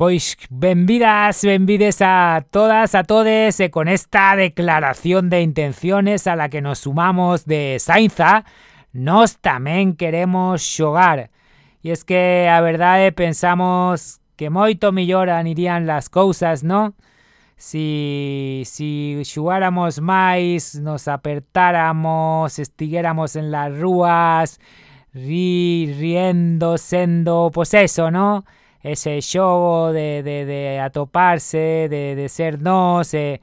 Pois benvidas, benvides a todas, a todes e con esta declaración de intenciones a la que nos sumamos de Sainza, nós tamén queremos xogar. E es que a verdade pensamos que moito mellor anirían las cousas, non? Si, si xugáramos máis, nos apertáramos, estiguéramos en las rúas, ri, riendo, sendo, pois eso, non? ese xogo de, de, de atoparse, de, de ser nós, e, eh,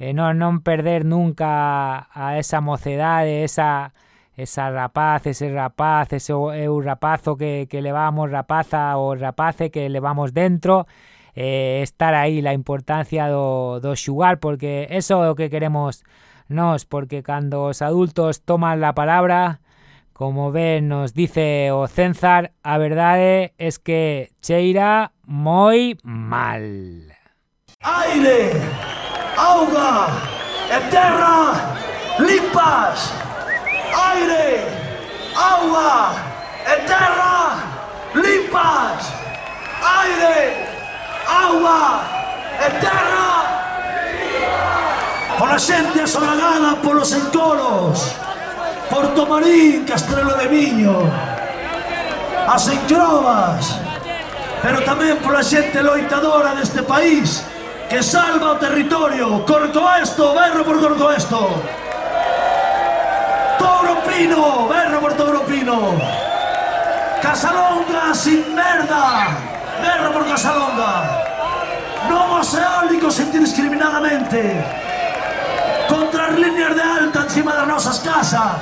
e eh, non, non perder nunca a esa mocedade, esa, esa rapaz, ese rapaz, ese eu rapazo que, que levamos rapaza o rapace que levamos dentro, eh, estar aí la importancia do, do xugar, porque eso é o que queremos nós, porque cando os adultos toman la palabra, Como ven, nos dice o Cenzar, a verdade es que cheira moi mal. Aire, auga e terra limpas. Aire, auga e terra limpas. Aire, auga e terra limpas. Pola xente asogagada polos encoros. Porto Marín, Castrelo de Miño, as encrobas, pero tamén pola xente loitadora deste país que salva o territorio, Corcoesto, berro por Corcoesto. Touro Pino, berro por Touro Pino. Casalonga sin merda, berro por Casalonga. Non os eólicos indiscriminadamente. Contra as líneas de alta encima das nosas casas.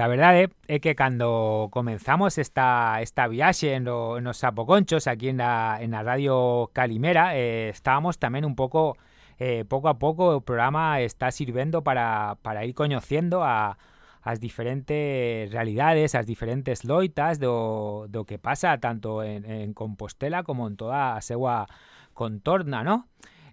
A verdade é que cando comenzamos esta, esta viaxe en, lo, en os sapoconchos aquí en a, en a Radio Calimera eh, estábamos tamén un pouco eh, pouco a pouco o programa está sirvendo para, para ir coñecendo a, as diferentes realidades, as diferentes loitas do, do que pasa tanto en, en Compostela como en toda a seua contorna, ¿no?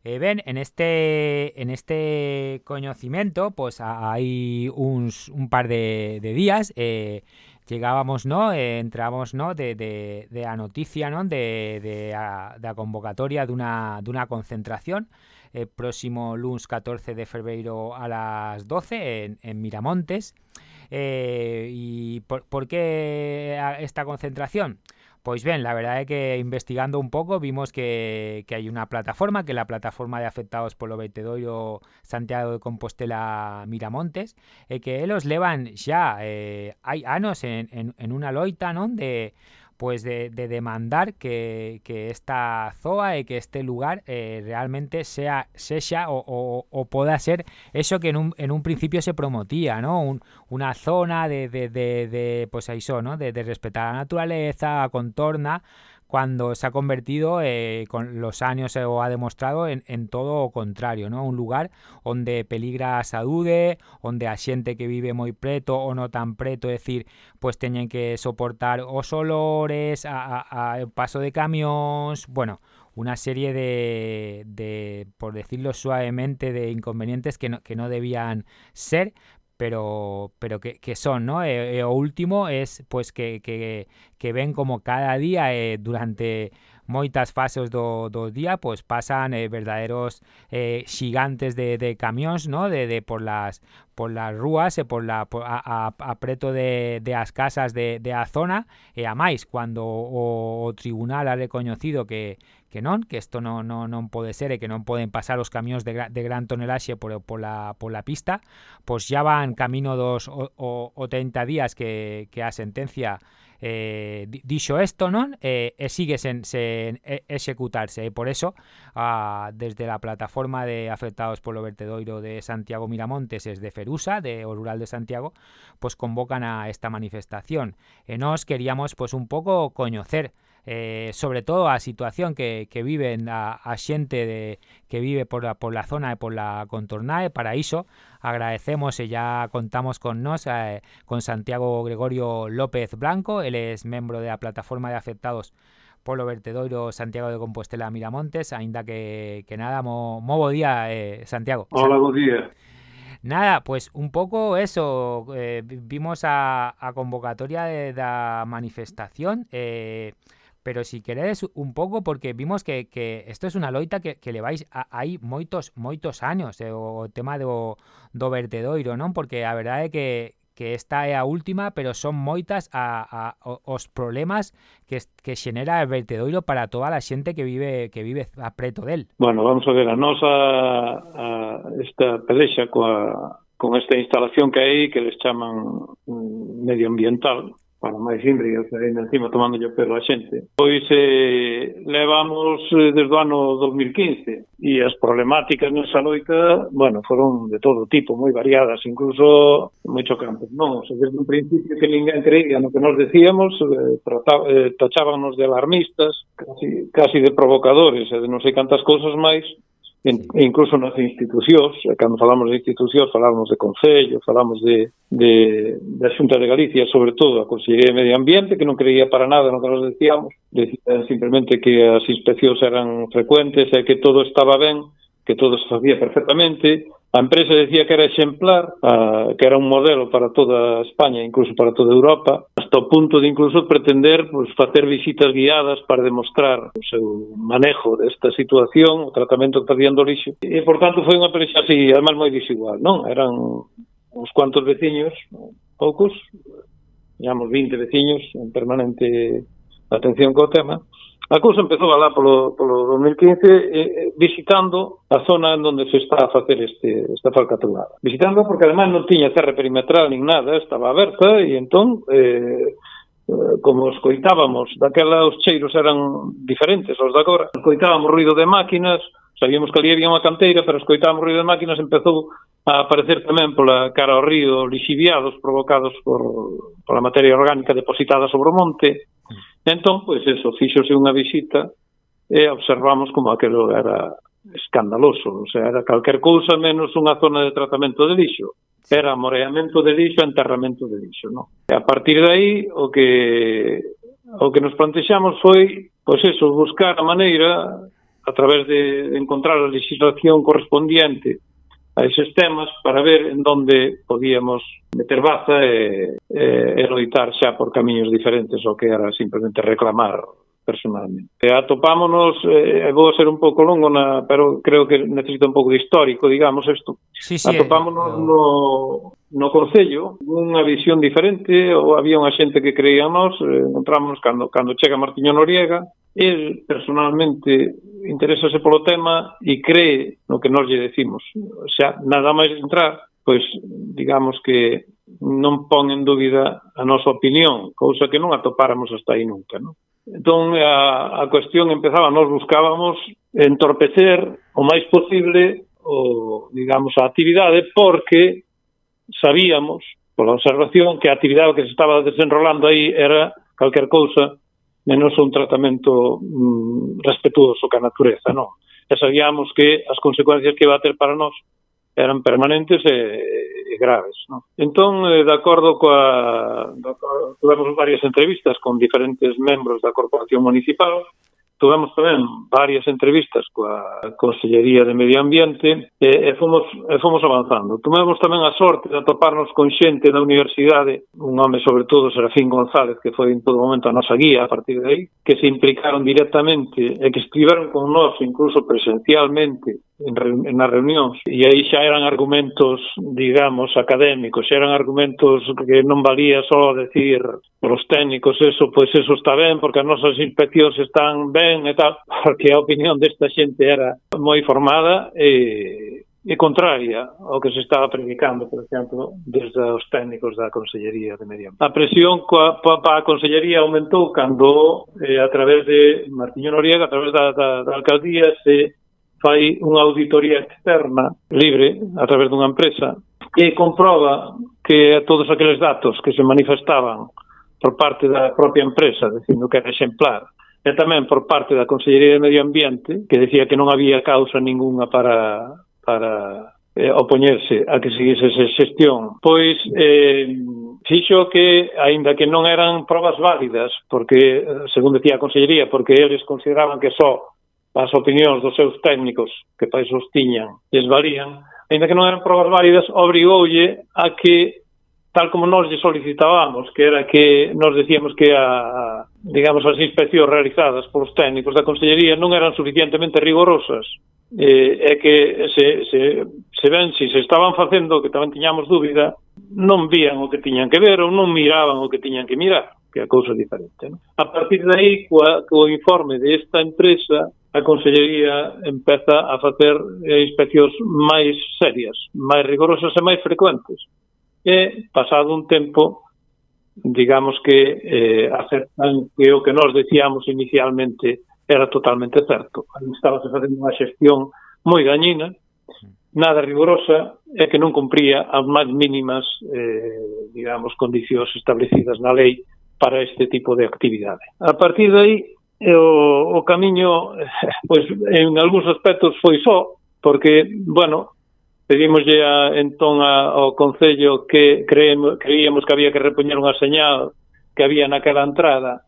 Eh, ben, en este en este coñecimiento, pues uns un par de, de días eh, llegábamos, ¿no? Eh, entrábamos, ¿no? De, de, de a noticia, ¿no? De, de, a, de a convocatoria dunha, dunha concentración eh, próximo lunes 14 de febreiro a las 12 en, Miramontes. Eh, ¿Y por qué esta concentración? Pues bien, la verdad es que investigando un poco vimos que, hay una plataforma, que es la plataforma de afectados por lo vertedoiro Santiago de Compostela Miramontes, e que ellos levan ya eh, hay años en, en, en una loita ¿no? de pues de, de demandar que, que, esta zoa y que este lugar eh, realmente sea sexa o, o, pueda ser eso que en un, en un principio se promotía, ¿no? Un, una zona de, de, de, de pues eso, ¿no? De respetar la naturaleza, contorna, cuando se ha convertido eh, con los años eh, o ha demostrado en, en todo contrario, ¿no? Un lugar onde peligra a saúde, onde a xente que vive moi preto ou no tan preto, é dicir, pois teñen que soportar os olores, paso de camións, bueno, una serie de, de, por decirlo suavemente, de inconvenientes que no, que no debían ser, pero, pero que, que son, ¿no? Eh, eh, e, e o último es pues, que, que, que ven como cada día eh, durante moitas fases do, do día pues, pasan eh, verdaderos eh, xigantes de, de camións, ¿no? De, de por las por las rúas e por la por, a, a, a preto de, de as casas de, de a zona e a máis cando o, o tribunal ha recoñecido que que non, que isto non, non, non pode ser e que non poden pasar os camións de, de gran tonelaxe por, por, la, por la pista, pois ya van camino dos o, o, o 30 días que, que a sentencia eh, dixo isto, non? Eh, e sigue sen, sen executarse e por eso ah, desde la plataforma de afectados polo vertedoiro de Santiago Miramontes es de Ferusa, de o rural de Santiago, pois convocan a esta manifestación. E nós queríamos pois un pouco coñecer eh, sobre todo a situación que, que viven a, a xente de, que vive por la, por la zona e por la contornae para iso agradecemos e ya contamos con nos eh, con Santiago Gregorio López Blanco él es membro de la plataforma de afectados polo vertedoiro Santiago de Compostela Miramontes, aínda que, que nada, mo, mo bo día, eh, Santiago. Hola, bo día. Nada, pues un poco eso, eh, vimos a, a convocatoria de la manifestación, eh, pero si queredes un pouco, porque vimos que, que isto é unha loita que, que leváis a, aí moitos moitos años, eh, o tema do, do vertedoiro, non? Porque a verdade é que, que esta é a última, pero son moitas a, a, os problemas que, que xenera o vertedoiro para toda a xente que vive que vive a preto del. Bueno, vamos a ver, a nosa a esta pelexa coa, con esta instalación que hai que les chaman mm, medioambiental, para máis inrias, ainda encima tomando yo pelo a xente. Pois eh, levamos eh, desde o ano 2015 e as problemáticas nesa loita, bueno, foron de todo tipo, moi variadas, incluso moi chocantes, non? O sea, desde un principio que ninguén creía no que nos decíamos, eh, trataba, eh, tachábamos de alarmistas, casi, casi de provocadores e de non sei cantas cousas máis, E incluso nas institucións, eh, cando falamos de institucións, falamos de Concello, falamos de, de, de Xunta de Galicia, sobre todo a Consellería de Medio Ambiente, que non creía para nada no que nos decíamos, decía simplemente que as inspeccións eran frecuentes e que todo estaba ben, que todo se facía perfectamente, A empresa decía que era exemplar, a, que era un modelo para toda España, incluso para toda Europa, hasta o punto de incluso pretender pues, facer visitas guiadas para demostrar o seu manejo desta situación, o tratamento que facían do lixo. E, por tanto, foi unha empresa así, además moi desigual, non? Eran uns cuantos veciños, poucos, digamos 20 veciños en permanente atención co tema, A cousa empezou alá polo, polo 2015 eh, visitando a zona en onde se está a facer este, esta falcatruada. Visitando porque además non tiña cerre perimetral nin nada, estaba aberta e entón eh, eh como escoitábamos, daquela os cheiros eran diferentes aos da agora. Escoitábamos ruido de máquinas, sabíamos que ali había unha canteira, pero escoitábamos ruido de máquinas, empezou a aparecer tamén pola cara ao río lixiviados provocados por, pola materia orgánica depositada sobre o monte. Entón, pois eso, fixose unha visita e observamos como aquilo era escandaloso, o sea, era calquer cousa menos unha zona de tratamento de lixo. Era amoreamento de lixo, enterramento de lixo, non? E a partir de aí, o que o que nos plantexamos foi, pois eso, buscar a maneira a través de encontrar a legislación correspondiente a eses temas para ver en donde podíamos meter baza e, e, e loitar xa por camiños diferentes o que era simplemente reclamar personalmente. E atopámonos, eh, vou a ser un pouco longo, na, pero creo que necesita un pouco de histórico, digamos, isto. Sí, sí, atopámonos eh, no, no Concello, unha visión diferente, ou había unha xente que creía nós eh, encontramos cando, cando chega Martiño Noriega, el personalmente interésase polo tema e cree no que nos lle decimos. O sea, nada máis entrar, pois digamos que non pon en dúbida a nosa opinión, cousa que non atopáramos hasta aí nunca, non? Entón, a, a cuestión empezaba, nós buscábamos entorpecer o máis posible o, digamos, a actividade porque sabíamos, pola observación, que a actividade que se estaba desenrolando aí era calquer cousa menos un tratamento mm, respetuoso ca natureza, non? E sabíamos que as consecuencias que iba a ter para nós eran permanentes e, e graves. No? Entón, eh, de acordo coa... De acordo, tuvemos varias entrevistas con diferentes membros da Corporación Municipal tuvemos tamén varias entrevistas coa Consellería de Medio Ambiente e, e, fomos, e fomos avanzando. Tuvemos tamén a sorte de atoparnos con xente da universidade, un home sobre todo Serafín González, que foi en todo momento a nosa guía a partir de aí, que se implicaron directamente e que estiveron con nós incluso presencialmente en, nas reunións e aí xa eran argumentos, digamos, académicos, xa eran argumentos que non valía só decir os técnicos eso, pois eso está ben, porque as nosas inspeccións están ben e tal, porque a opinión desta xente era moi formada e, e contraria ao que se estaba predicando, por exemplo, desde os técnicos da Consellería de Medio Ambiente. A presión coa, pa, pa a Consellería aumentou cando eh, a través de Martiño Noriega, a través da, da, da Alcaldía, se fai unha auditoría externa libre a través dunha empresa e comproba que todos aqueles datos que se manifestaban por parte da propia empresa, dicindo que era exemplar, e tamén por parte da Consellería de Medio Ambiente, que decía que non había causa ningunha para, para eh, opoñerse a que seguise esa xestión, pois eh, fixo que, aínda que non eran probas válidas, porque, eh, según decía a Consellería, porque eles consideraban que só as opinións dos seus técnicos que pais os tiñan les valían, ainda que non eran probas válidas, obrigoulle a que tal como nós lle solicitábamos, que era que nos decíamos que a, digamos, as inspeccións realizadas polos técnicos da Consellería non eran suficientemente rigorosas, eh, é que se, se, se ven, se, se estaban facendo, que tamén tiñamos dúbida, non vían o que tiñan que ver ou non miraban o que tiñan que mirar, que é a cousa diferente. Non? A partir de aí, coa, co informe desta empresa, a Consellería empeza a facer inspeccións máis serias, máis rigorosas e máis frecuentes. E, pasado un tempo, digamos que eh, acertan que o que nós decíamos inicialmente era totalmente certo. Estábase facendo unha xestión moi dañina, nada rigorosa, e que non cumpría as máis mínimas, eh, digamos, condicións establecidas na lei para este tipo de actividade. A partir de aí, e o, o camiño pois en algúns aspectos foi só porque, bueno, pedimoslle a, entón a, ao Concello que creemos, creíamos que había que repoñer unha señal que había naquela entrada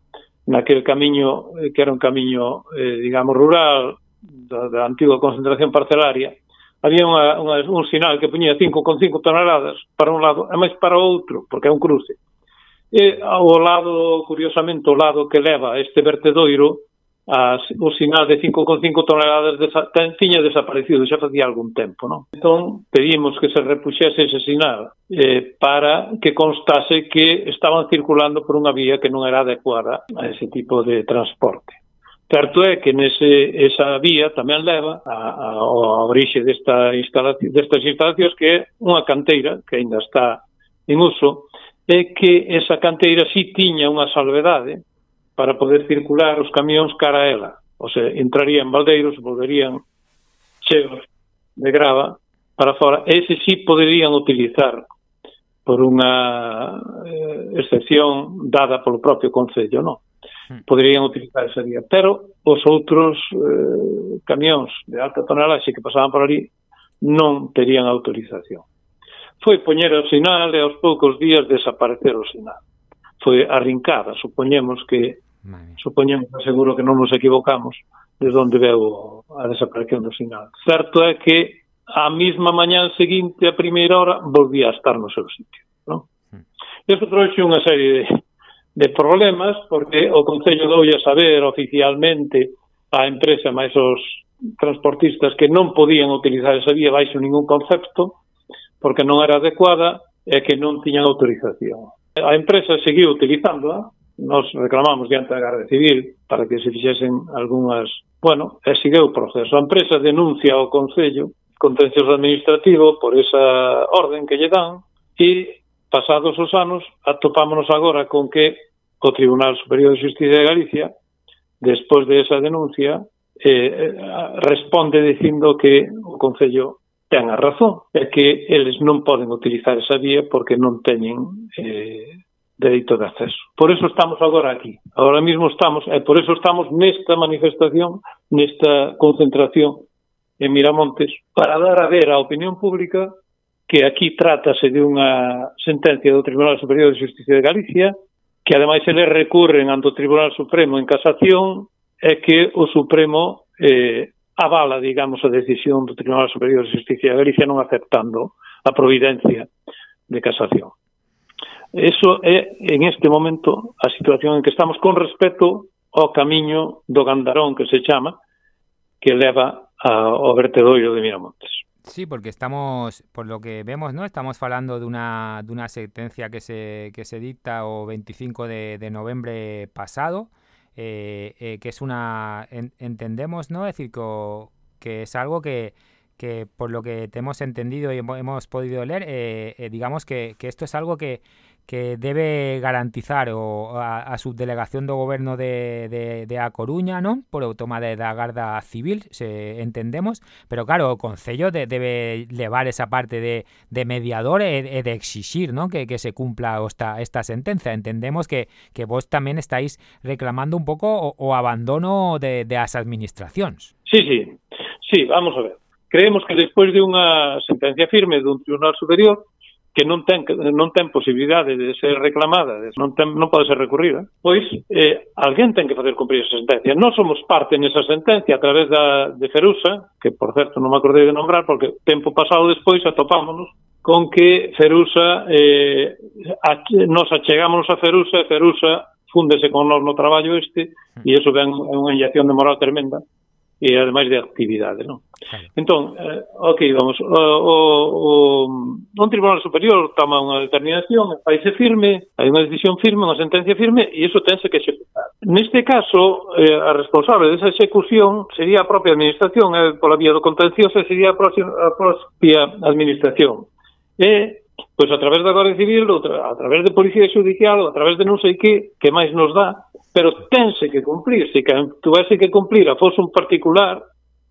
naquel camiño eh, que era un camiño, eh, digamos, rural da, da antiga concentración parcelaria. Había unha, unha, un sinal que poñía 5,5 toneladas para un lado e máis para o outro, porque é un cruce. E ao lado, curiosamente, o lado que leva este vertedoiro, as, o sinal de 5,5 toneladas de, ten, tiña desaparecido xa facía algún tempo, non? Entón, pedimos que se repuxese ese sinal eh, para que constase que estaban circulando por unha vía que non era adecuada a ese tipo de transporte. Certo é que nese, esa vía tamén leva a, a, a orixe desta instalación, destas instalacións que é unha canteira que aínda está en uso é que esa canteira sí tiña unha salvedade para poder circular os camións cara a ela. O sea, entrarían baldeiros, volverían cheos de grava para fora. Ese sí poderían utilizar por unha eh, excepción dada polo propio Concello, non? Hmm. Poderían utilizar esa vía. Pero os outros eh, camións de alta tonelaxe que pasaban por ali non terían autorización foi poñer o sinal e aos poucos días desaparecer o sinal. Foi arrincada, supoñemos que supoñemos, seguro que non nos equivocamos de onde veu a desaparición do sinal. Certo é que a mesma mañá seguinte, a primeira hora, volvía a estar no seu sitio. Non? Hmm. Isto trouxe unha serie de, de problemas, porque o Concello doulle a saber oficialmente a empresa máis os transportistas que non podían utilizar esa vía baixo ningún concepto, porque non era adecuada e que non tiñan autorización. A empresa seguiu utilizándola, nos reclamamos diante da Guardia Civil para que se fixesen algunhas... Bueno, e seguiu o proceso. A empresa denuncia ao Concello contencioso administrativo por esa orden que lle dan e pasados os anos atopámonos agora con que o Tribunal Superior de Justicia de Galicia despois de esa denuncia eh, eh responde dicindo que o Concello ten a razón, é que eles non poden utilizar esa vía porque non teñen eh, dereito de acceso. Por eso estamos agora aquí. Agora mismo estamos, e por eso estamos nesta manifestación, nesta concentración en Miramontes, para dar a ver á opinión pública que aquí trátase de unha sentencia do Tribunal Superior de Justicia de Galicia, que ademais eles recurren ante o Tribunal Supremo en casación, é que o Supremo eh, avala, digamos, a decisión do Tribunal Superior de Justicia de Galicia non aceptando a providencia de casación. Eso é, en este momento, a situación en que estamos con respecto ao camiño do Gandarón, que se chama, que leva ao vertedoiro de Miramontes. Sí, porque estamos, por lo que vemos, ¿no? Estamos falando dunha, dunha sentencia que se, que se dicta o 25 de, de novembre pasado, eh, eh, que es una, en, entendemos, ¿no? Es decir, que, que es algo que, que por lo que te hemos entendido y hemos podido leer, eh, eh, digamos que, que, esto es algo que, que debe garantizar o a, a subdelegación do goberno de, de, de A Coruña, non? Por o toma de da Garda Civil, se entendemos, pero claro, o Concello de, debe levar esa parte de, de mediador e, de exixir, non? Que, que se cumpla esta, esta sentencia. Entendemos que, que vos tamén estáis reclamando un pouco o, o abandono de, de as administracións. Sí, sí, sí, vamos a ver. Creemos que despois de unha sentencia firme dun tribunal superior, que non ten non ten posibilidade de ser reclamada, non ten, non pode ser recurrida, pois eh, alguén ten que facer cumprir esa sentencia. Non somos parte nesa sentencia a través da de Ferusa, que por certo non me acordei de nombrar porque tempo pasado despois atopámonos con que Ferusa eh, a, nos achegámonos a Ferusa e Ferusa fúndese con nós no traballo este e iso ben é unha inyección de moral tremenda e ademais de actividade, non? Claro. Entón, eh, ok, vamos, o, o, o, un Tribunal Superior toma unha determinación, faise firme, hai unha decisión firme, unha sentencia firme, e iso tense que executar. Neste caso, eh, a responsable desa execución sería a propia administración, eh, pola vía do contencioso sería a, próxima, a propia administración. E pois a través da Guardia Civil, outra, a través de Policía Judicial, a través de non sei que, que máis nos dá, pero tense que cumprir, se que tuvese que cumplir a fose un particular,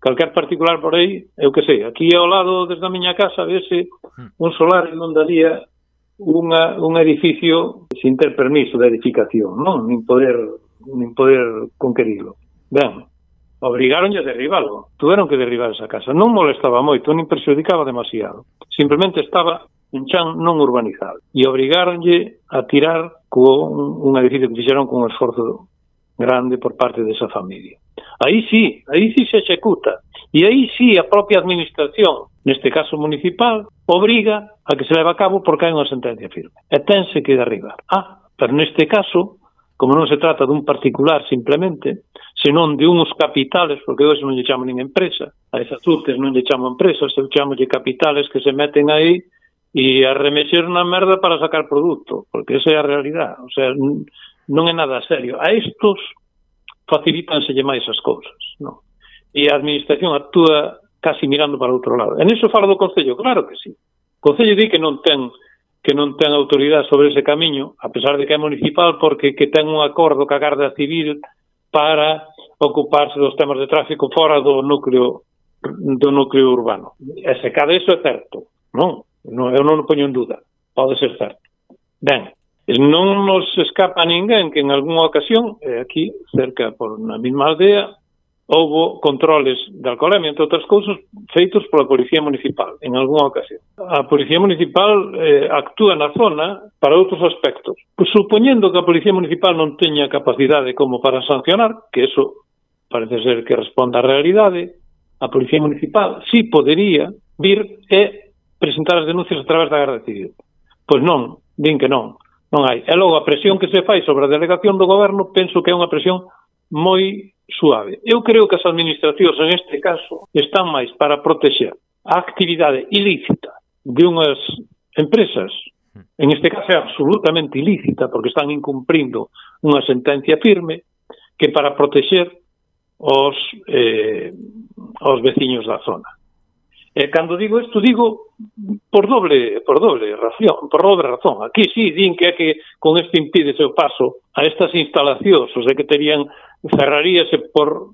calquer particular por aí, eu que sei, aquí ao lado desde a miña casa vese hmm. un solar en onde daría unha, un edificio sin ter permiso de edificación, non? Nin poder, nin poder conquerilo. Ben, obrigaronlle a derribalo. Tuveron que derribar esa casa. Non molestaba moito, nin perxudicaba demasiado. Simplemente estaba un chan non urbanizado. E obrigaronlle a tirar co un, un edificio que fixeron con un esforzo grande por parte desa familia. Aí sí, aí sí se executa. E aí sí a propia administración, neste caso municipal, obriga a que se leve a cabo porque hai unha sentencia firme. E tense que derribar. Ah, pero neste caso, como non se trata dun particular simplemente, senón de uns capitales, porque hoxe non lle chaman nin empresa, a esas urtes non lle chaman empresas, se chamo lle capitales que se meten aí e a remexer na merda para sacar produto, porque esa é a realidade. O sea, non é nada serio. A estos facilítanselle máis as cousas, non? E a administración actúa casi mirando para outro lado. En iso fala do Concello, claro que sí. O Concello di que non ten que non ten autoridade sobre ese camiño, a pesar de que é municipal, porque que ten un acordo ca Garda Civil para ocuparse dos temas de tráfico fora do núcleo do núcleo urbano. E se cada iso é certo, non? non eu non o poño en duda, pode ser certo. Ben, Non nos escapa ninguén que en algunha ocasión, eh, aquí, cerca por na mesma aldea, houbo controles de alcoholemia, entre outras cousas, feitos pola Policía Municipal, en algunha ocasión. A Policía Municipal eh, actúa na zona para outros aspectos. Pues, supoñendo que a Policía Municipal non teña capacidade como para sancionar, que eso parece ser que responda á realidade, a Policía Municipal si sí podería vir e presentar as denuncias a través da Garda Civil. Pois non, din que non non hai. E logo a presión que se fai sobre a delegación do goberno penso que é unha presión moi suave. Eu creo que as administracións en este caso están máis para protexer a actividade ilícita de unhas empresas, en este caso é absolutamente ilícita porque están incumprindo unha sentencia firme, que para protexer os, eh, os veciños da zona. E cando digo isto, digo por doble, por doble razón, por doble razón. Aquí sí din que é que con este impide o paso a estas instalacións, os de que terían cerraríase por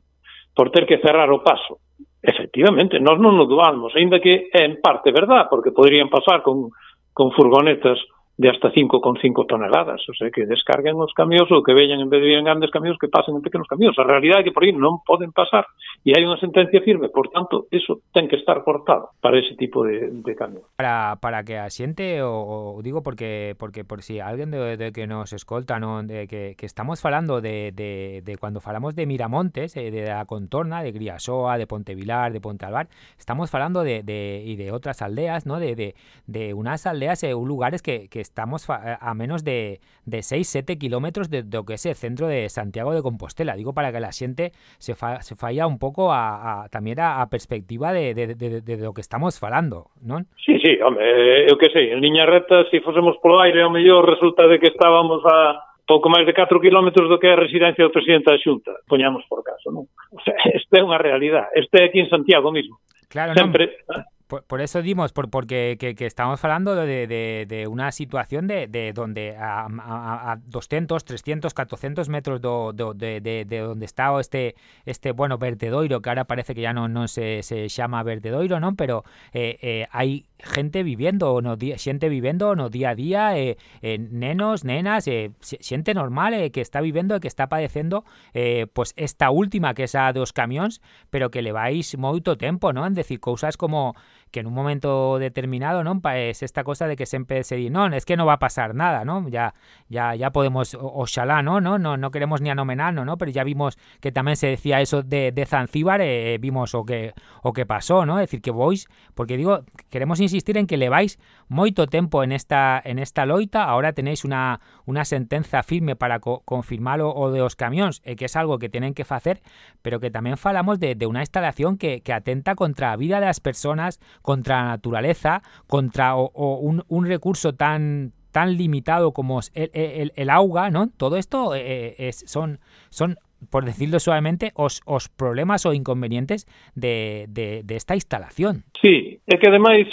por ter que cerrar o paso. Efectivamente, nós non nos doamos, ainda que é en parte verdad, porque poderían pasar con, con furgonetas de hasta 5,5 toneladas, o sea, que descarguen os camións ou que veñan en vez de en grandes camións que pasen en pequenos camións. A realidade é que por aí non poden pasar. E hai unha sentencia firme, por tanto, eso ten que estar cortado para ese tipo de, de camións. Para, para que asiente, o, o digo porque porque por si alguén de, de que nos escolta, non, de que, que estamos falando de, de, cuando falamos de Miramontes, eh, de la contorna, de Griasoa, de Pontevilar, de Ponte Alvar, estamos falando de, y de otras aldeas, ¿no? De, de, unas aldeas, eh, lugares que, que estamos a menos de, de 6-7 kilómetros de, lo que es el centro de Santiago de Compostela. Digo para que la xente se, fa, se falla un pouco a, a tamén a, a perspectiva de, de, de, de, do que estamos falando, non? Sí, sí, home, eu eh, que sei, en liña recta, se si fósemos polo aire, ao mellor resulta de que estábamos a pouco máis de 4 kilómetros do que é a residencia do presidente da Xunta, poñamos por caso, non? O sea, esta é unha realidade, este é aquí en Santiago mismo. Claro, Sempre, non? Por, eso dimos, por, porque que, estamos hablando de, de, una situación de, de donde a, a, a 200, 300, 400 metros do, de, de, de donde está este este bueno vertedoiro que ahora parece que ya no, no se, se llama vertedoiro, ¿no? Pero eh, eh, hay gente viviendo no xente vivendo no día a día eh, eh, nenos, nenas xente normal que está vivendo e que está padecendo eh, pues esta última que é a dos camións pero que le vais moito tempo non? en decir cousas como que en un momento determinado, ¿no? Es esta cosa de que siempre se dice, no, es que no va a pasar nada, ¿no? Ya, ya, ya podemos, ojalá, ¿no? No, no, no queremos ni anomenarnos, ¿no? Pero ya vimos que también se decía eso de, de Zanzíbar, eh, vimos o que, o que pasó, ¿no? Es decir, que vos, porque digo, queremos insistir en que le vais moito tempo en esta, en esta loita, ahora tenéis una, unha sentenza firme para co confirmar o, o de os camións, e eh, que é algo que tienen que facer, pero que tamén falamos de, de unha instalación que, que atenta contra a vida das persoas, contra a naturaleza, contra o, o un, un recurso tan tan limitado como el, el, el auga, ¿no? Todo esto eh, es, son, son por decirlo suavemente, os, os problemas ou inconvenientes de, de, de esta instalación. Sí, é que ademais,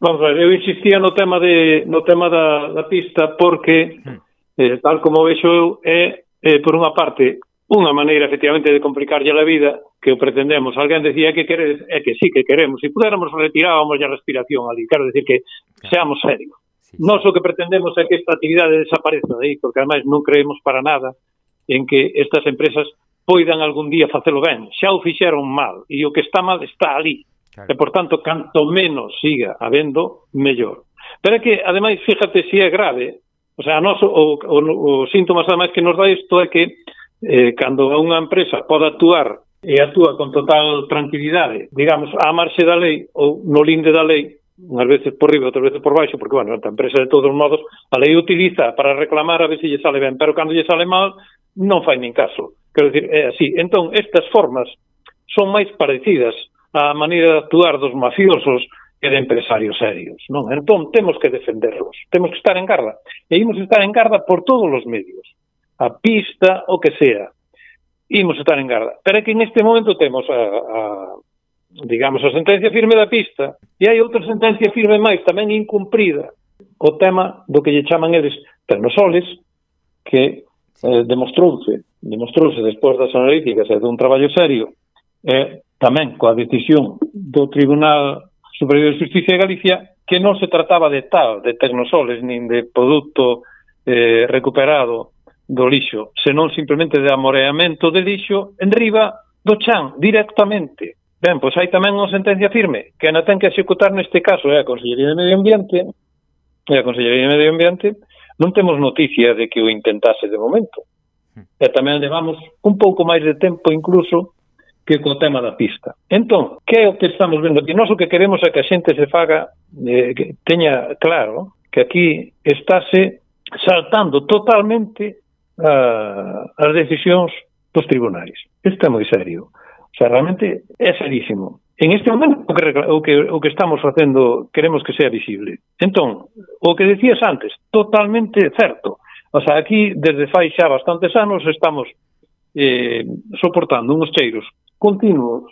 vamos ver, eu insistía no tema de no tema da, da pista porque hmm eh, tal como vexo eu, é, eh, por unha parte, unha maneira efectivamente de complicarlle a vida que o pretendemos. Alguén decía que queres, é que sí que queremos. Se pudéramos retirábamos a respiración ali. Quero decir que seamos serios. Sí, sí. Nos o que pretendemos é que esta actividade desapareza de aí, porque ademais non creemos para nada en que estas empresas poidan algún día facelo ben. Xa o fixeron mal e o que está mal está ali. Claro. E, por tanto, canto menos siga habendo, mellor. Pero é que, ademais, fíjate si é grave O sea, nos, o, o, o síntomas ademais que nos dá isto é que eh, cando unha empresa pode actuar e actúa con total tranquilidade, digamos, á marxe da lei ou no linde da lei, unhas veces por riba, outras veces por baixo, porque, bueno, a empresa de todos os modos, a lei utiliza para reclamar a ver se lle sale ben, pero cando lle sale mal, non fai nin caso. Quero dicir, é así. Entón, estas formas son máis parecidas á maneira de actuar dos mafiosos e de empresarios serios. Non? Entón, temos que defenderlos, temos que estar en garda. E imos estar en garda por todos os medios, a pista, o que sea. Imos estar en garda. Pero é que neste momento temos a, a digamos, a sentencia firme da pista e hai outra sentencia firme máis, tamén incumprida, o tema do que lle chaman eles termosoles, que eh, demostrouse, demostrouse despois das analíticas e dun traballo serio, eh, tamén coa decisión do Tribunal Superior de Justicia de Galicia que non se trataba de tal, de tecnosoles, nin de produto eh, recuperado do lixo, senón simplemente de amoreamento de lixo en riba do chan, directamente. Ben, pois hai tamén unha sentencia firme que na ten que executar neste caso é a Consellería de Medio Ambiente e a Consellería de Medio Ambiente non temos noticia de que o intentase de momento. Hmm. E tamén levamos un pouco máis de tempo incluso que co tema da pista. Entón, que é o que estamos vendo aquí? Nós o que queremos é que a xente se faga, eh, que teña claro que aquí estáse saltando totalmente a, as decisións dos tribunais. Isto é moi serio. O sea, realmente é serísimo. En este momento o que, o que, o que estamos facendo queremos que sea visible. Entón, o que decías antes, totalmente certo. O sea, aquí desde fai xa bastantes anos estamos eh, soportando unos cheiros continuos,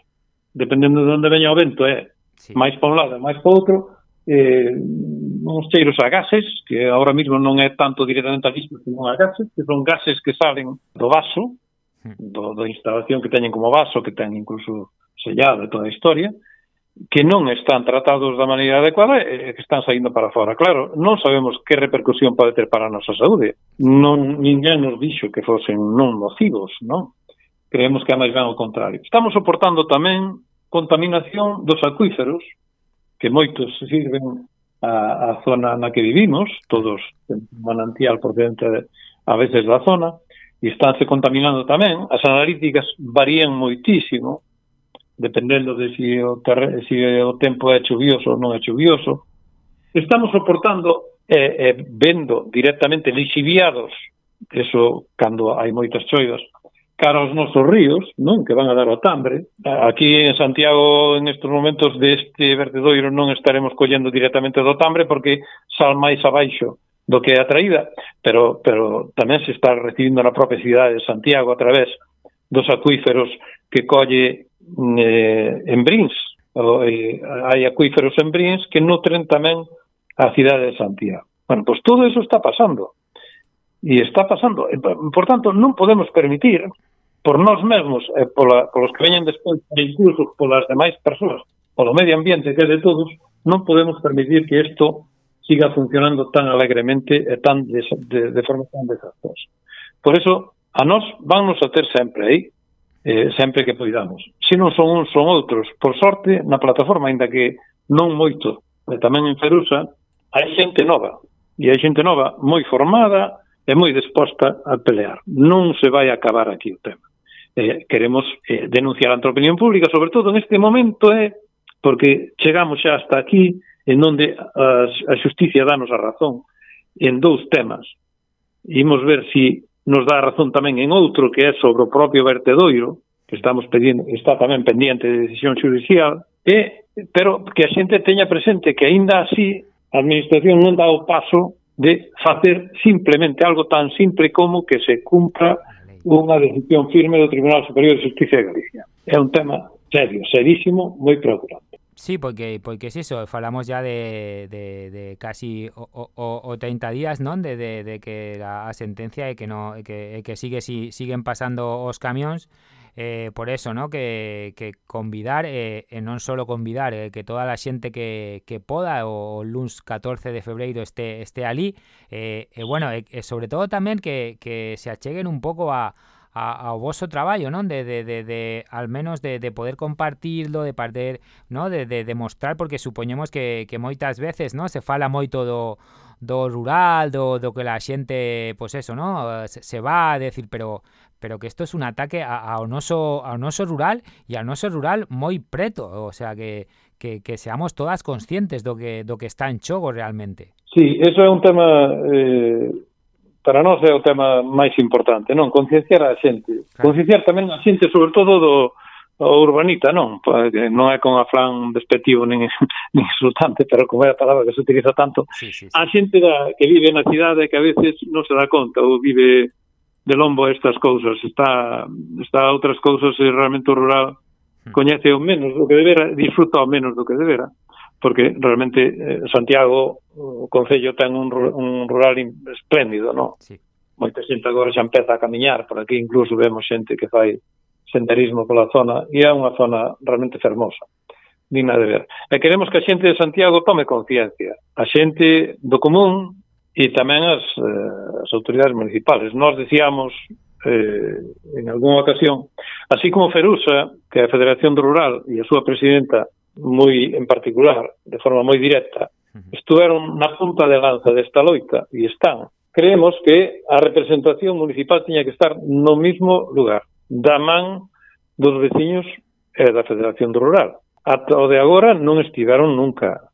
dependendo de onde veña o vento, é eh? sí. máis para un lado, máis para outro, eh, uns cheiros a gases, que agora mismo non é tanto directamente a gismo, sino a gases, que son gases que salen do vaso, hmm. do, da instalación que teñen como vaso, que ten incluso sellado toda a historia, que non están tratados da maneira adecuada e que están saindo para fora. Claro, non sabemos que repercusión pode ter para a nosa saúde. Non, ninguén nos dixo que fosen non nocivos, non? creemos que é máis ben o contrario. Estamos soportando tamén contaminación dos acuíferos, que moitos sirven a, a zona na que vivimos, todos manantial procedente a veces da zona, e estánse contaminando tamén. As analíticas varían moitísimo, dependendo de si o, terre, si o tempo é chuvioso ou non é chuvioso. Estamos soportando e eh, eh, vendo directamente lixiviados, eso cando hai moitas choivas, cara aos nosos ríos, non que van a dar o tambre. Aquí en Santiago en estes momentos deste vertedoiro non estaremos collendo directamente do tambre porque sal máis abaixo do que é a traída, pero, pero tamén se está recibindo na propia cidade de Santiago a través dos acuíferos que colle eh, en Brins. O, eh, hai acuíferos en Brins que nutren tamén a cidade de Santiago. Bueno, pois todo eso está pasando. E está pasando. Por tanto, non podemos permitir por nós mesmos e pola, polos que veñen despois e incluso polas demais persoas, polo medio ambiente que é de todos, non podemos permitir que isto siga funcionando tan alegremente e tan de, de, de forma tan desastrosa. Por eso, a nós vannos a ter sempre aí, eh, sempre que poidamos. Se non son uns, son outros. Por sorte, na plataforma, ainda que non moito, e tamén en Ferusa, hai xente nova. E hai xente nova moi formada, é moi disposta a pelear. Non se vai acabar aquí o tema. Eh, queremos eh, denunciar ante a opinión pública, sobre todo neste momento, é eh, porque chegamos xa hasta aquí en onde a, a justicia danos a razón en dous temas. Imos ver si nos dá a razón tamén en outro que é sobre o propio vertedoiro, que estamos pedindo, está tamén pendiente de decisión judicial, e, pero que a xente teña presente que aínda así a administración non dá o paso de facer simplemente algo tan simple como que se cumpra unha decisión firme do Tribunal Superior de Justicia de Galicia. É un tema serio, serísimo, moi preocupante. Sí, porque porque es eso, falamos ya de, de, de casi o, o, o, 30 días, ¿no? De, de, de que la sentencia e que no que, que sigue si siguen pasando os camións eh, por eso, ¿no? Que, que convidar, eh, eh e non só convidar, eh, que toda a xente que, que poda o, o luns 14 de febreiro este, este ali, eh, e bueno, e, e sobre todo tamén que, que se acheguen un pouco a, a, ao vosso traballo, non? De, de, de, de al menos de, de poder compartirlo, de poder, ¿no? De, de, de mostrar porque supoñemos que, que moitas veces, ¿no? Se fala moito do do rural, do, do que la xente, pois pues eso, ¿no? Se, se va a decir, pero pero que esto es un ataque a, noso ao noso rural e ao noso rural moi preto, o sea que, que, que seamos todas conscientes do que, do que está en xogo realmente. Sí, eso é un tema eh, para nós é o tema máis importante, non? Concienciar a xente. Claro. Concienciar tamén a xente, sobre todo do, o urbanita, non? Non é con aflán despectivo nin, nin insultante, pero como é a palabra que se utiliza tanto, sí, sí, sí. a xente da, que vive na cidade que a veces non se dá conta ou vive de lombo estas cousas, está está a outras cousas e realmente o rural hmm. coñece o menos do que debera, disfruta o menos do que debera, porque realmente eh, Santiago, o Concello ten un, un rural espléndido, non? Sí. Moita xente agora xa empeza a camiñar, por aquí incluso vemos xente que fai senderismo pola zona, e é unha zona realmente fermosa digna de ver. E queremos que a xente de Santiago tome conciencia. A xente do común e tamén as, eh, as autoridades municipales. Nós decíamos eh, en algunha ocasión, así como Ferusa, que é a Federación do Rural e a súa presidenta moi en particular, de forma moi directa, estuveron na punta de lanza desta loita e están. Creemos que a representación municipal tiña que estar no mismo lugar, da man dos veciños e da Federación do Rural. Ata o de agora non estiveron nunca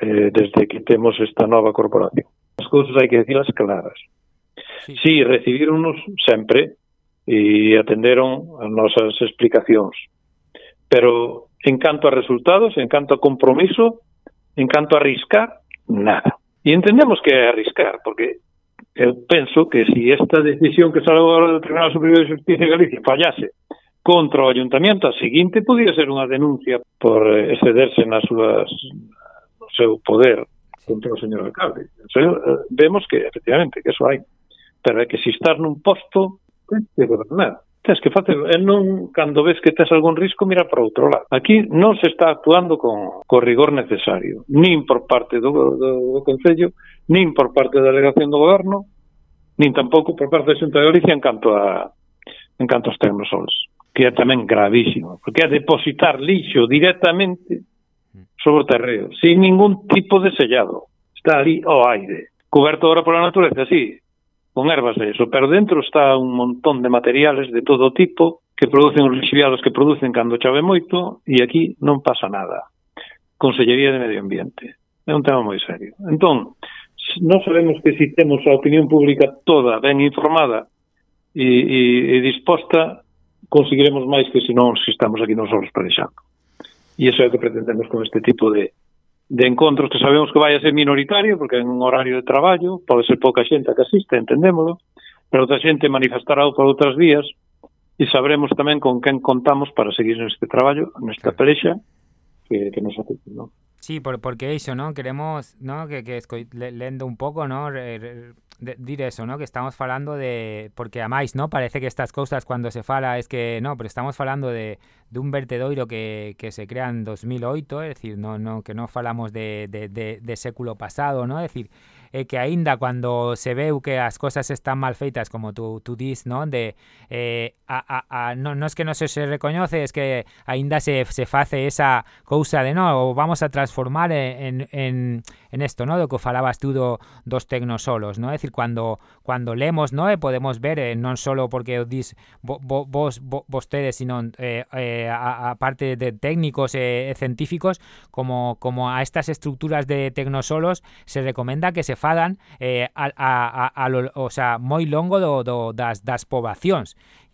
eh, desde que temos esta nova corporación as cousas hai que dicilas claras. Sí, sí recibironos sempre e atenderon as nosas explicacións. Pero en canto a resultados, en canto a compromiso, en canto a arriscar, nada. E entendemos que é arriscar, porque eu penso que se si esta decisión que salou agora do Tribunal Superior de Justicia de Galicia fallase contra o Ayuntamiento, a seguinte podía ser unha denuncia por excederse nas súas, no seu poder contra o señor alcalde. Eso, eh, vemos que, efectivamente, que eso hai. Pero é que se estás nun posto, eh, tens que gobernar. Tens que facer, e non, cando ves que tens algún risco, mira para outro lado. Aquí non se está actuando con, co rigor necesario, nin por parte do, do, do Concello, nin por parte da delegación do Goberno, nin tampouco por parte da Xunta de Galicia en canto a en canto aos termosols, que é tamén gravísimo, porque é depositar lixo directamente sobre o terreo, sin ningún tipo de sellado. Está ali ao aire. Coberto ahora pola natureza, sí, con ervas de eso, pero dentro está un montón de materiales de todo tipo que producen os lixiviados que producen cando chove moito e aquí non pasa nada. Consellería de Medio Ambiente. É un tema moi serio. Entón, non sabemos que si temos a opinión pública toda ben informada e, e, e disposta, conseguiremos máis que se non se estamos aquí nosotros pelexando. E iso é o que pretendemos con este tipo de, de encontros que sabemos que vai a ser minoritario, porque é un horario de traballo, pode ser pouca xente a que asiste, entendémolo, pero outra xente manifestará por outras vías e sabremos tamén con quen contamos para seguir neste traballo, nesta pelexa que, que nos afecte, non? Sí, por, porque eso, ¿no? Queremos, ¿no? Que, que lendo un pouco, ¿no? Re, re, dir eso, ¿no? Que estamos falando de... Porque amáis, ¿no? Parece que estas cousas cuando se fala es que... No, pero estamos falando de, de un vertedoiro que, que se crea en 2008, es decir, no, no, que no falamos de, de, de, século pasado, ¿no? Es decir, eh, que aínda cando se veu que as cosas están mal feitas como tú, tú dis, non? De eh, a, a, a, non, non es que non se, se es que aínda se, se face esa cousa de no, o vamos a transformar en, en esto, ¿no? Do que falabas tú do, dos tecnosolos, ¿no? É dicir, cando cando lemos, ¿no? E podemos ver eh, solo porque dis vo, vo, vos vo, sino eh, eh, a, a parte de técnicos eh, científicos como como a estas estructuras de tecnosolos se recomenda que se fagan eh, a, a, a, a lo, o sea, moi longo do, do, das, das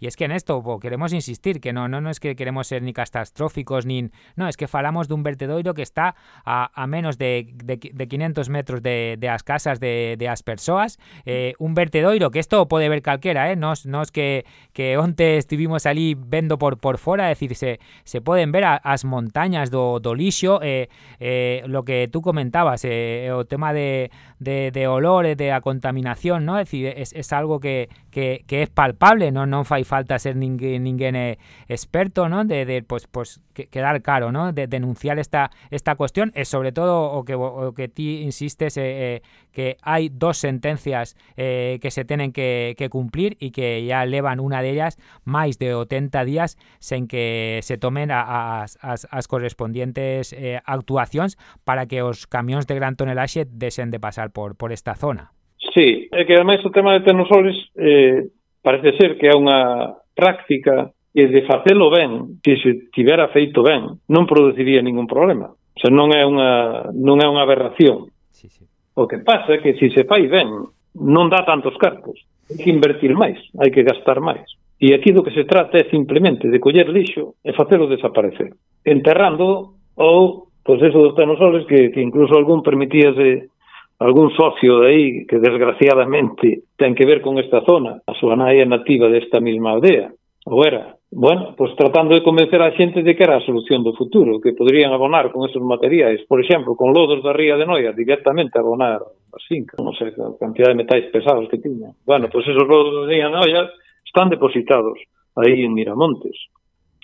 Y es que en esto queremos insistir que no, no, no es que queremos ser ni catastróficos ni no, es que falamos dun vertedoiro que está a, a menos de, de, de 500 metros de, de as casas de, de as persoas, eh, un vertedoiro que esto pode ver calquera, eh, nos, nos que que onte estivimos ali vendo por por fora, é dicir, se, se poden ver a, as montañas do, do lixo, eh, eh, lo que tú comentabas, eh, o tema de, de, de olor, de a contaminación, ¿no? É dicir, es, es algo que, que, que es palpable, non non fai falta ser ninguén, ninguén eh, experto, ¿no? De, de pues, pues que, quedar caro, ¿no? De denunciar esta, esta cuestión, e sobre todo o que, o que ti insistes eh, eh, que hai dos sentencias eh, que se tenen que, que cumplir e que ya levan unha delas máis de 80 días sen que se tomen a, a, as, as correspondientes eh, actuacións para que os camións de gran tonelaxe desen de pasar por, por esta zona. Sí, é que ademais o tema de Tenosolis eh, parece ser que é unha práctica que de facelo ben, que se tivera feito ben, non produciría ningún problema. O sea, non é unha, non é unha aberración. Sí, sí. O que pasa é que se se fai ben, non dá tantos cartos. Hai que invertir máis, hai que gastar máis. E aquí do que se trata é simplemente de coller lixo e facelo desaparecer. Enterrando ou, pois pues eso dos tenosoles que, que incluso algún permitíase algún socio de aí que desgraciadamente ten que ver con esta zona. A súa nai é nativa desta mesma aldea, ou era. Bueno, pois tratando de convencer a xente de que era a solución do futuro, que poderían abonar con esos materiais, por exemplo, con lodos da ría de Noia, directamente abonar as fincas, non sei, a cantidad de metais pesados que tiña. Bueno, pois esos lodos da ría de Noia están depositados aí en Miramontes.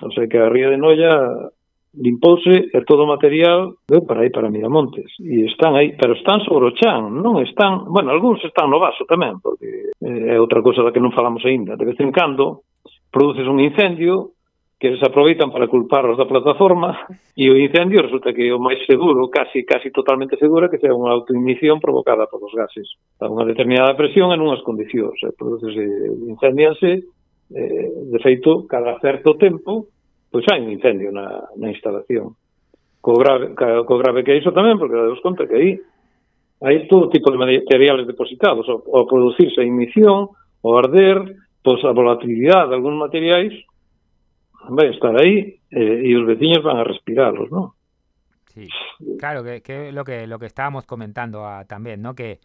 O sea que a ría de Noia limpouse e todo o material veu para aí para Miramontes e están aí, pero están sobre o chan, non están, bueno, algúns están no vaso tamén, porque eh, é outra cousa da que non falamos aínda, de vez en cando produces un incendio que se aproveitan para culparlos da plataforma e o incendio resulta que o máis seguro, casi casi totalmente seguro que sea unha autoignición provocada polos gases. A unha determinada presión en unhas condicións, eh, produces, eh, incendianse eh, de feito cada certo tempo pois hai un incendio na, na instalación. Co grave, co grave que é iso tamén, porque dados conta que aí hai todo tipo de materiales depositados, ao, ao producirse a emisión, ao arder, pois a volatilidade de algúns materiais vai estar aí eh, e os veciños van a respiralos, non? Sí, claro, que, que lo que lo que estábamos comentando ah, a, también, ¿no? Que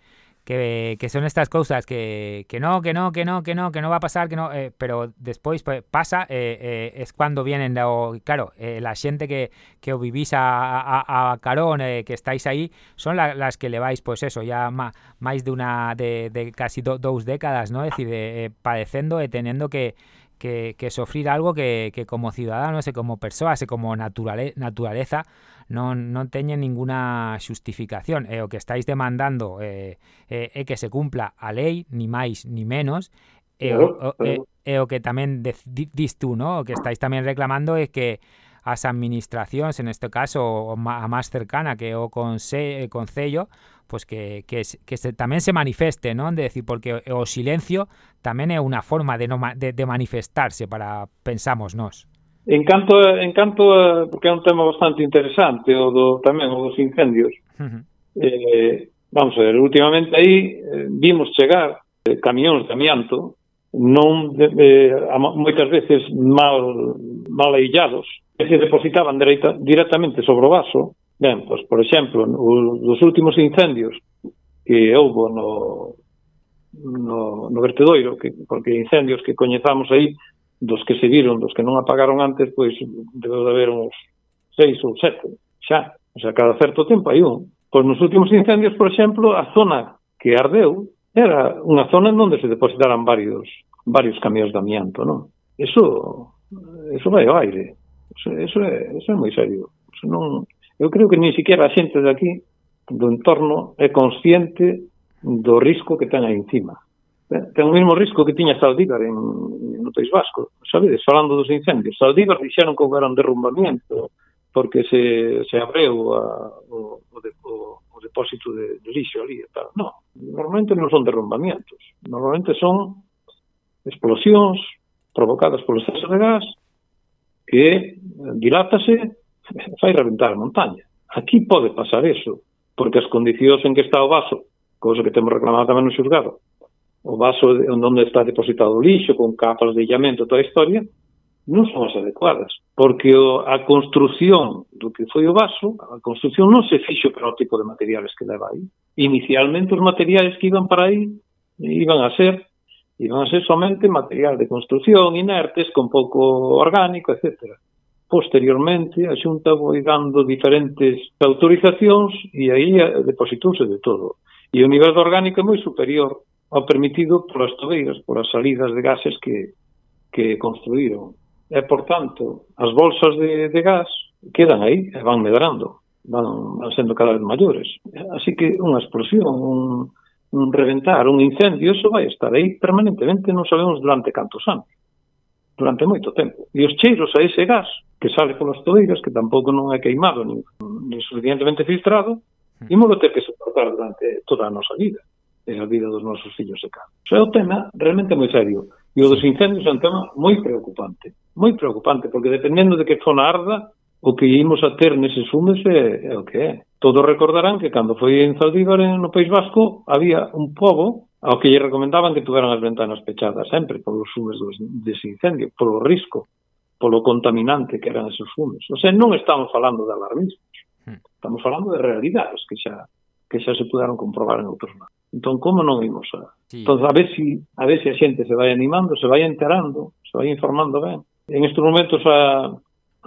que, son estas cosas que, que, no, que no, que no, que no, que no va a pasar, que no, eh, pero después pues, pasa, eh, eh, es cuando vienen, claro, eh, la gente que, que vivís a, a, Carón, eh, que estáis ahí, son la, las que le vais, pues eso, ya má, máis de una, de, de casi do, dous décadas, ¿no? Es decir, eh, padecendo e teniendo que, que, que algo que, que como ciudadanos e como persoas e como naturale, naturaleza non, non teñen ninguna xustificación e o que estáis demandando eh, eh, é que se cumpla a lei, ni máis ni menos e o, o, e, e o que tamén dis tú, ¿no? o que estáis tamén reclamando é que as administracións, en este caso a máis cercana que o conse, eh, Concello, pues que, que, que se, tamén se manifeste, non? De decir, porque o silencio tamén é unha forma de, no, de, de manifestarse para pensamos nós. En canto en canto porque é un tema bastante interesante o do tamén o dos incendios. Uh -huh. Eh, vamos a ver, últimamente aí eh, vimos chegar eh, camións de amianto non de, eh, moitas veces mal mal aillados, que se depositaban dereita, directamente sobre o vaso. Ben, pois, por exemplo, no, dos últimos incendios que houbo no no, no vertedoiro, que, porque incendios que coñezamos aí dos que se viron, dos que non apagaron antes, pois debe de haber uns seis ou sete, xa. O sea, cada certo tempo hai un. Pois nos últimos incendios, por exemplo, a zona que ardeu era unha zona onde se depositaran varios varios camións de amianto, non? Eso, eso vai ao aire. Eso, eso, é, eso é moi serio. Eso non, eu creo que nin siquiera a xente de aquí, do entorno, é consciente do risco que ten aí encima. Eh, ten o mesmo risco que tiña Saldívar en, no País Vasco, sabedes, falando dos incendios. Saldívar dixeron que houbera un porque se, se abreu a, o, o, de, o, o depósito de, de lixo ali e tal. No, normalmente non son derrumbamientos, normalmente son explosións provocadas polo exceso de gas que eh, dilátase fai reventar a montaña. Aquí pode pasar eso, porque as condicións en que está o vaso, cousa que temos reclamado tamén no xulgado, o vaso onde está depositado o lixo, con capas de illamento, toda a historia, non son as adecuadas, porque o, a construción do que foi o vaso, a construción non se fixo para o tipo de materiales que leva aí. Inicialmente os materiales que iban para aí iban a ser iban a ser somente material de construción, inertes, con pouco orgánico, etcétera posteriormente a Xunta foi dando diferentes autorizacións e aí depositouse de todo. E o nivel de orgánico é moi superior o permitido polas tobeiras, polas salidas de gases que, que construíron. E, por tanto, as bolsas de, de gas quedan aí e van medrando, van, van sendo cada vez maiores. Así que unha explosión, un, un reventar, un incendio, eso vai estar aí permanentemente, non sabemos durante cantos anos, durante moito tempo. E os cheiros a ese gas que sale polas tobeiras, que tampouco non é queimado, nin, nin suficientemente filtrado, hmm. imolo ter que soportar durante toda a nosa vida e a vida dos nosos fillos e canos. É un tema realmente moi serio. E o dos incendios é un tema moi preocupante. Moi preocupante, porque dependendo de que zona arda, o que imos a ter neses fumes é, é o que é. Todos recordarán que cando foi en Zaldívar, no País Vasco, había un pobo ao que lle recomendaban que tuveran as ventanas pechadas sempre polos fumes dos, dese incendio, polo risco, polo contaminante que eran esos fumes. O sea, non estamos falando de alarmismos, hmm. estamos falando de realidades que xa que xa se puderon comprobar en outros lados. Entón, como non imos a... Sí. Entón, a ver, si, a ver si a xente se vai animando, se vai enterando, se vai informando ben. En estes momentos a,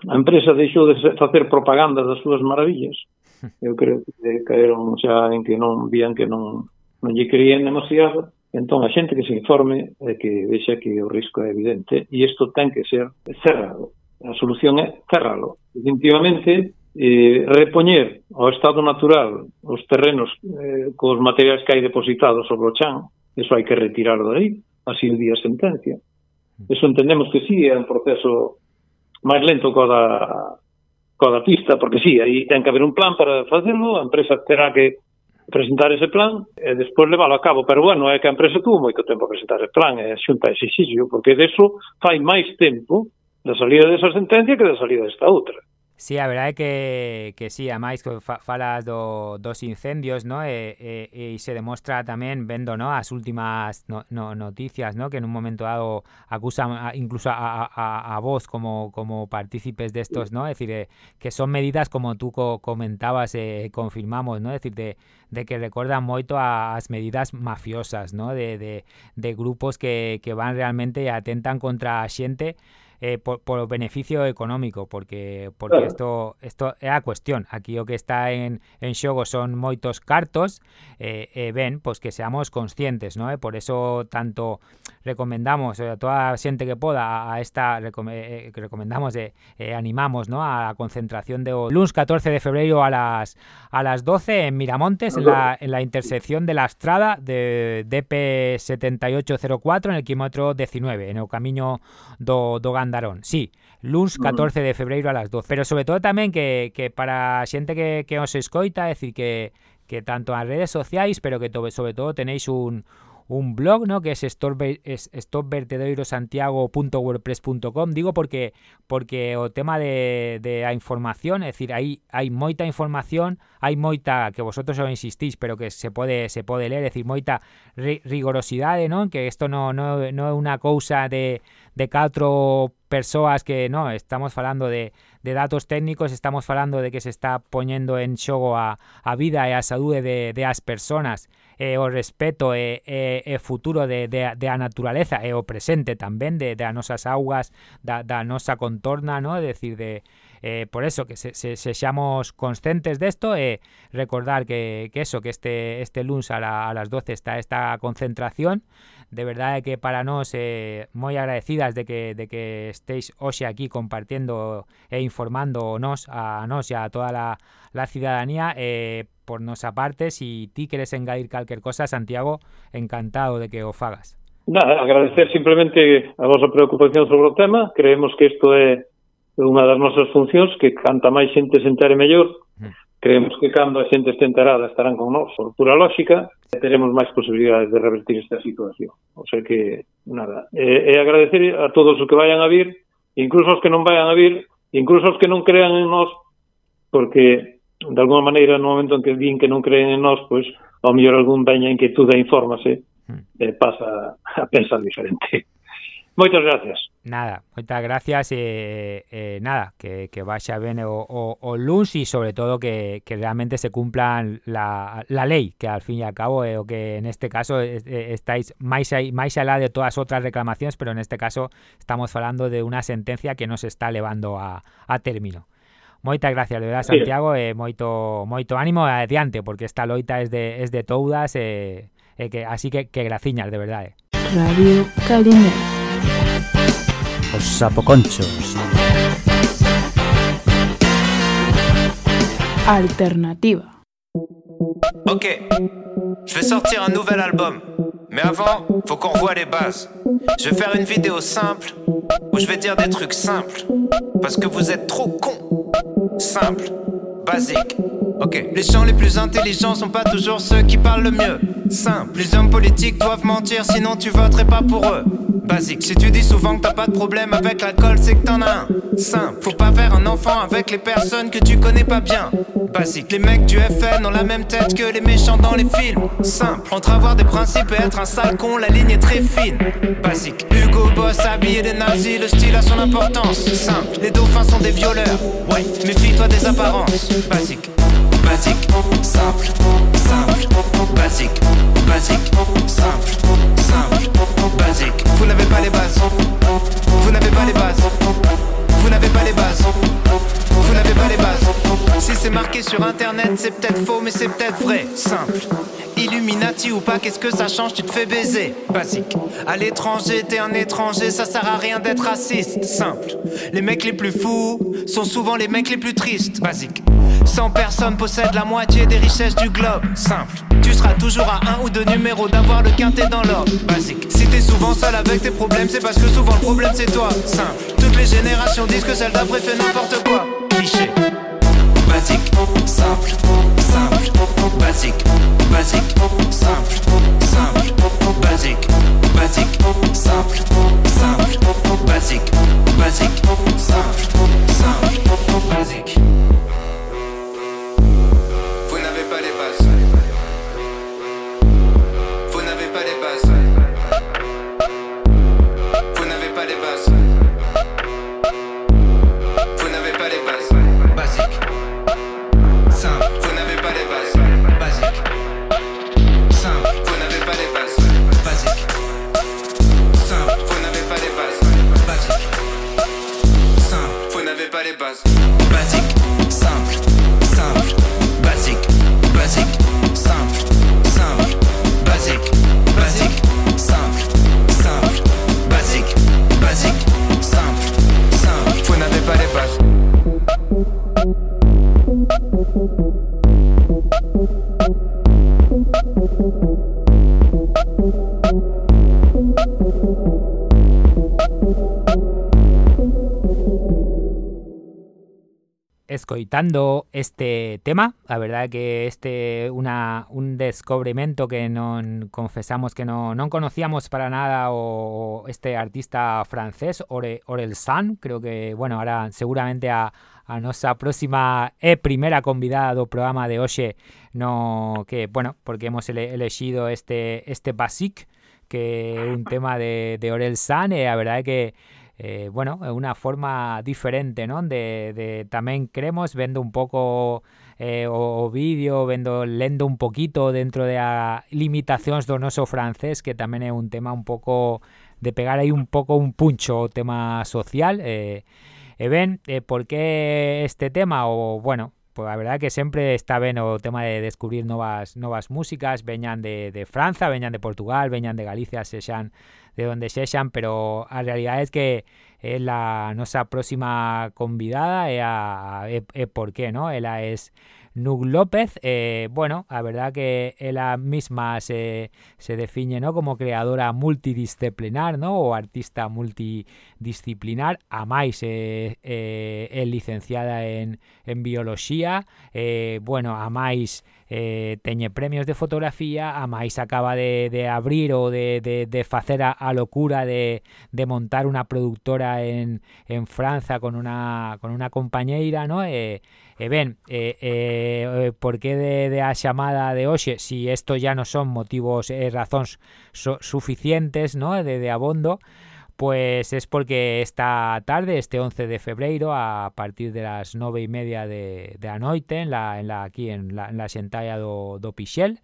a empresa deixou de facer propaganda das súas maravillas. Eu creo que caeron xa en que non vían que non, non lle creían demasiado. Entón, a xente que se informe é que vexa que o risco é evidente e isto ten que ser cerrado. A solución é cerralo. Definitivamente, eh, repoñer ao estado natural os terrenos eh, cos materiais que hai depositados sobre o chan, eso hai que retirar de aí, así o día sentencia. Eso entendemos que sí, é un proceso máis lento co da, co da pista, porque sí, aí ten que haber un plan para facelo, a empresa terá que presentar ese plan e despois leválo a cabo. Pero bueno, é que a empresa tuvo moito tempo a presentar ese plan e a xunta exixillo, porque deso fai máis tempo da salida desa sentencia que da salida desta outra. Sí, a verdade que, que sí, ademais que fa, falas do, dos incendios, ¿no? Eh, eh, e, e, e se demostra tamén vendo, ¿no? As últimas no, no, noticias, ¿no? Que en un momento dado acusan a, incluso a, a, a vos como como partícipes de estos, ¿no? Es decir, eh, que son medidas como tú co comentabas, eh, confirmamos, ¿no? Es decir, de, de que recordan moito as medidas mafiosas, ¿no? De, de, de grupos que, que van realmente e atentan contra a xente eh, por, por beneficio económico, porque porque claro. isto isto é a cuestión. Aquí o que está en, en xogo son moitos cartos, eh, eh, ben, pois que seamos conscientes, ¿no? E por eso tanto recomendamos a toda a xente que poda a esta recom eh, que recomendamos eh, animamos, ¿no? a la concentración de lunes 14 de febreiro a las a las 12 en Miramontes en la, en la intersección de la Estrada de DP 7804 en el kilómetro 19, en el camiño do, do Gandalf Sí, luns 14 de febreiro a las 12. Pero sobre todo tamén que, que para xente que, que os escoita, é dicir que, que tanto as redes sociais, pero que to, sobre todo tenéis un, un blog, ¿no? Que es, es stopvertedeirosantiago.wordpress.com. Digo porque porque o tema de, de a información, es decir, aí hai moita información, hai moita que vosotros o insistís, pero que se pode se pode ler, es decir, moita ri, rigorosidade, ¿no? Que isto no no no é unha cousa de de catro persoas que, no, estamos falando de de datos técnicos, estamos falando de que se está poñendo en xogo a, a vida e a saúde de, de as persoas e o respeto e, e, e futuro de, de, de a naturaleza e o presente tamén de, de as nosas augas, da, da nosa contorna, no? Decir, de, eh, por eso que se, se, sexamos conscientes desto e recordar que, que eso, que este, este lunes a, la, a las 12 está esta concentración de verdade que para nós eh, moi agradecidas de que, de que esteis hoxe aquí compartiendo e informando nos a nos e a toda la, la ciudadanía eh, por nosa parte, si ti queres engadir calquer cosa, Santiago, encantado de que o fagas. Nada, agradecer simplemente a vosa preocupación sobre o tema, creemos que isto é unha das nosas funcións, que canta máis xente se entere mellor, Creemos que cando a xente este enterada estarán con nós, por pura lógica, teremos máis posibilidades de revertir esta situación. O sea que, nada, e, e agradecer a todos os que vayan a vir, incluso os que non vayan a vir, incluso os que non crean en nós, porque de alguma maneira no momento en que din que non creen en nós, pois ao mellor algún daña inquietude e infórmase, mm. e pasa a pensar diferente. Moitas gracias. Nada, moitas gracias e, eh, eh, nada, que, que vaya ben o, o, o LUNS e sobre todo que, que realmente se cumplan la, la lei, que al fin e al cabo é eh, o que en este caso eh, estáis máis, máis alá de todas outras reclamacións, pero en este caso estamos falando de unha sentencia que nos está levando a, a término. Moitas gracias, de verdad, Santiago, sí. e moito moito ánimo adiante, porque esta loita es de, es de todas, e, e que, así que, que graciñas, de verdade. Radio Calimera Os sapoconchos. Alternativa. Ok, je vais sortir un nouvel album. Mais avant, faut qu'on voit les bases. Je vais faire une vidéo simple où je vais dire des trucs simples. Parce que vous êtes trop cons. Simple, basique. Ok, les gens les plus intelligents sont pas toujours ceux qui parlent le mieux. Simple, les hommes politiques doivent mentir, sinon tu voterais pas pour eux. Basique, si tu dis souvent que t'as pas de problème avec l'alcool, c'est que t'en as un. Simple, faut pas faire un enfant avec les personnes que tu connais pas bien. Basique, les mecs du FN ont la même tête que les méchants dans les films. Simple, entre avoir des principes et être un sale con, la ligne est très fine. Basique, Hugo Boss habillé des nazis, le style a son importance. Simple, les dauphins sont des violeurs. Ouais, méfie-toi des apparences. Basique basique, simple, simple, basique, simple, simple, basique. Vous n'avez pas les bases, vous n'avez pas les bases, vous n'avez pas les bases, vous n'avez pas les bases. Si c'est marqué sur internet, c'est peut-être faux, mais c'est peut-être vrai, simple. Illuminati ou pas, qu'est-ce que ça change? Tu te fais baiser, basique. À l'étranger, t'es un étranger, ça sert à rien d'être raciste, simple. Les mecs les plus fous sont souvent les mecs les plus tristes, basique. 100 personnes possèdent la moitié des richesses du globe. Simple. Tu seras toujours à un ou deux numéros d'avoir le quintet dans l'ordre. Basique. Si t'es souvent seul avec tes problèmes, c'est parce que souvent le problème c'est toi. Simple. Toutes les générations disent que celle d'après fait n'importe quoi. Cliché. Basique. Simple. Simple. Basique. Basique. Simple. Simple. Basique. Basique. Simple. Simple. Basique. Basique. Simple. Simple. Basique. Escoitando este tema, a verdade que este una un descubrimento que non confesamos que non conocíamos para nada o este artista francés Ore, Orel San, creo que, bueno, ahora seguramente a, a nosa próxima e primeira convidada do programa de hoxe no que, bueno, porque hemos ele, elegido este este Basic que un tema de, de Orel San e a que eh, bueno, é unha forma diferente, non? De, de tamén cremos vendo un pouco eh, o, o vídeo, vendo lendo un poquito dentro de a limitacións do noso francés, que tamén é un tema un pouco de pegar aí un pouco un puncho tema social. Eh, eh, por que este tema? O, bueno, pues a verdade que sempre está ben o tema de descubrir novas novas músicas, veñan de, Franza, veñan de Portugal, veñan de Galicia, sexan de donde sexan, pero a realidade é que é la nosa próxima convidada e, a, e, e por qué, ¿no? Ela es Nug López, eh, bueno, a verdad que ela misma se, se define ¿no? como creadora multidisciplinar ¿no? o artista multidisciplinar, a máis eh, eh, é licenciada en, en bioloxía, eh, bueno, a máis eh, teñe premios de fotografía, a máis acaba de, de abrir ou de, de, de facer a, a locura de, de montar unha productora en, en Franza con unha, con unha compañeira, ¿no? Eh, E ben, eh, eh, por que de, de a chamada de hoxe, si isto ya non son motivos e eh, razóns suficientes, ¿no? de, abondo, pues es porque esta tarde, este 11 de febreiro, a partir de las nove e media de, de a noite, en la, en la, aquí en la, en la do, Pixel,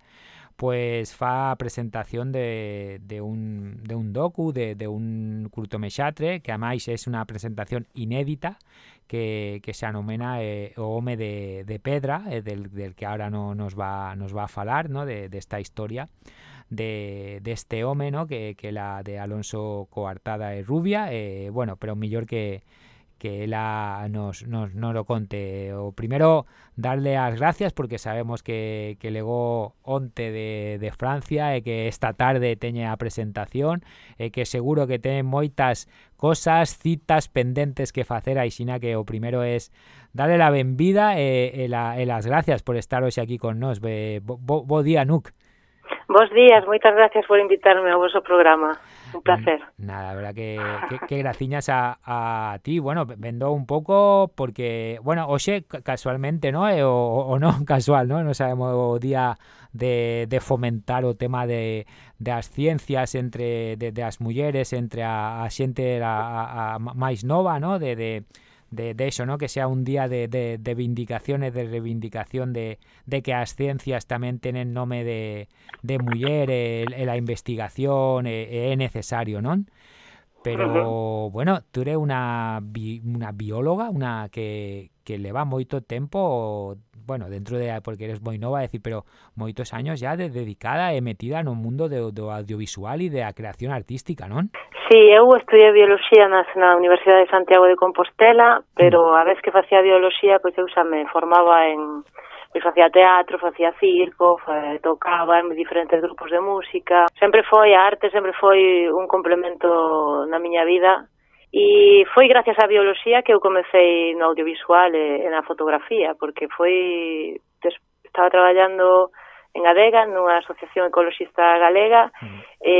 pues fa presentación de, de, un, de un docu, de, de un curtomexatre, que ademais é unha presentación inédita, que, que se anomena eh, o home de, de pedra, eh, del, del, que ahora no, nos, va, nos va a falar, ¿no? de, de esta historia de, de este home, ¿no? que, que la de Alonso Coartada e rubia, eh, bueno, pero mellor que que ela nos, nos, nos lo conte. O primero, darle as gracias porque sabemos que, que legó onte de, de Francia e que esta tarde teñe a presentación e que seguro que ten moitas cosas, citas pendentes que facer a Xina que o primeiro es darle la benvida e, e, la, e las gracias por estar hoxe aquí con nos. Bo, bo, bo día, Nuc. Bos días, moitas gracias por invitarme ao vosso programa. Un placer. Nada, la verdad que, que, que graciñas a, a ti. Bueno, vendo un pouco porque, bueno, hoxe casualmente, ¿no? O, o non casual, ¿no? Non sabemos o día de, de fomentar o tema de, das ciencias entre de, das mulleres, entre a, a xente a, a, a máis nova, ¿no? de, de de, de eso, ¿no? Que sea un día de, de, de vindicaciones, de reivindicación de, de que as ciencias tamén tenen nome de, de muller e, e a investigación é necesario, non? Pero, uh -huh. bueno, tú eres unha bi, bióloga, unha que, que leva moito tempo bueno, dentro de porque eres moi nova, decir, pero moitos años ya de dedicada e metida no mundo do, do audiovisual e da creación artística, non? Sí, eu estudiei Biología na, na Universidade de Santiago de Compostela, pero mm. a vez que facía Biología, pois eu xa me formaba en pois facía teatro, facía circo, tocaba en diferentes grupos de música. Sempre foi a arte, sempre foi un complemento na miña vida E foi gracias á bioloxía que eu comecei no audiovisual e, e na fotografía, porque foi des, estaba traballando en Adega, nunha asociación ecologista galega, uh -huh. e,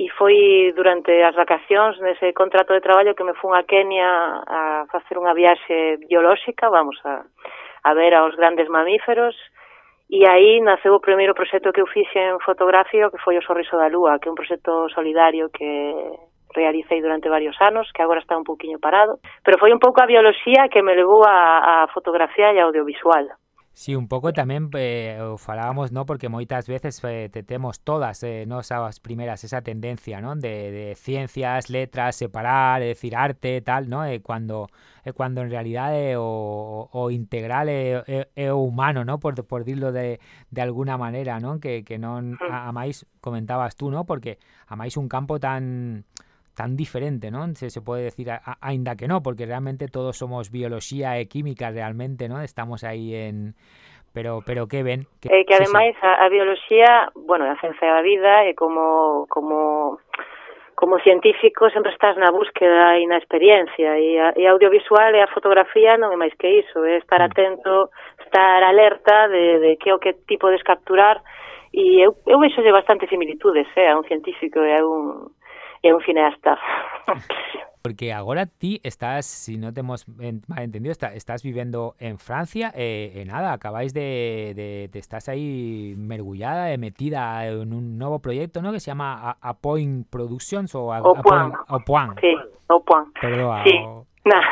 e foi durante as vacacións, nese contrato de traballo, que me fun a Kenia a facer unha viaxe biolóxica, vamos a, a ver aos grandes mamíferos, E aí naceu o primeiro proxecto que eu fixen fotográfico, que foi o Sorriso da Lúa, que é un proxecto solidario que realicei durante varios anos, que agora está un pouquiño parado, pero foi un pouco a bioloxía que me levou a, a fotografía e audiovisual. Sí, un pouco tamén eh, falábamos, ¿no? porque moitas veces eh, te temos todas eh, nos as primeiras esa tendencia ¿no? de, de ciencias, letras, separar, é decir, arte, tal, ¿no? eh, cuando eh, cuando en realidad eh, o, o integral é, eh, eh, humano, ¿no? por, por dirlo de, de alguna maneira, ¿no? que, que non amais, comentabas tú, ¿no? porque amais un campo tan tan diferente, ¿no? Se, se puede decir, ainda que no, porque realmente todos somos biología e química realmente, ¿no? Estamos aí en... Pero, pero que ven? Que, eh, que ademais sí, sí. A, a biología, bueno, a ciencia da vida e como, como como científico sempre estás na búsqueda e na experiencia e a, e audiovisual e a fotografía non é máis que iso, é eh, estar mm. atento, estar alerta de, de que o que tipo des capturar e eu, eu vexo lle bastante similitudes, eh, a un científico e a un e a un cineasta. Porque ahora ti estás, si no te hemos entendido, estás viviendo en Francia, eh, eh, nada, acabáis de, de, de, estás ahí mergullada, eh, metida en un nuevo proyecto, ¿no? Que se llama Apoint Productions o Apoint. Apoint. Sí. Perdón. Sí, nada.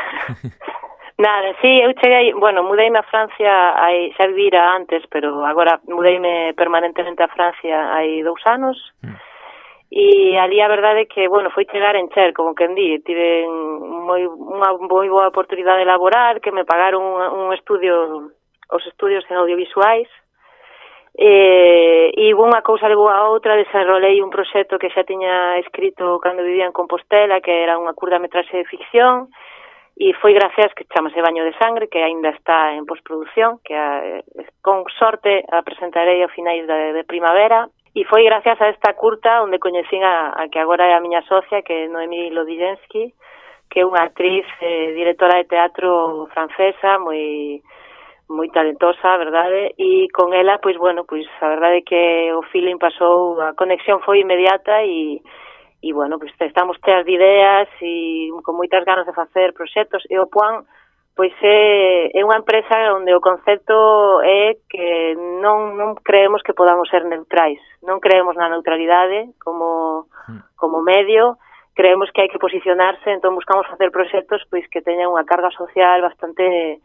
Nada, sí, eu cheguei, bueno, mudeime a Francia hai xa vivira antes, pero agora mudeime permanentemente a Francia hai dous anos. Mm e ali a verdade é que, bueno, foi chegar en Cher, como que di, tive moi, unha moi boa oportunidade laboral, que me pagaron un, un estudio, os estudios en audiovisuais, e, e unha cousa levou a outra, desenrolei un proxecto que xa tiña escrito cando vivía en Compostela, que era unha curta metraxe de ficción, e foi gracias que chamase Baño de Sangre, que aínda está en postproducción, que a, con sorte a presentarei a finais de, de primavera, E foi gracias a esta curta onde coñecín a, a que agora é a miña socia, que é Noemi Lodilensky, que é unha actriz eh, directora de teatro francesa, moi moi talentosa, verdade? E con ela, pois bueno, pois a verdade é que o feeling pasou, a conexión foi inmediata e e bueno, pois estamos teas de ideas e con moitas ganas de facer proxectos e o Puan pois é, é unha empresa onde o concepto é que non, non creemos que podamos ser neutrais, non creemos na neutralidade como, hmm. como medio, creemos que hai que posicionarse, entón buscamos facer proxectos pois que teñan unha carga social bastante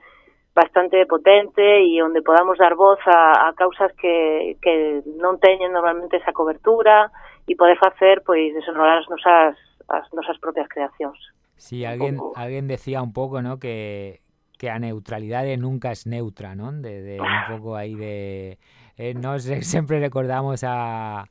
bastante potente e onde podamos dar voz a, a causas que, que non teñen normalmente esa cobertura e poder facer pois desenrolar as nosas, as nosas propias creacións. Sí, alguien, alguien decía un poco, ¿no? Que, que a neutralidade nunca es neutra, ¿no? De, de un pouco aí de... Eh, nos sempre recordamos a,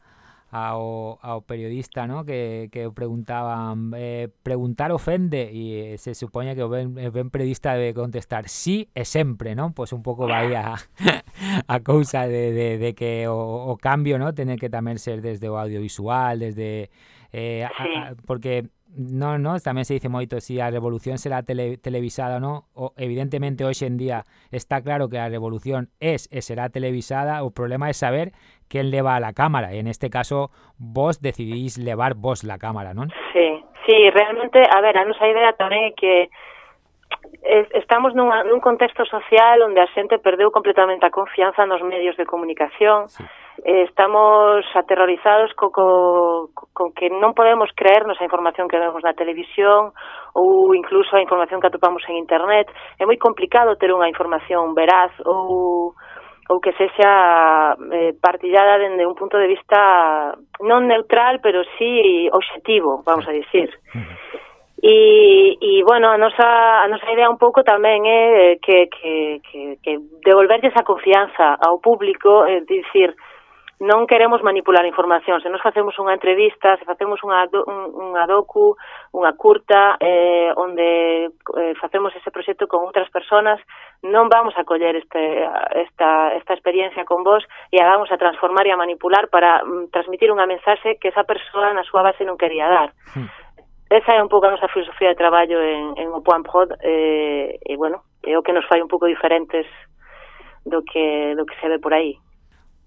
ao, ao periodista ¿no? que, que preguntaban eh, preguntar ofende y eh, se supoña que o ben, o ben periodista debe contestar sí e sempre, ¿no? Pois pues un pouco vai a, a cousa de, de, de que o, o cambio, ¿no? Tener que tamén ser desde o audiovisual, desde eh, a, a, porque non, non, tamén se dice moito se si a revolución será tele, televisada ou non, o, evidentemente hoxe en día está claro que a revolución es e será televisada, o problema é saber quen leva a la cámara, e en este caso vos decidís levar vos la cámara, non? Sí, sí, realmente, a ver, a nosa idea tamén é que estamos nunha, nun contexto social onde a xente perdeu completamente a confianza nos medios de comunicación. Sí. Estamos aterrorizados co, co, co que non podemos creernos a información que vemos na televisión ou incluso a información que atopamos en internet. É moi complicado ter unha información veraz ou ou que sexa eh, partillada dende un punto de vista non neutral, pero sí objetivo, vamos a dicir. Uh -huh. E, e bueno, a nosa, a nosa idea un pouco tamén é que, que, que, que devolverlle esa confianza ao público, é dicir, non queremos manipular información. Se nos facemos unha entrevista, se facemos unha, unha docu, unha curta, eh, onde eh, facemos ese proxecto con outras personas, non vamos a coller este, esta, esta experiencia con vos e a vamos a transformar e a manipular para mm, transmitir unha mensaxe que esa persoa na súa base non quería dar. Mm esa é un pouco a nosa filosofía de traballo en, en o Puan Prod eh, e bueno, é o que nos fai un pouco diferentes do que do que se ve por aí.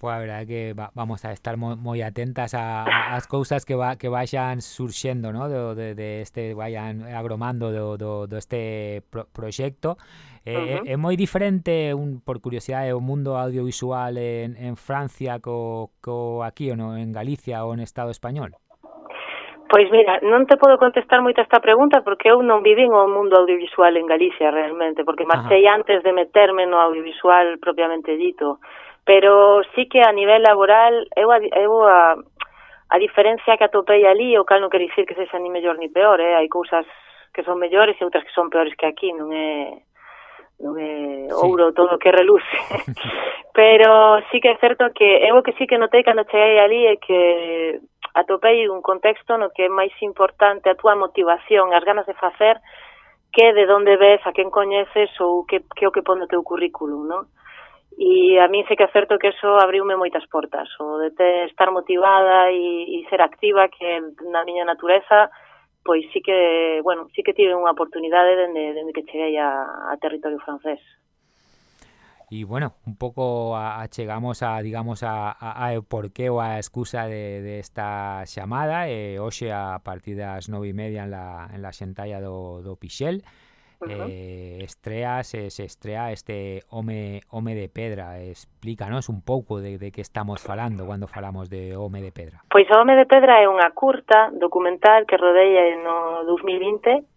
Pois a verdade que va, vamos a estar moi, moi atentas a, as cousas que va, que vayan surxendo, ¿no? Do, de, de este vayan agromando do, do, do este pro, proxecto. Eh, uh -huh. É moi diferente un por curiosidade o mundo audiovisual en, en Francia co, co aquí ou no, en Galicia ou en Estado español. Pois mira, non te podo contestar moito esta pregunta porque eu non vivín o mundo audiovisual en Galicia realmente, porque marchei Ajá. antes de meterme no audiovisual propiamente dito. Pero sí que a nivel laboral, eu a, eu a, a diferencia que atopei ali, o cal non quer dicir que sexa ni mellor ni peor, eh? hai cousas que son mellores e outras que son peores que aquí, non é non é ouro sí. todo que reluce. Pero sí que é certo que eu o que sí que notei cando cheguei ali é que atopei un contexto no que é máis importante a túa motivación, as ganas de facer, que de onde ves, a quen coñeces ou que, que o que pon no teu currículum, non? E a mí sei que é certo que eso abriume moitas portas, o de te, estar motivada e, e ser activa, que na miña natureza, pois sí que, bueno, sí que tive unha oportunidade dende, dende que cheguei a, a territorio francés y bueno, un pouco a, a chegamos a, digamos, a, a, a porqué ou a excusa de, de esta chamada e eh, hoxe a partir das nove e media en la, en la xentalla do, do Pixel eh, estrea, se, se estrea este Home, home de Pedra. Explícanos un pouco de, de que estamos falando cando falamos de Home de Pedra. Pois o Home de Pedra é unha curta documental que rodeia no 2020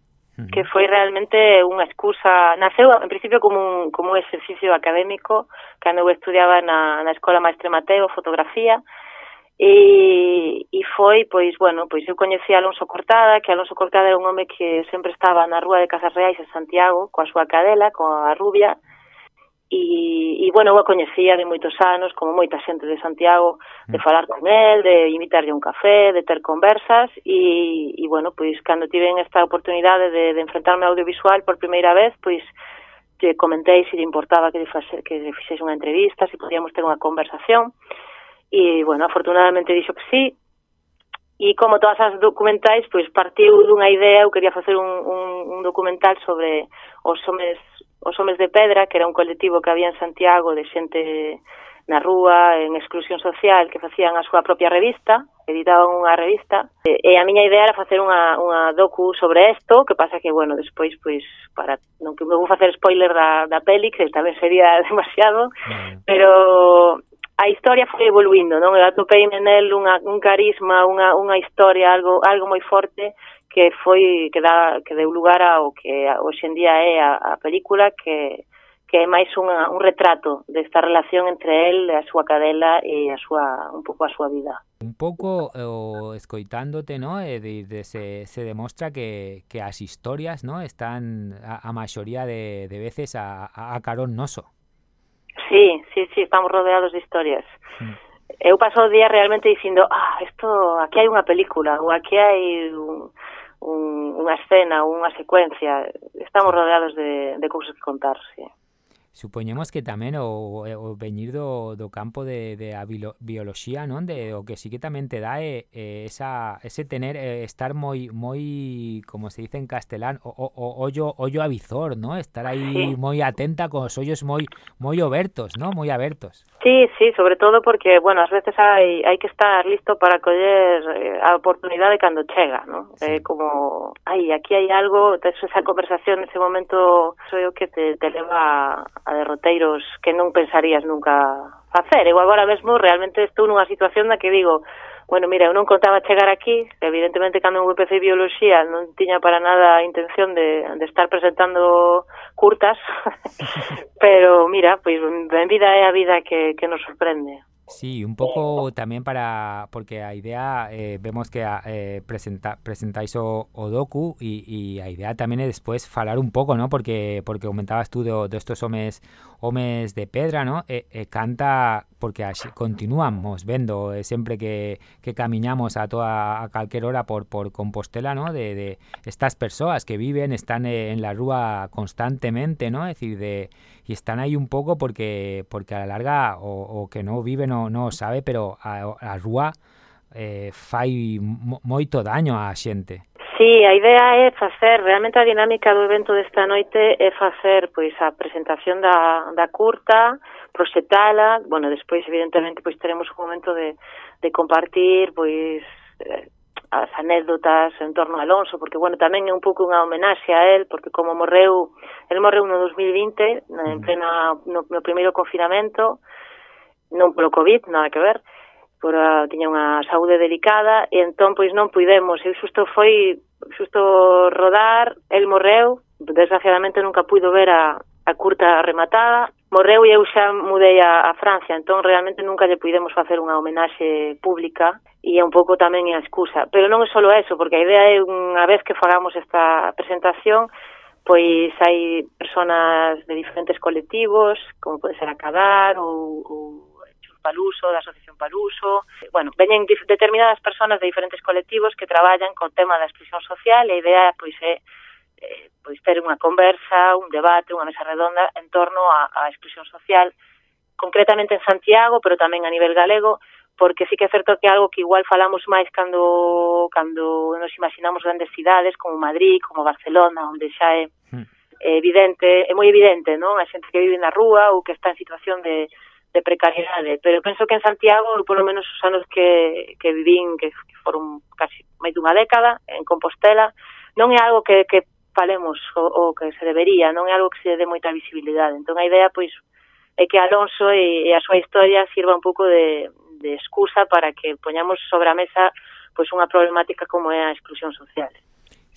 que foi realmente unha excusa. Naceu en principio como un, como un exercicio académico, cando eu estudiaba na, na Escola Maestre Mateo, fotografía, e, e foi, pois, bueno, pois eu coñecí a Alonso Cortada, que Alonso Cortada era un home que sempre estaba na Rúa de Casas Reais en Santiago, coa súa cadela, coa rubia, E, e bueno, eu a coñecía de moitos anos, como moita xente de Santiago, de mm. falar con el, de invitarlle un café, de ter conversas, e, e bueno, pois cando tiven esta oportunidade de, de enfrentarme ao audiovisual por primeira vez, pois que comentei se lle importaba que lle, fase, que lle fixese unha entrevista, se podíamos ter unha conversación, e bueno, afortunadamente dixo que sí, E como todas as documentais, pois partiu dunha idea, eu quería facer un, un, un documental sobre os homes os Homes de Pedra, que era un colectivo que había en Santiago de xente na rúa, en exclusión social, que facían a súa propia revista, editaban unha revista, e, e a miña idea era facer unha, unha docu sobre isto, que pasa que, bueno, despois, pois, para, non que vou facer spoiler da, da peli, que tamén sería demasiado, mm. pero a historia foi evoluindo, non? Eu atopei nel unha, un carisma, unha, unha historia, algo, algo moi forte, que foi que, dá, que deu lugar ao que hoxe en día é a, a película que, que é máis unha, un retrato desta relación entre el, a súa cadela e a súa, un pouco a súa vida. Un pouco eh, o escoitándote, no? E de, de, se, se demostra que, que as historias no? están a, a maioría de, de veces a, a carón noso. Sí, sí, sí, estamos rodeados de historias. Mm. Eu paso o día realmente dicindo, ah, isto, aquí hai unha película, ou aquí hai un un, unha escena, unha secuencia, estamos rodeados de, de cousas que contar, sí. Supoñemos que tamén o, o eh, veñir do, do campo de, de a bioloxía, non? De, o que sí que tamén te dá é, é esa, ese tener, eh, estar moi, moi, como se dice en castelán, o, o, o, ollo, ollo avizor, ¿no? Estar aí sí. moi atenta con os ollos moi moi abertos ¿no? Moi abertos. Sí, sí, sobre todo porque, bueno, ás veces hai, hai que estar listo para coller eh, a oportunidade cando chega, ¿no? Eh, sí. Eh, como, ai, aquí hai algo, tes esa conversación nese momento, soy o que te, te leva a derroteiros que non pensarías nunca facer. Eu agora mesmo realmente estou nunha situación na que digo, bueno, mira, eu non contaba chegar aquí, evidentemente cando eu empecé bioloxía non tiña para nada a intención de, de estar presentando curtas, pero mira, pois ben vida é a vida que, que nos sorprende. Sí, un pouco tamén para porque a idea eh, vemos que eh, presenta, presentáis o, o docu e, e a idea tamén é despois falar un pouco, ¿no? Porque porque comentabas tú de, de estos homes homes de pedra, ¿no? E, e canta porque así continuamos vendo eh, sempre que, que camiñamos a toda a calquer hora por por Compostela, ¿no? De, de estas persoas que viven, están eh, en la rúa constantemente, ¿no? Es decir, de y están ahí un poco porque, porque a la larga, o, o que no vive, no, no sabe, pero a, a rúa eh, fai moito daño á xente. Sí, a idea é facer, realmente a dinámica do evento desta noite é facer pois a presentación da, da curta, proxetala, bueno, despois evidentemente pois teremos un momento de, de compartir pois eh, as anécdotas en torno a Alonso, porque bueno, tamén é un pouco unha homenaxe a él, porque como morreu, el morreu no 2020, en mm. plena no, no primeiro confinamento, non polo Covid, nada que ver, por a, tiña unha saúde delicada e entón pois non puidemos, e xusto foi xusto rodar, el morreu, desgraciadamente nunca puido ver a, a curta rematada. Morreu e eu xa mudei a, a Francia, entón realmente nunca lle puidemos facer unha homenaxe pública e é un pouco tamén a excusa. Pero non é só eso, porque a idea é unha vez que fagamos esta presentación, pois hai personas de diferentes colectivos, como pode ser a Cadar ou, ou Paluso, da Asociación Paluso. Bueno, veñen determinadas personas de diferentes colectivos que traballan co tema da exclusión social e a idea pois é eh, pois ter unha conversa, un debate, unha mesa redonda en torno á, á exclusión social, concretamente en Santiago, pero tamén a nivel galego, porque sí que é certo que é algo que igual falamos máis cando cando nos imaginamos grandes cidades como Madrid, como Barcelona, onde xa é hmm. evidente, é moi evidente, non? A xente que vive na rúa ou que está en situación de, de precariedade, pero penso que en Santiago, por polo menos os anos que, que vivín, que, que foron casi máis dunha década, en Compostela, non é algo que, que falemos o, o que se debería, non é algo que se dé moita visibilidade. Entón a idea pois é que Alonso e, e a súa historia sirva un pouco de, de excusa para que poñamos sobre a mesa pois unha problemática como é a exclusión social.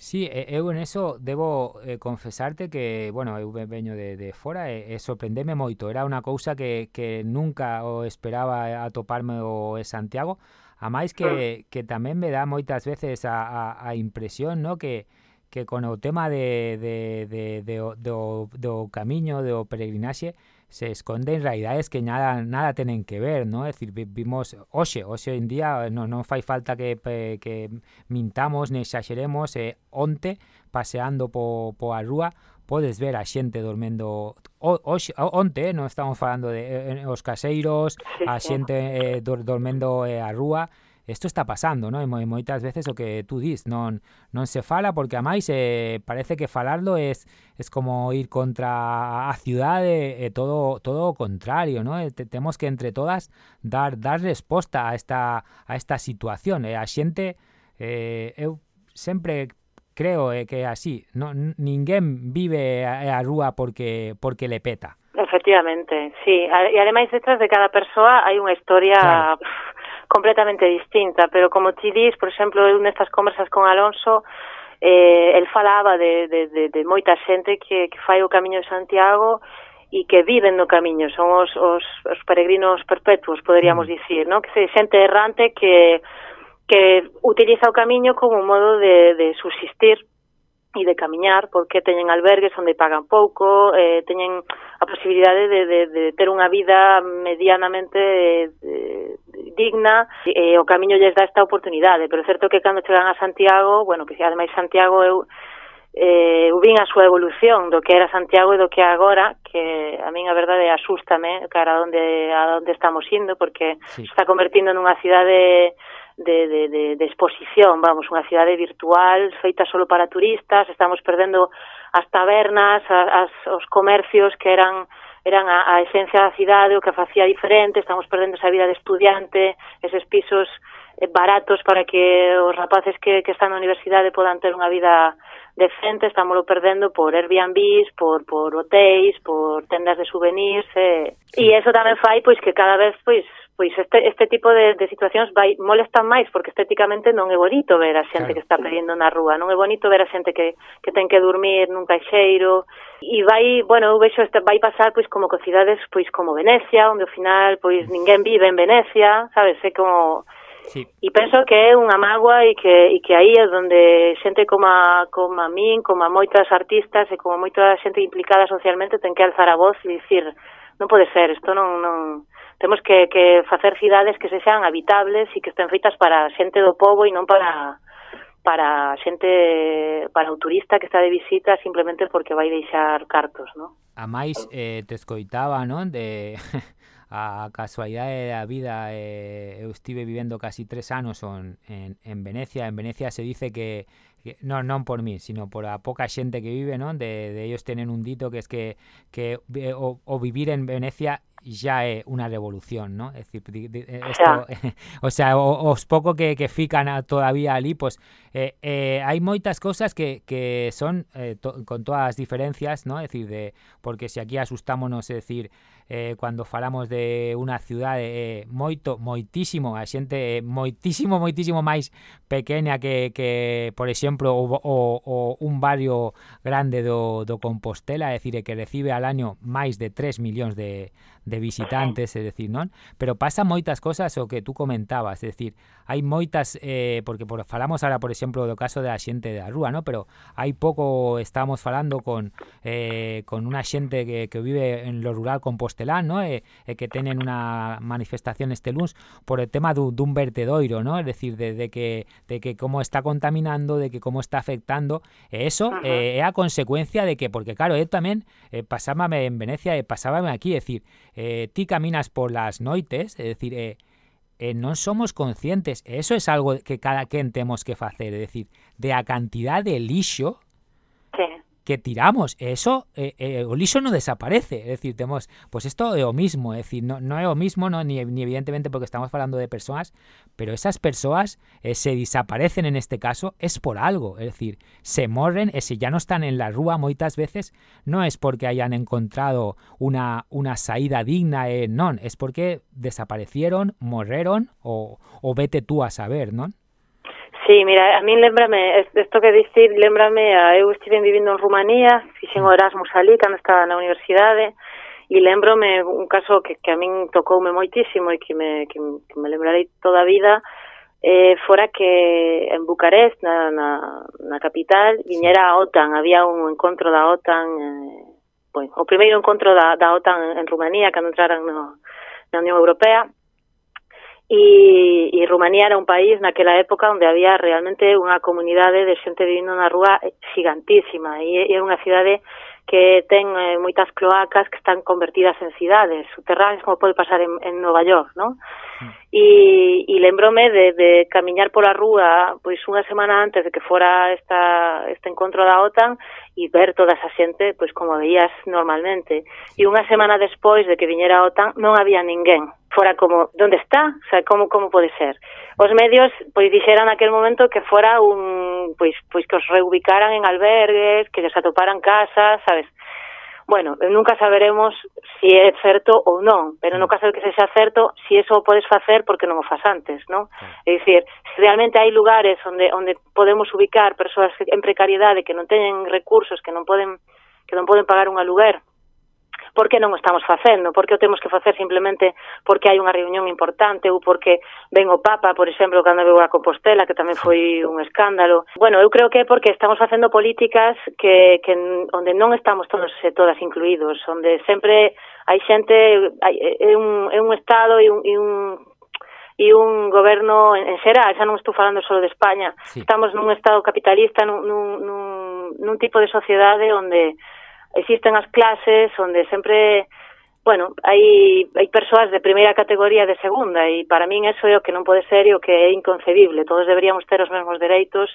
Sí, eu en eso debo eh, confesarte que, bueno, eu veño de, de fora e, e sorprendeme moito. Era unha cousa que, que nunca o esperaba atoparme o en Santiago. A máis que, mm. que tamén me dá moitas veces a, a, a impresión, no? Que, que con o tema de, de, de, de, do, do, do camiño, do peregrinaxe, se esconden realidades que nada nada tienen que ver, ¿no? Es decir, vimos hoxe, hoxe en día no no fai falta que, que mintamos ni exageremos, eh, onte paseando po, po a rúa podes ver a xente dormendo o, hoxe, onte, eh, non estamos falando de eh, os caseiros, a xente eh, dormendo eh, a rúa, isto está pasando, non? E moitas veces o que tú dis, non non se fala porque a máis eh, parece que falarlo es es como ir contra a cidade e eh, todo todo o contrario, non? E eh, te, temos que entre todas dar dar resposta a esta a esta situación. E eh, a xente eh, eu sempre creo eh, que é así, no, ninguén vive a, a rúa porque porque le peta. Efectivamente, sí. E ademais detrás de cada persoa hai unha historia claro completamente distinta, pero como ti dis, por exemplo, eu nestas conversas con Alonso, eh, el falaba de, de, de, de moita xente que, que fai o Camiño de Santiago e que viven no camiño, son os, os, os peregrinos perpetuos, poderíamos mm. dicir, ¿no? que se xente errante que que utiliza o camiño como un modo de, de subsistir e de camiñar porque teñen albergues onde pagan pouco, eh, teñen a posibilidade de, de, de ter unha vida medianamente eh, digna e eh, o camiño lles dá esta oportunidade, pero é certo que cando chegan a Santiago, bueno, que ademais Santiago eu eh, eu vin a súa evolución do que era Santiago e do que é agora, que a min a verdade asústame cara a onde, a onde estamos indo, porque sí. está convertindo nunha cidade de, de, de, de exposición, vamos, unha cidade virtual feita solo para turistas, estamos perdendo as tabernas, as, as os comercios que eran eran a, a esencia da cidade, o que facía diferente, estamos perdendo esa vida de estudiante, eses pisos eh, baratos para que os rapaces que, que están na universidade podan ter unha vida decente, estámoslo perdendo por Airbnbs, por, por hotéis, por tendas de souvenirs, e, sí. e eso tamén fai pois que cada vez pois pois este, este tipo de, de situacións vai molestan máis porque estéticamente non é bonito ver a xente claro. que está pedindo na rúa, non é bonito ver a xente que, que ten que dormir nun caixeiro e vai, bueno, eu vexo este, vai pasar pois como con cidades pois como Venecia, onde ao final pois ninguén vive en Venecia, sabes, é como Sí. E penso que é unha mágoa e que, e que aí é onde xente como a, como a min, como a moitas artistas e como moita xente implicada socialmente ten que alzar a voz e dicir non pode ser, isto non, non, temos que, que facer cidades que se sean habitables e que estén feitas para xente do povo e non para para xente para o turista que está de visita simplemente porque vai deixar cartos, ¿no? A máis eh, te escoitaba, non? De a casualidade da vida eh, eu estive vivendo casi tres anos en, en, en Venecia. En Venecia se dice que no, non por mí, sino por a poca xente que vive, non? De, de ellos tenen un dito que es que, que eh, o, o vivir en Venecia ya é unha revolución, ¿no? Es decir, eh, esto, o sea, os pouco que, que fican a, todavía ali, pues, eh, eh, hai moitas cousas que, que son, eh, to, con todas as diferencias, ¿no? Es decir, de, porque se si aquí asustámonos, es decir, eh, cando falamos de unha cidade eh, moito, moitísimo, a xente eh, moitísimo, moitísimo máis pequena que, que por exemplo, o, o, o un barrio grande do, do Compostela, é dicir, que recibe al año máis de 3 millóns de, de visitantes, é dicir, non? Pero pasa moitas cosas o que tú comentabas, é dicir, hai moitas, eh, porque por, falamos ahora, por exemplo, do caso da xente da rúa, ¿no? pero hai pouco estamos falando con, eh, con unha xente que, que vive en lo rural Compostela, ¿no? E, e que tenen unha manifestación este luns por el tema dun, dun vertedoiro, ¿no? Es decir, de, de que de que como está contaminando, de que como está afectando, eso eh, é a consecuencia de que, porque claro, eu tamén eh, pasábame en Venecia e pasábame aquí, é decir, eh, ti caminas por las noites, é dicir, eh, eh, non somos conscientes, eso es algo que cada quen temos que facer, é dicir, de a cantidad de lixo que tiramos. Eso, eh, eh, no desaparece. Es decir, tenemos, pues esto es lo mismo. Es decir, no, no es lo mismo, no, ni, evidentemente porque estamos hablando de personas, pero esas personas eh, se desaparecen en este caso, es por algo. Es decir, se morren, eh, si ya no están en la rúa muchas veces, no es porque hayan encontrado una, una salida digna, eh, no, es porque desaparecieron, morreron o, o vete tú a saber, ¿no? Sí, mira, a min lembrame, isto que dicir, lembrame, a, eu estive vivindo en Rumanía, fixen o Erasmus ali, cando estaba na universidade, e lembrome un caso que, que a min tocoume moitísimo e que me, que, que me lembrarei toda a vida, eh, fora que en Bucarest, na, na, na capital, viñera a OTAN, había un encontro da OTAN, eh, pois, o primeiro encontro da, da OTAN en Rumanía, cando entraran no, na Unión Europea, e, e Rumanía era un país naquela época onde había realmente unha comunidade de xente vivindo na rúa eh, gigantísima e é unha cidade que ten eh, moitas cloacas que están convertidas en cidades subterráneas como pode pasar en, en Nova York, non? e, e lembrome de, de camiñar pola rúa pois unha semana antes de que fora esta, este encontro da OTAN e ver toda esa xente pois como veías normalmente e unha semana despois de que viñera a OTAN non había ninguén fora como, onde está? O sea, como, como pode ser? Os medios, pois, dixeran naquel momento que fora un, pois, pois que os reubicaran en albergues, que les atoparan casas, sabes? bueno, nunca saberemos si é certo ou non, pero no mm. caso de que sexa certo, si eso o podes facer porque non o fas antes, non? É ah. dicir, se realmente hai lugares onde onde podemos ubicar persoas en precariedade que non teñen recursos, que non poden que non poden pagar un aluguer por que non o estamos facendo, por que o temos que facer simplemente porque hai unha reunión importante ou porque ven o Papa, por exemplo, cando veu a Compostela, que tamén foi un escándalo. Bueno, eu creo que é porque estamos facendo políticas que, que onde non estamos todos e todas incluídos, onde sempre hai xente, hai, é, un, é un Estado e un, e un e un goberno en xeral, xa non estou falando só de España, sí. estamos nun estado capitalista, nun, nun, nun, nun tipo de sociedade onde existen as clases onde sempre bueno, hai, hai persoas de primeira categoría e de segunda e para min eso é o que non pode ser e o que é inconcebible. Todos deberíamos ter os mesmos dereitos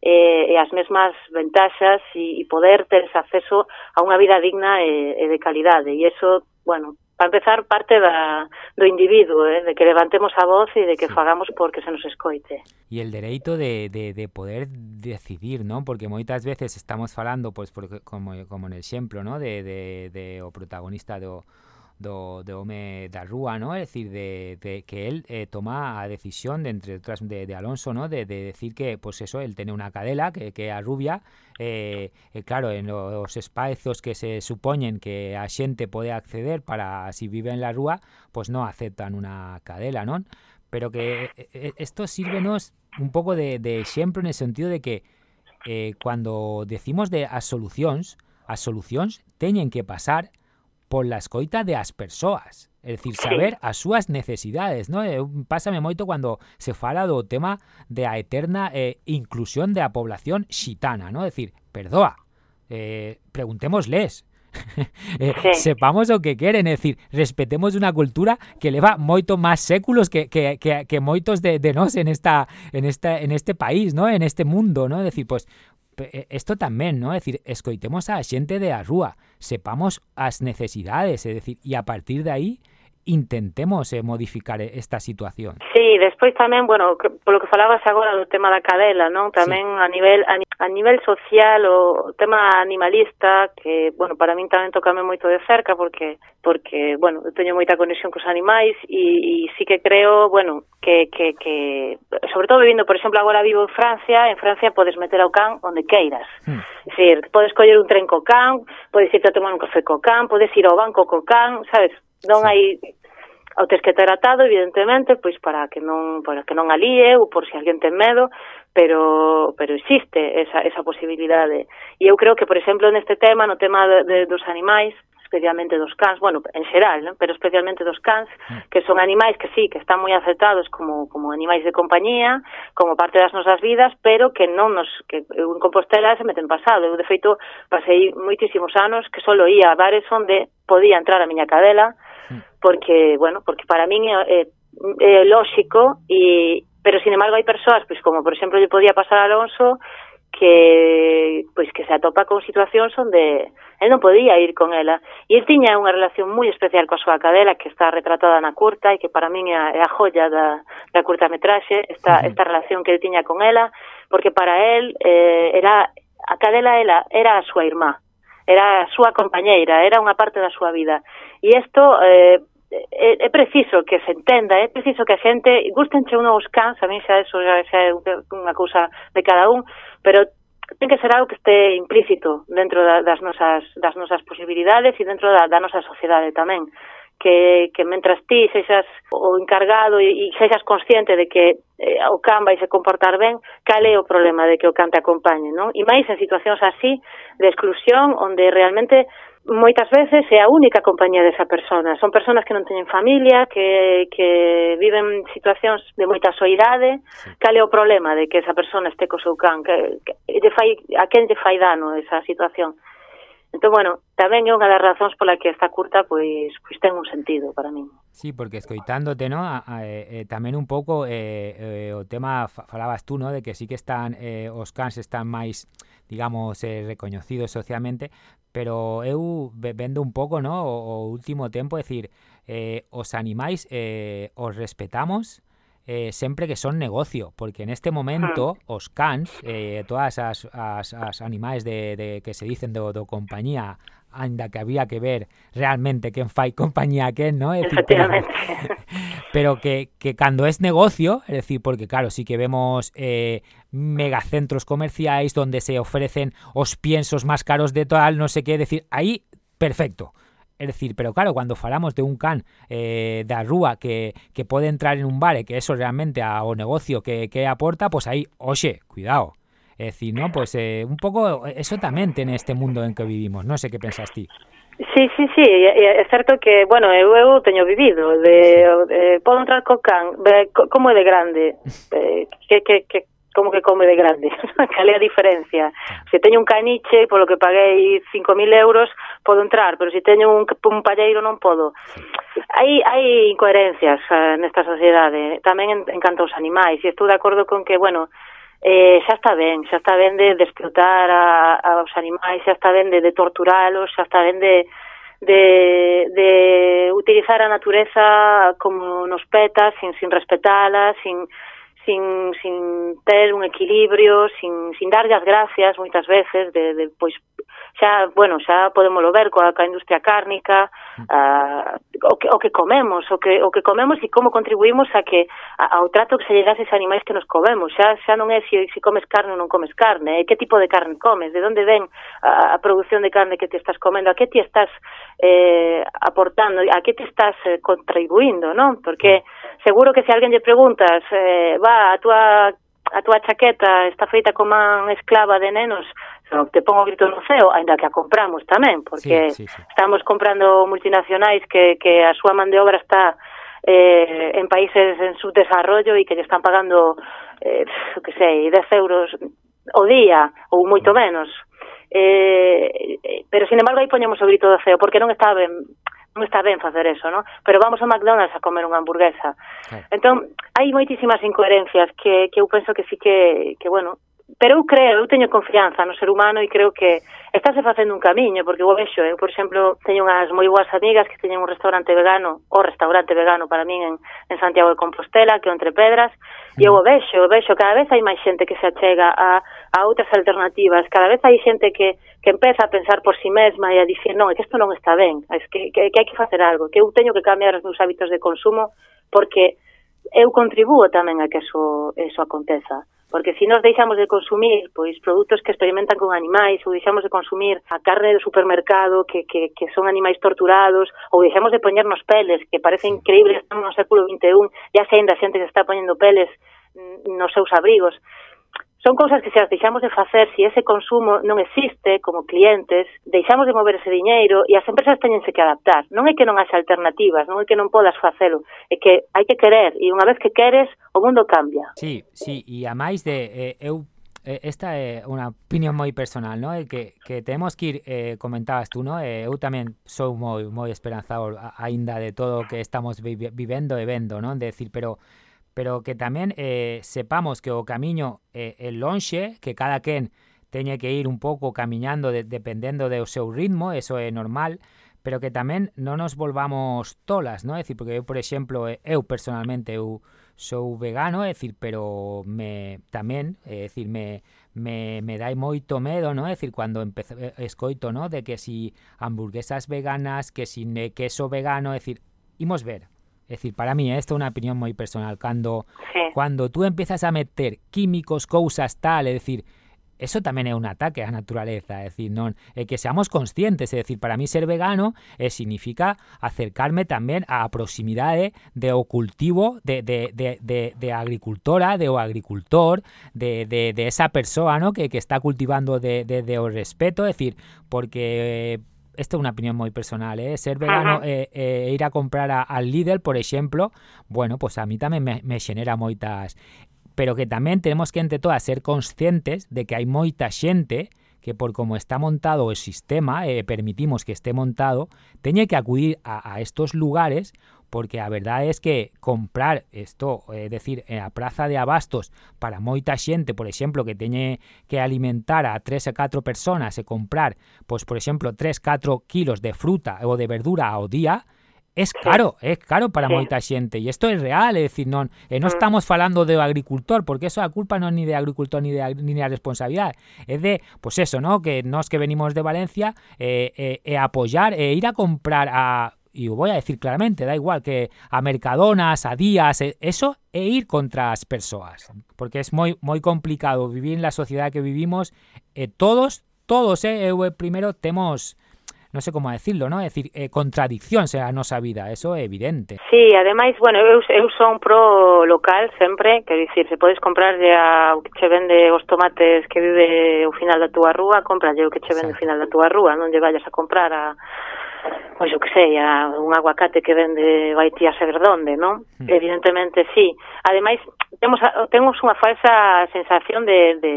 eh, e as mesmas ventaxas e, e poder ter ese acceso a unha vida digna e, e de calidade. E eso, bueno, para empezar, parte da, do individuo, eh, de que levantemos a voz e de que sí. fagamos porque se nos escoite. E el dereito de, de, de poder decidir, non? Porque moitas veces estamos falando, pois, por, como, como en el exemplo, ¿no? de, de, de o protagonista do, do, do home da rúa, ¿no? Es decir, de, que él eh, toma a decisión, de, entre otras, de, de Alonso, ¿no? De, de decir que, pues eso, él tiene una cadela, que, que a rubia, eh, eh, claro, en los espacios que se supoñen que a xente pode acceder para si vive en la rúa, pues no aceptan una cadela, ¿no? Pero que esto sírvenos un pouco de, de exemplo en el sentido de que cuando decimos de as solucións, as solucións teñen que pasar pola escoita de as persoas. É dicir, saber as súas necesidades, non? É, pásame moito cando se fala do tema de a eterna eh, inclusión da población xitana, non? É dicir, perdoa, eh, preguntémosles, eh, sí. sepamos o que queren, é dicir, respetemos unha cultura que leva moito máis séculos que, que, que, que moitos de, de nós en esta en esta en este país, ¿no? En este mundo, ¿no? É dicir, pois isto tamén, non? É dicir, escoitemos a xente de a rúa, sepamos as necesidades, é dicir, e a partir de aí intentemos eh, modificar eh, esta situación. Sí, despois tamén, bueno, polo que falabas agora do tema da cadela, non? Tamén sí. a nivel a, a nivel social o tema animalista que, bueno, para min tamén tocame moito de cerca porque porque, bueno, eu teño moita conexión cos animais e, e sí que creo, bueno, que, que, que sobre todo vivindo, por exemplo, agora vivo en Francia, en Francia podes meter ao can onde queiras. Hmm. Es decir, podes coller un tren co can, podes irte a tomar un café co can, podes ir ao banco co can, sabes? Non sí. hai ao tes que ter atado, evidentemente, pois para que non para que non alíe ou por se si alguén ten medo, pero pero existe esa esa posibilidade. E eu creo que, por exemplo, neste tema, no tema de, de dos animais, especialmente dos cans, bueno, en xeral, ¿no? pero especialmente dos cans, mm. que son animais que sí, que están moi aceptados como, como animais de compañía, como parte das nosas vidas, pero que non nos, que en Compostela se me ten pasado, eu de feito pasei moitísimos anos que só ia a bares onde podía entrar a miña cadela, porque, bueno, porque para min é, é, é lóxico e pero sin embargo hai persoas, pois como por exemplo lle podía pasar a Alonso que pois que se atopa con situacións onde el non podía ir con ela e el tiña unha relación moi especial coa súa cadela que está retratada na curta e que para min é a, é a joya da, da curta metraxe esta, esta relación que el tiña con ela porque para el eh, era a cadela ela era a súa irmá era a súa compañeira, era unha parte da súa vida. E isto, eh, é, é preciso que se entenda, é preciso que a xente gustenche uno os cans, a mí xa eso xa, xa é unha cousa de cada un, pero ten que ser algo que este implícito dentro da, das nosas das nosas posibilidades e dentro da, da nosa sociedade tamén que, que mentras ti sexas o encargado e, e sexas consciente de que eh, o can vai se comportar ben, cal é o problema de que o can te acompañe, non? E máis en situacións así de exclusión onde realmente moitas veces é a única compañía desa persona. Son personas que non teñen familia, que, que viven situacións de moita soidade. Sí. Cal é o problema de que esa persona este co seu can? Que, que, de fai, a quen lle fai dano esa situación? Entón, bueno, tamén é unha das razóns pola que esta curta pois, pois ten un sentido para min. Sí, porque escoitándote, ¿no? A, a, eh, tamén un pouco eh, eh, o tema falabas tú, ¿no? De que sí que están eh, os cans están máis digamos, eh, recoñecidos socialmente, pero eu vendo un pouco, no, o, o último tempo, é eh, os animais eh, os respetamos, eh, sempre que son negocio, porque en este momento ah. os cans, eh, todas as, as, as animais de, de que se dicen do, do compañía anda que había que ver realmente quen fai compañía a quen, ¿no? Pero, pero que, que cando es negocio, es decir, porque claro, sí que vemos eh, megacentros comerciais donde se ofrecen os piensos máis caros de tal, no sé qué, decir, aí, perfecto. Es decir, pero claro, cuando falamos de un can eh, da rúa que, que pode entrar en un bar e que eso realmente ao negocio que, que aporta, pues aí, oxe, cuidado. Es decir, ¿no? Pues eh, un pouco eso tamén ten este mundo en que vivimos. Non sei que pensas ti. Sí, sí, sí, é certo que, bueno, eu, eu teño vivido de, sí. eh, podo entrar co can como é de grande eh, que, que, que, como que come de grande cal é a diferencia se teño un caniche polo que paguei 5.000 euros podo entrar, pero se teño un, un palleiro non podo hai, hai incoherencias eh, nesta sociedade eh, tamén en, en canto aos animais e estou de acordo con que, bueno, eh, xa está ben, xa está ben de, de explotar a, aos animais, xa está ben de, de torturalos, xa está ben de, de, de utilizar a natureza como nos peta, sin, sin respetala, sin, sin, sin ter un equilibrio, sin, sin darlle as gracias moitas veces, de, de, pois xa, bueno, xa podemos ver coa, coa industria cárnica, a, o que, o que comemos, o que, o que comemos e como contribuímos a que a, ao trato que se lle das a animais que nos comemos. Xa, xa non é se, se comes carne ou non comes carne, é que tipo de carne comes, de onde ven a, a produción de carne que te estás comendo, a que te estás eh, aportando, a que te estás eh, contribuindo, non? Porque seguro que se alguén lle preguntas, eh, va, a túa a túa chaqueta está feita como unha esclava de nenos, só te pongo o grito no ceo, aínda que a compramos tamén, porque sí, sí, sí. estamos comprando multinacionais que, que a súa man de obra está eh, en países en subdesarrollo e que lle están pagando, eh, que sei, 10 euros o día, ou moito mm. menos. Eh, eh, pero, sin embargo, aí poñemos o grito do ceo, porque non está ben non está ben facer eso, non? Pero vamos ao McDonald's a comer unha hamburguesa. Sí. Entón, hai moitísimas incoherencias que, que eu penso que sí que, que bueno, pero eu creo, eu teño confianza no ser humano e creo que estáse facendo un camiño, porque eu vexo, eu, por exemplo, teño unhas moi boas amigas que teñen un restaurante vegano, o restaurante vegano para min en, en Santiago de Compostela, que é entre pedras, e eu o mm. vexo, eu vexo, cada vez hai máis xente que se achega a, a outras alternativas, cada vez hai xente que, que empeza a pensar por si sí mesma e a dicir, non, é que isto non está ben, é que, que, que hai que facer algo, que eu teño que cambiar os meus hábitos de consumo, porque eu contribúo tamén a que eso, eso aconteza porque se si nos deixamos de consumir pois produtos que experimentan con animais ou deixamos de consumir a carne do supermercado que, que, que son animais torturados ou deixamos de poñernos peles que parece increíble estamos no século XXI e ainda a xente que está poñendo peles mm, nos seus abrigos. Son cousas que se as deixamos de facer, se ese consumo non existe como clientes, deixamos de mover ese diñeiro e as empresas teñense que adaptar. Non é que non haxa alternativas, non é que non podas facelo, é que hai que querer e unha vez que queres, o mundo cambia. Sí, sí, e a máis de eh, eu esta é unha opinión moi personal, ¿no? É que, que temos que ir, eh, comentabas tú, ¿no? Eh, eu tamén sou moi moi esperanzador aínda de todo o que estamos vivendo e vendo, ¿no? De decir, pero pero que tamén eh, sepamos que o camiño eh, lonxe, que cada quen teñe que ir un pouco camiñando de, dependendo do seu ritmo, eso é normal, pero que tamén non nos volvamos tolas, ¿no? É dicir, porque eu, por exemplo, eh, eu personalmente eu sou vegano, é dicir, pero me tamén, é dicir, me me, me dai moito medo, ¿no? É dicir, cando empezo, eh, escoito, ¿no? De que si hamburguesas veganas, que si queso vegano, é dicir, imos ver, Es decir, para mí, ¿eh? esto es una opinión muy personal. Cuando, cuando tú empiezas a meter químicos, cosas, tal, es decir, eso también es un ataque a la naturaleza, es decir, no, eh, que seamos conscientes, es decir, para mí ser vegano eh, significa acercarme también a proximidades de o cultivo, de, de, de, de, agricultora, de o agricultor, de, de esa persona ¿no? que, que está cultivando de, o respeto, es decir, porque... esta é unha opinión moi personal, eh? ser vegano e eh, eh, ir a comprar a, al Lidl, por exemplo, bueno, pues a mí tamén me, me xenera moitas... Pero que tamén tenemos que, entre todas, ser conscientes de que hai moita xente que por como está montado o sistema, eh, permitimos que esté montado, teñe que acudir a, a estos lugares porque a verdade é que comprar isto, é eh, decir, a praza de abastos para moita xente, por exemplo, que teñe que alimentar a 3 e 4 personas e comprar, pois por exemplo, 3 4 kilos de fruta ou de verdura ao día, es caro, es caro para sí. moita xente e isto é real, é dicir, non, e non mm. estamos falando do agricultor, porque eso a culpa non ni de agricultor ni de ni de responsabilidade, é de, pois pues eso, ¿no? que nós que venimos de Valencia eh, eh, eh, apoyar e eh, ir a comprar a y voy a decir claramente, da igual que a mercadonas, a días, eso, e ir contra as persoas. Porque é moi, moi complicado vivir en la sociedade que vivimos. Eh, todos, todos, eh, eu eh, primeiro temos non sei como decirlo, ¿no? É dicir, eh, contradicción a nosa vida, eso é evidente. Sí, ademais, bueno, eu, eu son pro local sempre, quer dicir, se podes comprarlle a, o que che vende os tomates que vive o final da túa rúa, compralle o que che vende ao o final da túa rúa, non lle vayas a comprar a pois o que sei, a, un aguacate que vende vai ti a saber donde, non? Mm. Evidentemente, sí. Ademais, temos, temos unha falsa sensación de, de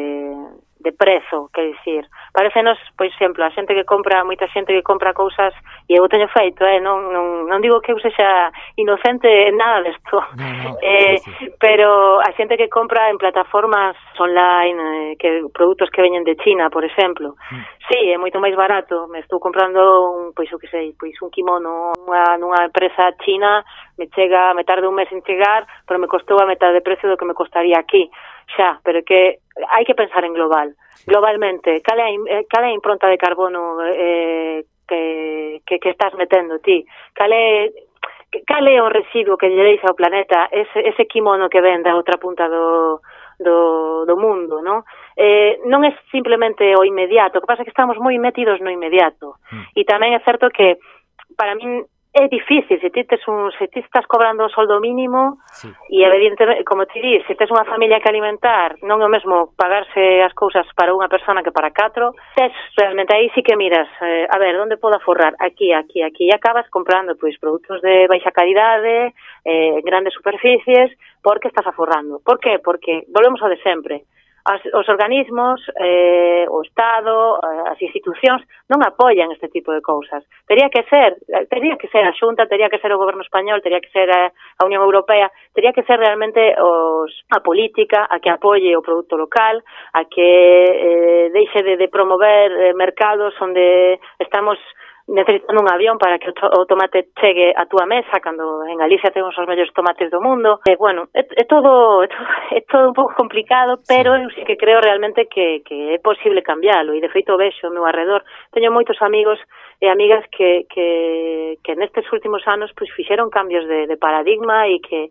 de prezo, quer dicir. Parécenos, por exemplo, a xente que compra, moita xente que compra cousas, e eu teño feito, eh, non, non, non digo que eu sexa inocente en nada desto, no, no, eh, sí, sí. pero a xente que compra en plataformas online, eh, que produtos que veñen de China, por exemplo, mm. sí, é moito máis barato, me estou comprando un, pois o que sei, pois un kimono nunha, nunha empresa china, me chega, me tarda un mes en chegar, pero me costou a metade de precio do que me costaría aquí xa, pero que hai que pensar en global, globalmente, cal é, eh, cal é a impronta de carbono eh, que, que, que estás metendo ti, cal é cal é o residuo que lle deixa ao planeta ese, ese kimono que ven da outra punta do, do, do mundo, non? Eh, non é simplemente o inmediato, o que pasa é que estamos moi metidos no inmediato. Mm. E tamén é certo que para min É difícil, se ti tes un, se ti estás cobrando o soldo mínimo sí. e evidentemente, como ti dis, se tes unha familia que alimentar, non é o mesmo pagarse as cousas para unha persona que para catro, tes realmente aí sí que miras, eh, a ver, onde podo aforrar? Aquí, aquí, aquí, e acabas comprando pois produtos de baixa calidade, eh, grandes superficies, porque estás aforrando. Por que? Porque volvemos ao de sempre as, os organismos, eh, o Estado, eh, as institucións non apoian este tipo de cousas. Tería que ser, eh, tería que ser a Xunta, tería que ser o goberno español, tería que ser a, a Unión Europea, tería que ser realmente os, a política a que apoie o produto local, a que eh, deixe de, de promover eh, mercados onde estamos necesitando un avión para que o, tomate chegue a túa mesa cando en Galicia temos os mellores tomates do mundo. E bueno, é, é todo é todo, é todo un pouco complicado, pero eu sí que creo realmente que que é posible cambiálo e de feito vexo ao meu arredor. Teño moitos amigos e amigas que que que nestes últimos anos pois fixeron cambios de de paradigma e que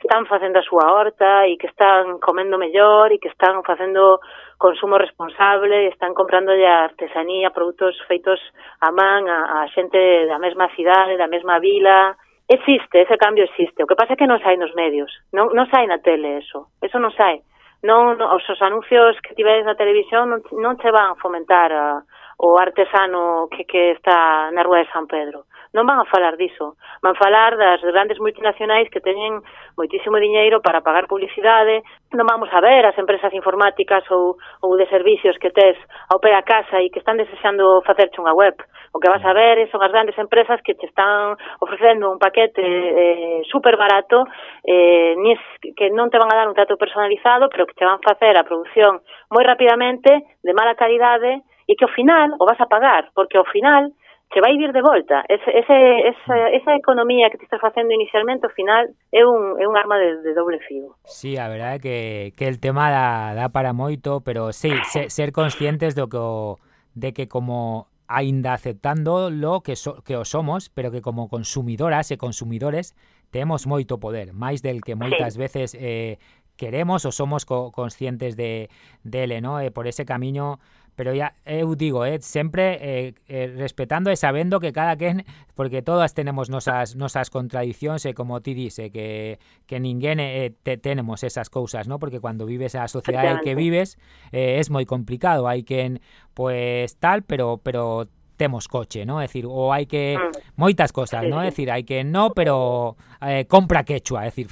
están facendo a súa horta e que están comendo mellor e que están facendo consumo responsable, están comprando a artesanía, produtos feitos a man, a, a xente da mesma cidade, da mesma vila. Existe, ese cambio existe. O que pasa é que non sai nos medios, non, non sai na tele eso, eso non sai. Non, non, os, os anuncios que tivedes na televisión non, non che van fomentar a, o artesano que, que está na Rúa de San Pedro non van a falar diso. Van falar das grandes multinacionais que teñen moitísimo diñeiro para pagar publicidade, non vamos a ver as empresas informáticas ou, ou de servicios que tes ao pé da casa e que están desexando facerche unha web. O que vas a ver son as grandes empresas que te están ofrecendo un paquete eh, super barato eh, nis, que non te van a dar un trato personalizado, pero que te van a facer a produción moi rapidamente, de mala calidade, e que ao final o vas a pagar, porque ao final se vai vir de volta. Ese, ese, esa, esa economía que te estás facendo inicialmente, ao final, é un, é un arma de, de doble fío. Sí, a verdade é que, que el tema dá, dá para moito, pero sí, se, ser conscientes do que o, de que como aínda aceptándolo que, so, que o somos, pero que como consumidoras e consumidores temos moito poder, máis del que moitas sí. veces eh, queremos ou somos co conscientes de dele, ¿no? E por ese camiño pero ya eu digo, eh, sempre eh, eh, respetando e sabendo que cada quen, porque todas tenemos nosas nosas contradicións e como ti dice que que ninguén eh, te, tenemos esas cousas, ¿no? Porque cuando vives a sociedade que vives eh, es moi complicado, hai quen pues tal, pero pero temos coche, ¿no? Es decir, o hai que mm. moitas cosas, ¿no? Es decir, hai que no, pero eh, compra quechua, es decir,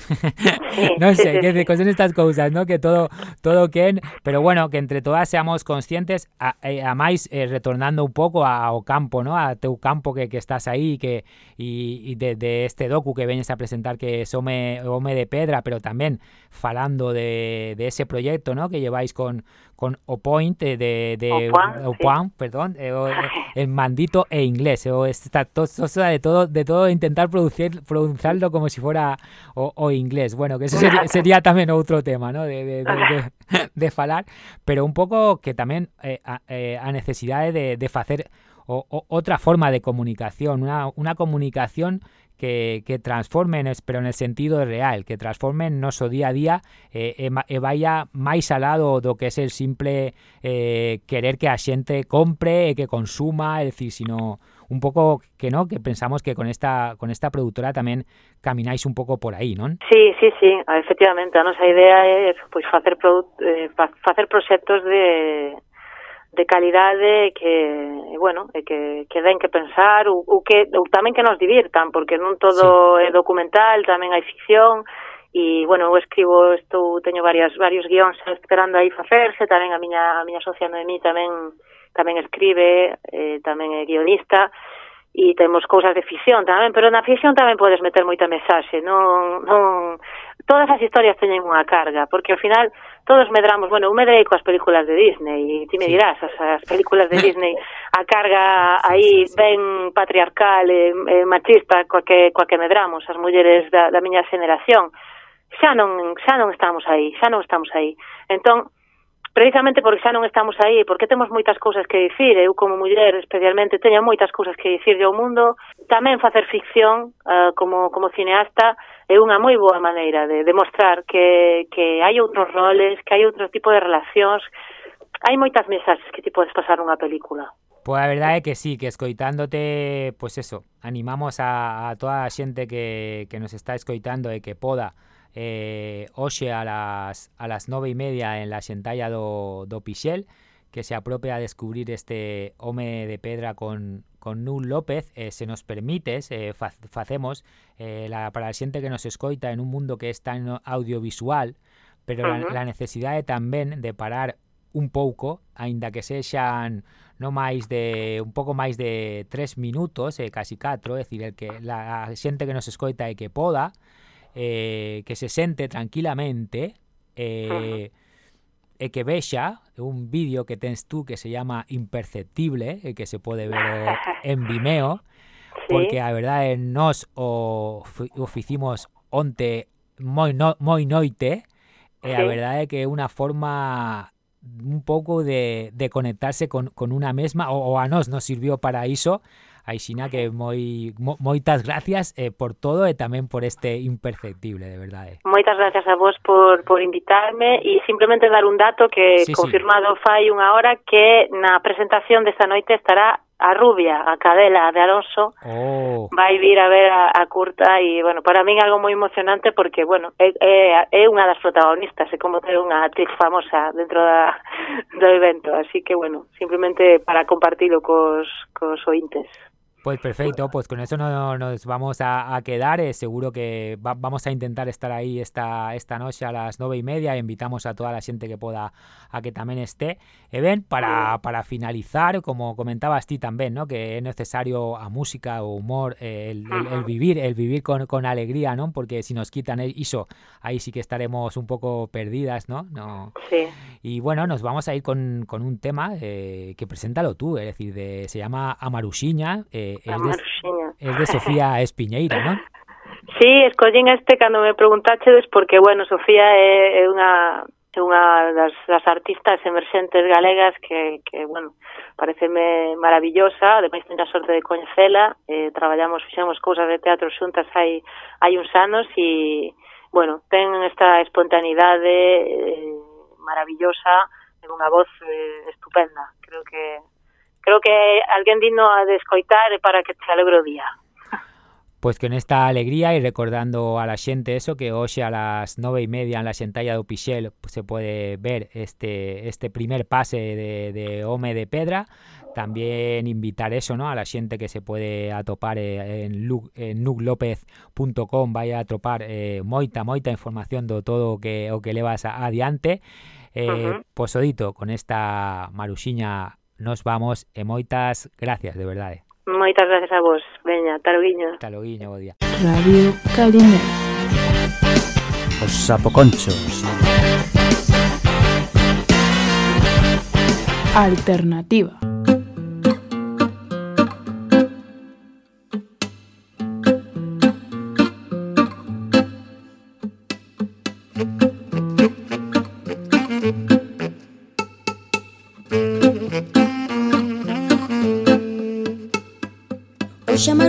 non sei, que de son estas cousas, ¿no? Que todo todo quen, pero bueno, que entre todas seamos conscientes a, a máis eh, retornando un pouco ao campo, ¿no? A teu campo que, que estás aí que e, e de, de este docu que veñes a presentar que é Home, Home de Pedra, pero tamén falando de, de ese proyecto, ¿no? Que lleváis con con O Point de, de, de O sí. perdón, eh, el mandito e inglés, o está todo, de todo, de todo intentar producir, pronunciarlo como si fuera o, o inglés. Bueno, que eso sería, sería tamén outro tema, ¿no? De, de, de, de, falar, pero un pouco que tamén eh, a, eh, a necesidade de, de facer o, o, outra forma de comunicación, una, una comunicación que, que transformen, pero en el sentido real, que transformen noso día a día eh, e, e vaya máis alado do que é el simple eh, querer que a xente compre e que consuma, é dicir, sino un pouco que no, que pensamos que con esta con esta productora tamén camináis un pouco por aí, non? Sí, sí, sí, efectivamente, a nosa idea é pois facer eh, facer proxectos de de calidade que, bueno, que, que den que pensar ou, ou que ou tamén que nos divirtan, porque non todo sí. é documental, tamén hai ficción, e bueno, eu escribo, estou teño varias varios guións esperando aí facerse, tamén a miña a miña socia Noemí tamén tamén escribe, eh, tamén é guionista, e temos cousas de ficción tamén, pero na ficción tamén podes meter moita mensaxe, non, non todas as historias teñen unha carga, porque ao final todos medramos, bueno, eu medrei coas películas de Disney, e ti me dirás, as, as películas de Disney, a carga aí ben patriarcal e, e machista coa que, coa que medramos as mulleres da, da miña xeneración, xa non, xa non estamos aí, xa non estamos aí. Entón, precisamente porque xa non estamos aí, porque temos moitas cousas que dicir, eu como muller especialmente teño moitas cousas que dicir ao mundo, tamén facer ficción uh, como, como cineasta é unha moi boa maneira de demostrar que, que hai outros roles, que hai outro tipo de relacións, hai moitas mensaxes que ti podes pasar unha película. Pois a verdade é que sí, que escoitándote, pois pues eso, animamos a, a toda a xente que, que nos está escoitando e que poda eh, hoxe a las nove e media en la xentalla do, do Pixel que se apropia a descubrir este home de pedra con, con Nul López eh, se nos permites, eh, fa, facemos eh, la, para a xente que nos escoita en un mundo que é tan audiovisual pero uh -huh. a, la necesidade tamén de parar un pouco, aínda que sexan no máis de un pouco máis de tres minutos, eh, casi catro, é dicir, el que la xente que nos escoita e que poda, eh, que se sente tranquilamente eh, e que vexa un vídeo que tens tú que se llama Imperceptible e que se pode ver en Vimeo sí. porque a verdade nos o, onte moi, no, moi noite e sí. a verdade é que é unha forma un pouco de, de conectarse con, con unha mesma o, o a nos nos sirvió para iso Aixina que moi, mo, moitas gracias eh, por todo e tamén por este imperceptible, de verdade. Moitas gracias a vos por, por invitarme e simplemente dar un dato que sí, confirmado sí. fai unha hora que na presentación desta noite estará a Rubia, a cadela de Alonso, oh. vai vir a ver a, a Curta e, bueno, para min algo moi emocionante porque, bueno, é, é, é unha das protagonistas, é como ter unha actriz famosa dentro da, do evento, así que, bueno, simplemente para compartilo cos, cos ointes. Pues perfecto, pues con eso no, nos vamos a, quedar. Eh, seguro que vamos a intentar estar ahí esta, esta noche a las nove y media. Invitamos a toda la gente que pueda a que también esté. Even, para, para finalizar, como comentabas ti también, ¿no? que es necesario a música o humor eh, el, vivir, el vivir con, con, alegría, ¿no? porque si nos quitan eso, ahí sí que estaremos un poco perdidas. ¿no? no sí. Y bueno, nos vamos a ir con, con un tema eh, que preséntalo tú, es decir, de, se llama Amaruxiña. Eh, eh, es, de, Sofía Espiñeira, non? Sí, escollín este cando me preguntachedes porque, bueno, Sofía é, é unha é unha das, das artistas emerxentes galegas que, que bueno, pareceme maravillosa, ademais teño a sorte de coñecela, eh, traballamos, fixemos cousas de teatro xuntas hai, hai uns anos e, bueno, ten esta espontaneidade eh, maravillosa, ten unha voz eh, estupenda, creo que creo que alguén digno a descoitar para que te alegre o día. Pois pues que nesta alegría e recordando a la xente eso que hoxe a las nove e media en la xentalla do Pixel se pode ver este este primer pase de, de Home de Pedra también invitar eso ¿no? a la gente que se puede atopar eh, en, en nuclopez.com vaya a atopar eh, moita, moita información de todo o que, o que levas a, adiante eh, uh -huh. posodito con esta maruxiña nos vamos e moitas gracias, de verdade. Moitas gracias a vos. Veña, taloguiño. Taloguiño, bo día. Radio Calimera. Os sapoconchos. Alternativa.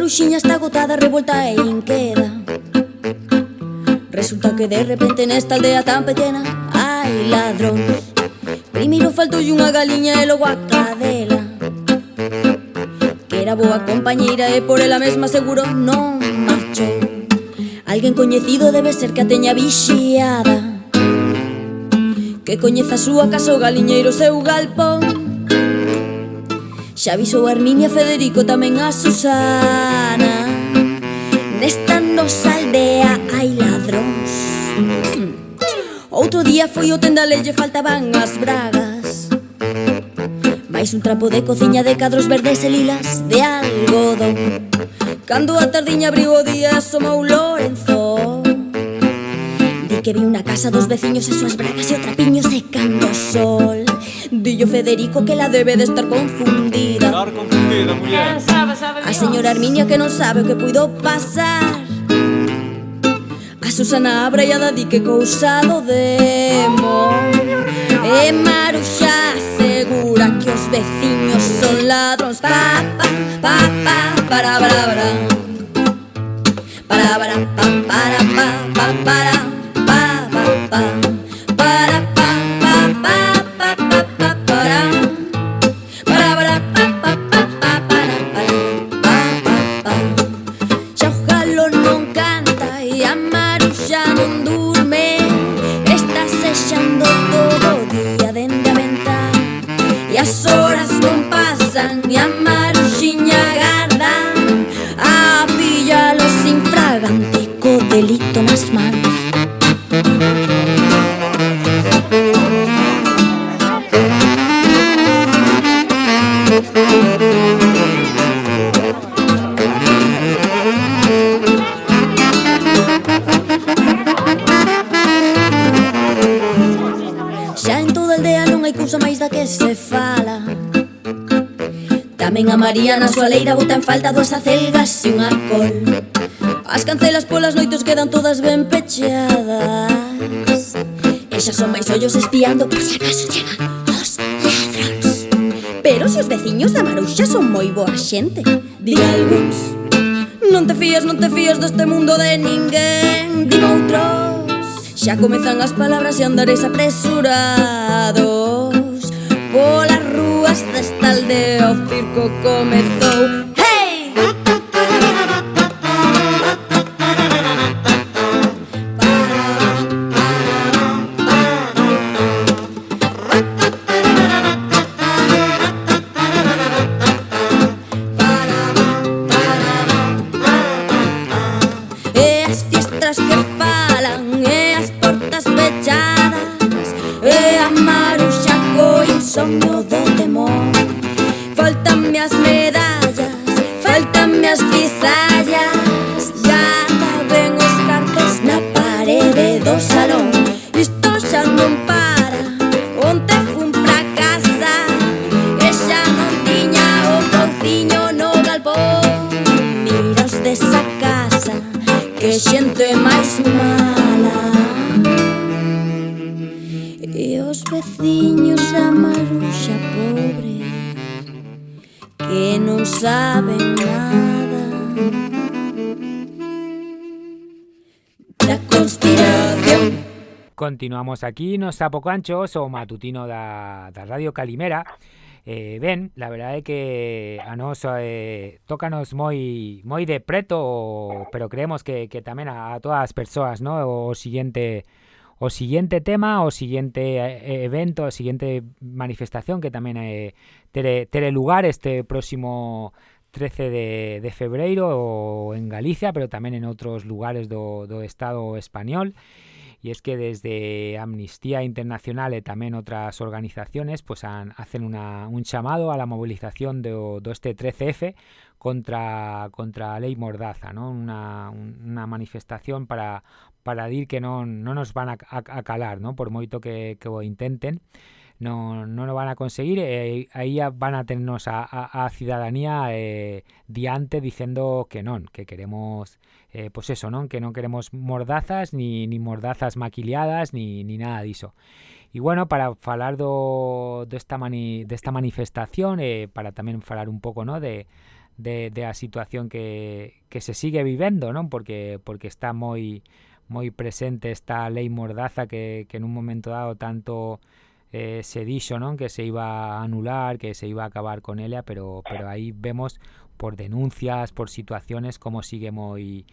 caruxiña está agotada, revolta e inqueda Resulta que de repente nesta aldea tan pequena Hai ladrón. Primeiro faltou unha galiña e logo a cadela Que era boa compañeira e por ela mesma seguro non marchou Alguén coñecido debe ser que a teña vixiada Que coñeza a súa casa o galiñeiro seu galpón. Xa avisou a Herminia Federico tamén a Susana. Nesta nosa aldea hai ladróns. Outro día foi o tendale lle faltaban as bragas. Mais un trapo de cociña de cadros verdes e lilas de algodón. Cando a tardiña abriu o día asomou Lorenzo. Di que vi unha casa dos veciños e súas bragas e o trapiño secando sol yo Federico que la debe de estar confundida. Estar confundida, muller sabe, sabe A señora Arminia que non sabe o que puido pasar. A Susana Abra di a que cousado demo E eh, Maruxa segura que os veciños son ladróns Pa, pa, pa, pa, para, para, para. Para, para, pa, para, pa, pa, para, pa, pa, pa, pa. bota en falta dúas acelgas e un alcohol. As cancelas polas noites quedan todas ben pecheadas. E xa son máis ollos espiando por se acaso chegan os ladróns Pero se os veciños da Maruxa son moi boa xente Di algúns. Non te fías, non te fías deste mundo de ninguén Din outros Xa comezan as palabras e andares apresurados. Polas rúas desta aldea o circo comezou. Continuamos aquí nos Sapocanchos o matutino da, da Radio Calimera eh, Ben, la verdade é que a nos eh, tócanos moi moi de preto pero creemos que, que tamén a, a todas as persoas ¿no? o seguinte o siguiente tema, o siguiente eh, evento, o siguiente manifestación que tamén eh, tere, tere lugar este próximo 13 de, de febreiro en Galicia, pero tamén en outros lugares do, do Estado español. Y es que desde Amnistía Internacional y también otras organizaciones pues hacen un llamado a la movilización de, de este 13F contra contra a Mordaza, ¿no? Una, una manifestación para para dir que no, no nos van a, a, calar, ¿no? Por moito que, intenten, no, no lo van a conseguir eh, aí van a tenernos a, a, a cidadanía eh, diante dicendo que non, que queremos eh, pois eso, non? Que non queremos mordazas ni, ni mordazas maquiliadas ni, ni nada diso. E bueno, para falar do desta mani, desta manifestación eh, para tamén falar un pouco, no, de de, de situación que, que se sigue vivendo, non? Porque porque está moi moi presente esta lei mordaza que, en un momento dado tanto eh, se dixo, non? Que se iba a anular, que se iba a acabar con ela, pero pero aí vemos por denuncias, por situaciones, como sigue moi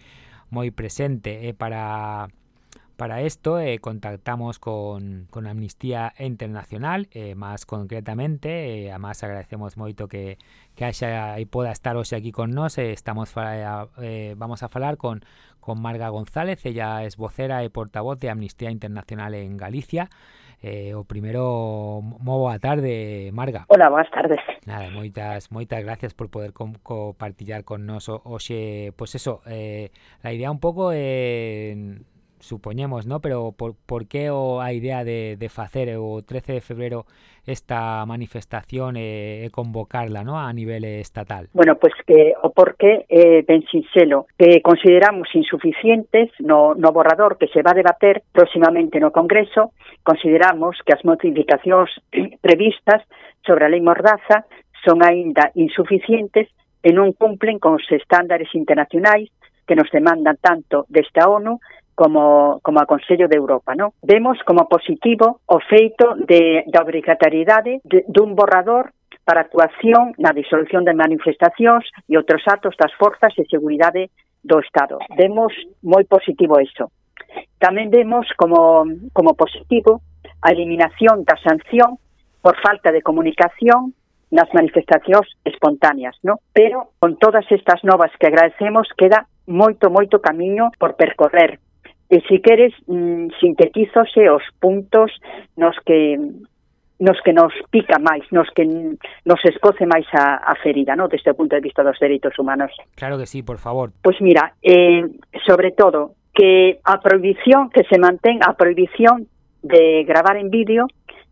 moi presente. E para para esto eh, contactamos con, con Amnistía Internacional, eh, máis concretamente, eh, además agradecemos moito que, que haya e poda estar hoxe aquí con eh, estamos eh, vamos a falar con, con Marga González, ella es vocera e portavoz de Amnistía Internacional en Galicia, Eh, o primeiro, moi boa tarde, Marga. Hola, boas tardes. Nada, moitas, moitas gracias por poder compartillar con nós hoxe, pois eso, eh, a idea un pouco eh, supoñemos, ¿no? Pero por, por que o a idea de, de facer o 13 de febreiro esta manifestación e, e convocarla, ¿no? A nivel estatal. Bueno, pues que o porqué é eh, ben sinxelo, que consideramos insuficientes no, no borrador que se va a debater próximamente no Congreso, consideramos que as modificacións previstas sobre a lei Mordaza son aínda insuficientes e non cumplen con os estándares internacionais que nos demandan tanto desta ONU como, como a Consello de Europa. No? Vemos como positivo o feito de, da obrigatoriedade de, dun borrador para actuación na disolución de manifestacións e outros actos das forzas de seguridade do Estado. Vemos moi positivo iso. Tamén vemos como, como positivo a eliminación da sanción por falta de comunicación nas manifestacións espontáneas, no? Pero con todas estas novas que agradecemos queda moito, moito camiño por percorrer E se queres, mm, sintetízose os puntos nos que nos que nos pica máis, nos que nos escoce máis a, a ferida, no? desde o punto de vista dos dereitos humanos. Claro que sí, por favor. Pois mira, eh, sobre todo, que a prohibición que se mantén, a prohibición de gravar en vídeo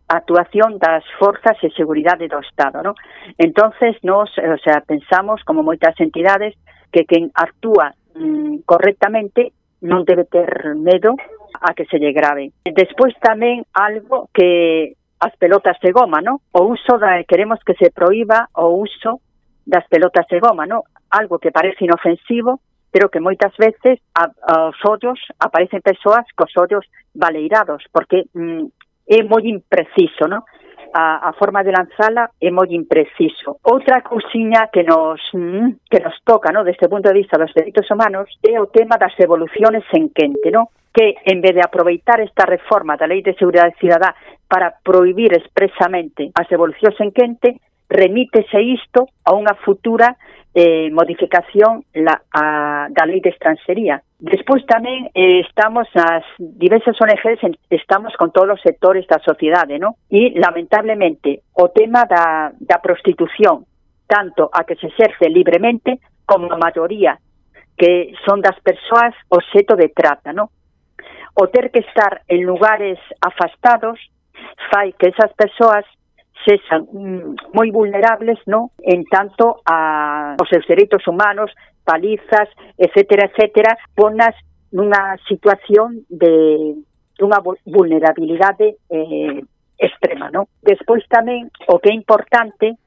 a actuación das forzas e seguridade do Estado. No? Entonces, nos o sea, pensamos, como moitas entidades, que quen actúa mm, correctamente non debe ter medo a que se lle grave. Despois tamén algo que as pelotas de goma, no? O uso da queremos que se proíba o uso das pelotas de goma, no? Algo que parece inofensivo, pero que moitas veces a, aos ollos aparecen persoas cos ollos baleirados, porque mm, é moi impreciso, no? a, a forma de lanzala é moi impreciso. Outra cousiña que nos mm, que nos toca, no, desde o punto de vista dos dereitos humanos, é o tema das evoluciones en quente, no? que en vez de aproveitar esta reforma da Lei de Seguridade Cidadá para prohibir expresamente as evolucións en quente, remítese isto a unha futura eh, modificación la, a, da lei de estranxería. Despois tamén eh, estamos as diversas ONGs, en, estamos con todos os sectores da sociedade, non? E, lamentablemente, o tema da, da prostitución, tanto a que se exerce libremente como a maioría que son das persoas obxeto de trata, non? O ter que estar en lugares afastados fai que esas persoas sexan mm, moi vulnerables, no, En tanto a os seus dereitos humanos, palizas, etcétera, etcétera, ponas nunha situación de dunha vulnerabilidade eh, extrema, no? Despois tamén o que é importante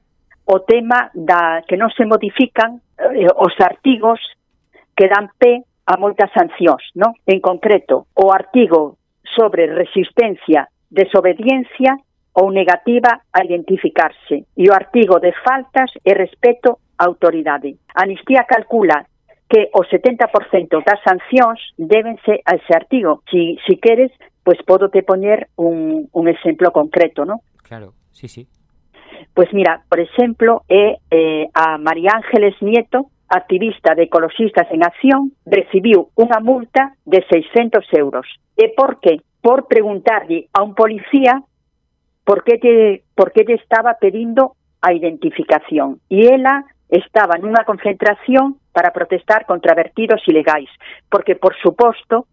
o tema da que non se modifican eh, os artigos que dan pé a moitas sancións, no? En concreto, o artigo sobre resistencia, desobediencia ou negativa a identificarse e o artigo de faltas e respeto á autoridade. A Anistía calcula que o 70% das sancións débense a ese artigo. Si, si queres, pois pues podo te poñer un, un exemplo concreto, ¿no? Claro, sí, sí. Pois pues mira, por exemplo, é eh, a María Ángeles Nieto, activista de Ecologistas en Acción, recibiu unha multa de 600 euros. E por que? Por preguntarlle a un policía por que lle, por que lle estaba pedindo a identificación. E ela estaba nunha concentración para protestar contra vertidos ilegais, porque, por suposto,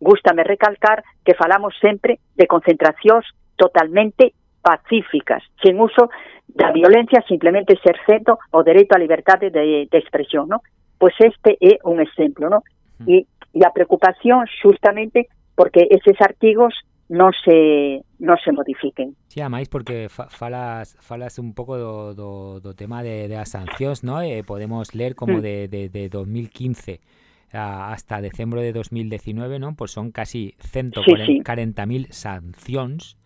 gústame recalcar que falamos sempre de concentracións totalmente pacíficas, sen uso da violencia, simplemente exercendo o dereito á liberdade de, de expresión, ¿no? Pois este é un exemplo, ¿no? E, e a preocupación justamente porque eses artigos non se non se modifiquen. Sí, máis porque fa, falas falas un pouco do, do, do tema de, de as sancións, ¿no? Eh, podemos ler como mm. de, de, de 2015 a, hasta decembro de 2019, ¿no? Pues son casi 140.000 sí, sí. sancións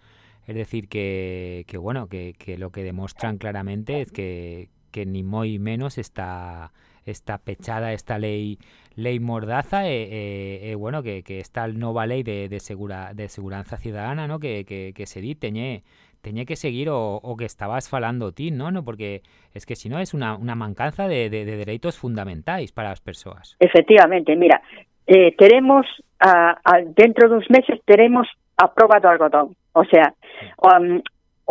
Es decir, que, que bueno, que, que, lo que demuestran claramente es que, que ni muy menos está, está pechada esta ley ley mordaza e, e, e bueno que, que esta nova lei de, de, segura, de seguranza ciudadana no que, que, que se di teñe, teñe que seguir o, o que estabas falando ti, ¿no? no porque es que si no es una, una mancanza de, de, de dereitos fundamentais para as persoas. Efectivamente, mira, eh, teremos a, a, dentro dos meses teremos a prova do algodón. O sea, um,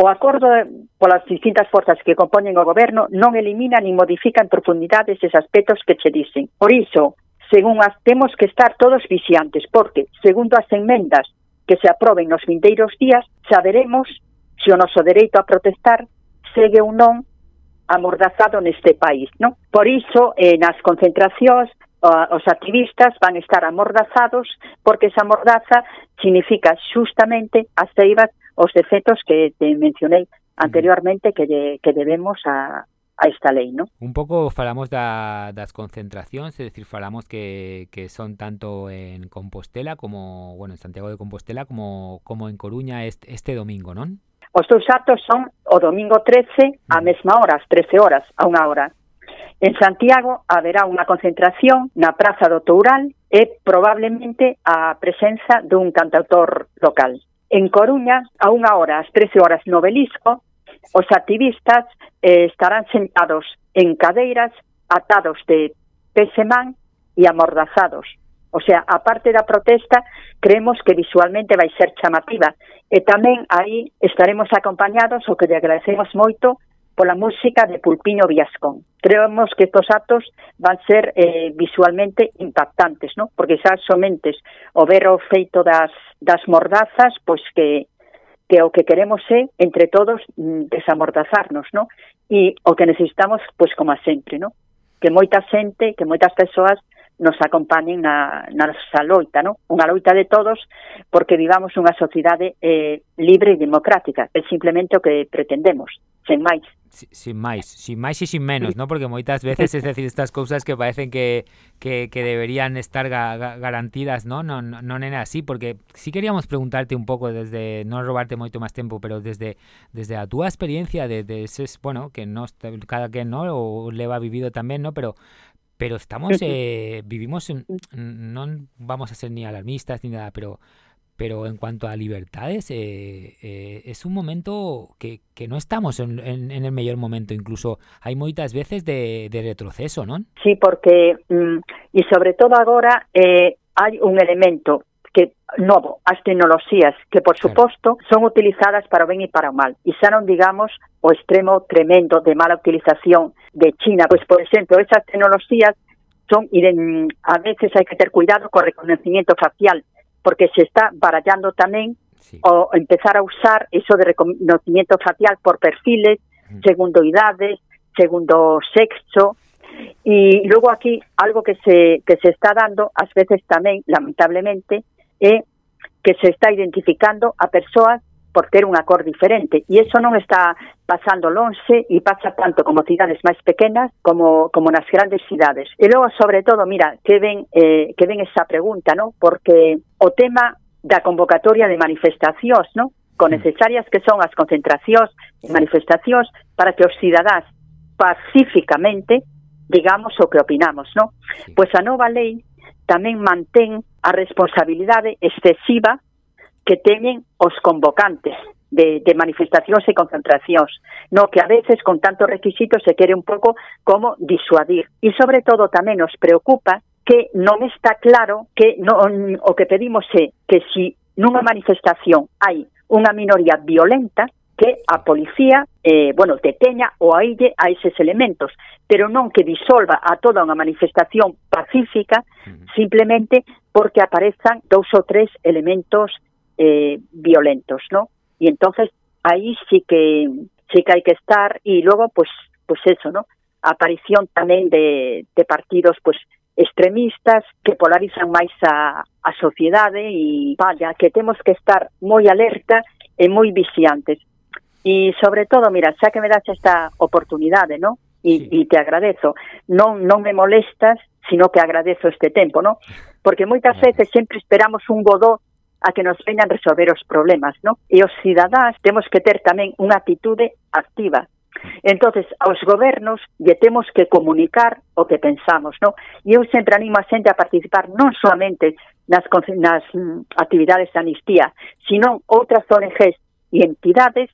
O acordo polas distintas forzas que compoñen o goberno non elimina nin modifica en profundidade eses aspectos que che dicen. Por iso, según as temos que estar todos vixiantes, porque, segundo as enmendas que se aproben nos vindeiros días, saberemos se o noso dereito a protestar segue ou non amordazado neste país. Non? Por iso, eh, nas concentracións, os activistas van estar amordazados porque esa mordaza significa justamente as ceibas os defectos que te mencionei anteriormente que, de, que debemos a, a esta lei, ¿no? Un pouco falamos da, das concentracións, é dicir, falamos que, que son tanto en Compostela como, bueno, en Santiago de Compostela como, como en Coruña este, este domingo, non? Os dous actos son o domingo 13 a mm. mesma hora, as 13 horas, a unha hora. En Santiago haberá unha concentración na Praza do Toural e probablemente a presenza dun cantautor local. En Coruña, a unha hora, ás 13 horas no Belisco, os activistas eh, estarán sentados en cadeiras atados de pesemán e amordazados. O sea, a parte da protesta, creemos que visualmente vai ser chamativa. E tamén aí estaremos acompañados, o que lle agradecemos moito, pola música de Pulpiño Viascón. Creemos que estos actos van ser eh, visualmente impactantes, ¿no? porque xa somentes o ver o feito das, das mordazas, pois que, que o que queremos é, entre todos, mm, desamordazarnos, ¿no? e o que necesitamos, pois como sempre, ¿no? que moita xente, que moitas persoas nos acompañen na, na nosa loita, non? Unha loita de todos porque vivamos unha sociedade eh, libre e democrática, que é simplemente o que pretendemos, sen máis. Sin máis, sin máis e sin menos, ¿no? porque moitas veces, es decir, estas cousas que parecen que, que, que deberían estar ga, ga, garantidas, ¿no? Non, non era así, porque si sí queríamos preguntarte un pouco desde, non robarte moito máis tempo, pero desde desde a túa experiencia de, de eses, bueno, que no, cada que no, o leva vivido tamén, ¿no? pero pero estamos eh, vivimos en, non vamos a ser ni alarmistas ni nada, pero pero en cuanto a libertades, eh, eh, es un momento que, que no estamos en, en, en, el mejor momento, incluso hai moitas veces de, de retroceso, non? Sí, porque, mm, e sobre todo agora, eh, hai un elemento novo, as tecnoloxías que por suposto son utilizadas para o ben e para o mal e xa non digamos o extremo tremendo de mala utilización de China, pois por exemplo, esas tecnoloxías son a veces hai que ter cuidado co reconocimiento facial porque se está barallando tamén sí. o empezar a usar eso de reconocimiento facial por perfiles, mm. segundo idades, segundo sexo, e logo aquí algo que se que se está dando ás veces tamén lamentablemente é que se está identificando a persoas por ter unha cor diferente e eso non está pasando lonxe e pasa tanto como cidades máis pequenas como, como nas grandes cidades e logo sobre todo, mira, que ven, eh, que ven esa pregunta, ¿no? porque o tema da convocatoria de manifestacións, ¿no? con mm. necesarias que son as concentracións e manifestacións para que os cidadás pacíficamente digamos o que opinamos, non? Pois a nova lei tamén mantén a responsabilidade excesiva que teñen os convocantes de, de manifestacións e concentracións, no que a veces con tantos requisitos se quere un pouco como disuadir. E sobre todo tamén nos preocupa que non está claro que non, o que pedimos é que si nunha manifestación hai unha minoría violenta, que a policía eh, bueno, deteña ou aille a eses elementos, pero non que disolva a toda unha manifestación pacífica simplemente porque aparezan dous ou tres elementos eh, violentos, ¿no? Y entonces aí sí que sí que hai que estar y luego pues pues eso, ¿no? Aparición tamén de, de partidos pues extremistas que polarizan máis a, a sociedade e ¿eh? vaya, que temos que estar moi alerta e moi vixiantes E sobre todo, mira, xa que me das esta oportunidade, ¿no? E, sí. e te agradezo. Non non me molestas, sino que agradezo este tempo, ¿no? Porque moitas veces sempre esperamos un godó a que nos vengan resolver os problemas, ¿no? E os cidadáns temos que ter tamén unha actitude activa. Entonces, aos gobernos lle temos que comunicar o que pensamos, ¿no? E eu sempre animo a xente a participar non solamente nas, nas mm, actividades de amnistía, sino outras ONGs e entidades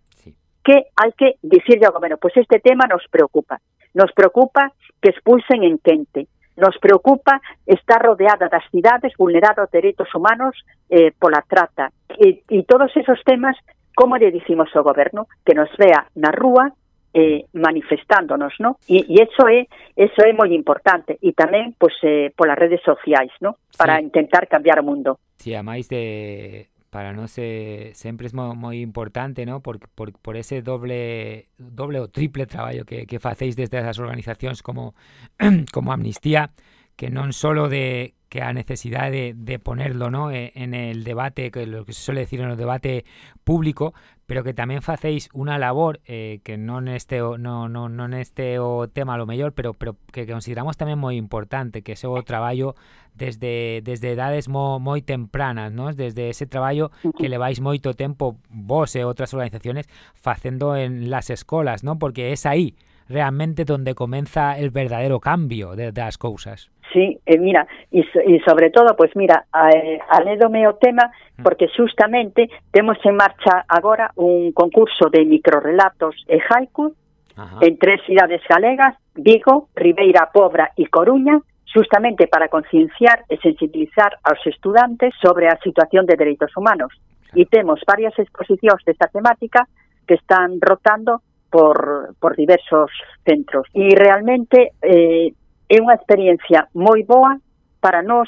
que hai que dicirlle ao goberno, pois este tema nos preocupa. Nos preocupa que expulsen en quente. Nos preocupa estar rodeada das cidades, vulnerada aos dereitos humanos eh, pola trata. E, e todos esos temas, como lle dicimos ao goberno? Que nos vea na rúa eh, manifestándonos, ¿no? E, e eso é eso é moi importante e tamén pois eh, polas redes sociais, ¿no? Para sí. intentar cambiar o mundo. Si sí, a máis de para nós é, sempre é moi importante, ¿no? Por, por, por ese doble doble ou triple traballo que, que facéis desde as organizacións como como Amnistía, que non solo de que a necesidade de, de ponerlo ¿no? E, en el debate, que lo que se suele decir en el debate público, pero que tamén facéis unha labor eh, que non este o, no, no, non este o tema a lo mellor, pero, pero que consideramos tamén moi importante, que ese o traballo desde, desde edades mo, moi tempranas, ¿no? desde ese traballo que levais moito tempo vos e outras organizaciones facendo en las escolas, ¿no? porque es aí realmente donde comeza el verdadero cambio de, das cousas. Sí, eh, mira, e, e sobre todo, pois pues mira, eh, alédome o tema mm. porque justamente temos en marcha agora un concurso de microrelatos e haiku Ajá. en tres cidades galegas, Vigo, Ribeira Pobra e Coruña, justamente para concienciar e sensibilizar aos estudantes sobre a situación de dereitos humanos. E temos varias exposicións desta temática que están rotando por, por diversos centros. E realmente eh, é unha experiencia moi boa para nós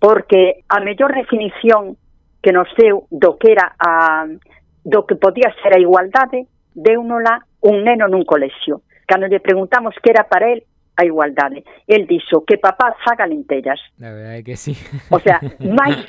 porque a mellor definición que nos deu do que era a, do que podía ser a igualdade deunola un neno nun colexio. Cando lle preguntamos que era para el a igualdade, el dixo que papá faga lentellas. A verdade que sí. O sea, máis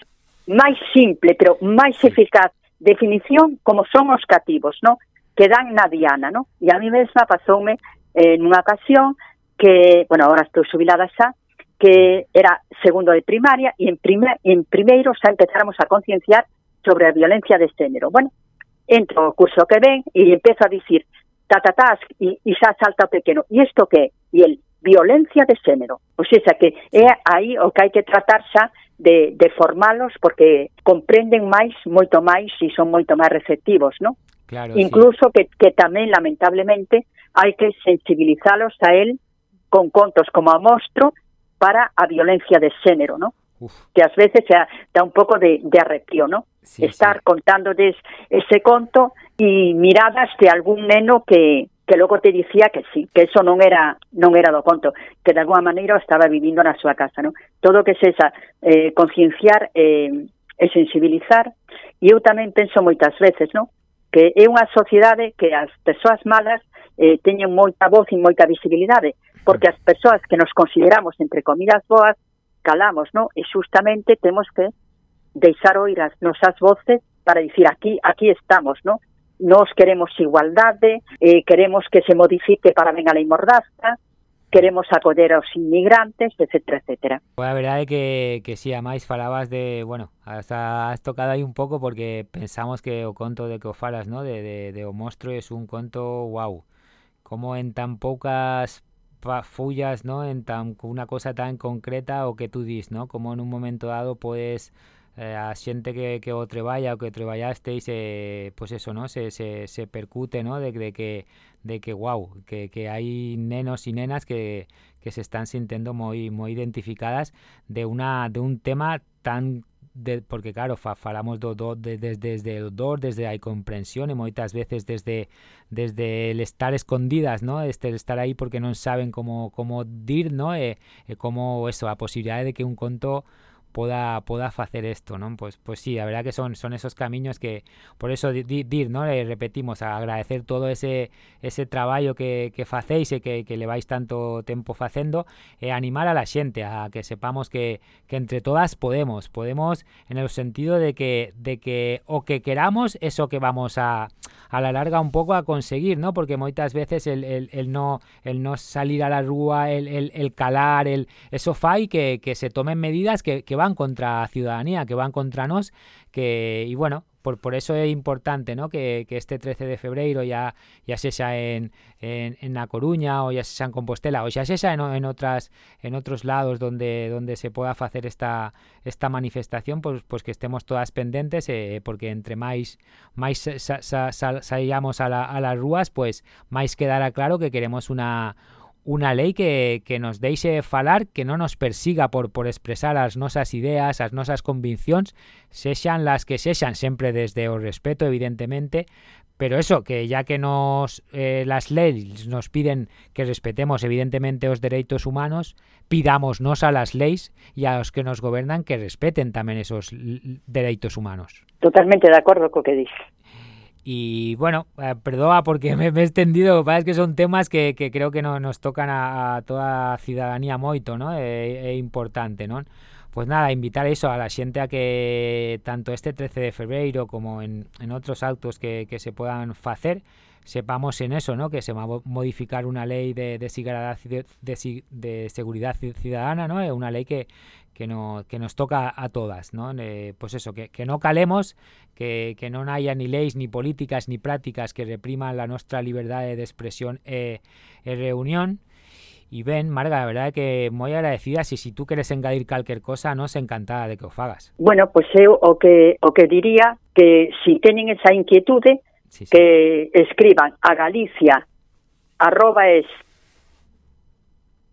máis simple, pero máis eficaz definición como son os cativos, no? que dan na diana, no? E a mí mesma pasoume eh, nunha ocasión que, bueno, agora estou xubilada xa, que era segundo de primaria e en, prime, en primeiro xa empezáramos a concienciar sobre a violencia de xénero. Bueno, entro o curso que ven e empezo a dicir ta, ta, ta, e, e xa salta o pequeno. E isto que? E el, violencia de xénero. O xa que é aí o que hai que tratar xa de, de formalos porque comprenden máis, moito máis e son moito máis receptivos, non? Claro, Incluso sí. que, que tamén, lamentablemente, hai que sensibilizalos a él con contos como a Mostro para a violencia de xénero, ¿no? Uf. Que ás veces xa dá un pouco de, de arrepío, ¿no? Sí, Estar contándoles ese conto e miradas de algún neno que, que logo te dicía que sí, que eso non era non era do conto, que de alguma maneira estaba vivindo na súa casa, ¿no? Todo que sexa eh, concienciar eh, e sensibilizar, e eu tamén penso moitas veces, ¿no? que é unha sociedade que as persoas malas eh, teñen moita voz e moita visibilidade, porque as persoas que nos consideramos, entre comidas boas, calamos, non? E justamente temos que deixar oír as nosas voces para dicir aquí aquí estamos, non? Nos queremos igualdade, eh, queremos que se modifique para ben a lei mordaza, queremos acoller aos inmigrantes, etcétera, etcétera. Pues a verdade é que, que si, sí, máis falabas de, bueno, hasta has tocado aí un pouco porque pensamos que o conto de que o falas, ¿no? de, de, de o monstro é un conto wow. Como en tan poucas fullas, ¿no? en tan unha cosa tan concreta o que tú dis, ¿no? como en un momento dado podes eh, a xente que, que o treballa o que o treballasteis eh, pois pues eso, ¿no? se, se, se percute ¿no? de, de que de que wow, que, que hai nenos e nenas que, que se están sintendo moi moi identificadas de una de un tema tan de, porque claro, fa, falamos do, do, de, de, desde o dor, desde a comprensión e moitas veces desde desde el estar escondidas, ¿no? Este estar aí porque non saben como como dir, ¿no? E, e como eso, a posibilidade de que un conto poda poda facer isto, non? Pois pois sí, a verdad que son son esos camiños que por eso dir, di, ¿no? Le repetimos agradecer todo ese ese traballo que que facéis e que que leváis tanto tempo facendo e animar a la xente a que sepamos que que entre todas podemos, podemos en el sentido de que de que o que queramos eso que vamos a a la larga un pouco a conseguir, ¿no? Porque moitas veces el, el, el no el no salir a la rúa, el, el, el calar, el eso fai que, que se tomen medidas que, que van contra ciudadanía, que van contra nos, que y bueno, por, por eso é importante ¿no? que, que este 13 de febreiro ya, ya sexa en, en, en A Coruña ou ya sexa en Compostela ou xa sexa en, en outras en outros lados donde donde se poda facer esta esta manifestación pues, pues que estemos todas pendentes eh, porque entre máis máis sa, sa, sa, a, la, a las rúas pues máis quedará claro que queremos una una lei que, que nos deixe falar, que non nos persiga por, por expresar as nosas ideas, as nosas conviccións, sexan las que sexan, sempre desde o respeto, evidentemente, pero eso, que ya que nos eh, las leis nos piden que respetemos evidentemente os dereitos humanos, pidámonos a las leis e aos que nos gobernan que respeten tamén esos dereitos humanos. Totalmente de acordo co que dices. Y bueno, eh, perdona porque me, he extendido, es que son temas que, que creo que no, nos tocan a, toda ciudadanía moito, ¿no? É, é importante, ¿no? Pues nada, invitar eso a la xente a que tanto este 13 de febreiro como en, en outros actos que, que se puedan facer, sepamos en eso, ¿no? Que se va a modificar una ley de, de, de, seguridad ciudadana, ¿no? Una ley que, que, no, que nos toca a todas, ¿no? Eh, pues eso, que, que no calemos, que, que non haya ni leis, ni políticas, ni prácticas que repriman la nuestra liberdade de expresión e, e reunión. E ben, Marga, a verdade é que moi agradecida si, si tú queres engadir calquer cosa, nos encantada de que o fagas. Bueno, pues eu o que o que diría que si teñen esa sí, sí. que escriban a Galicia arroba es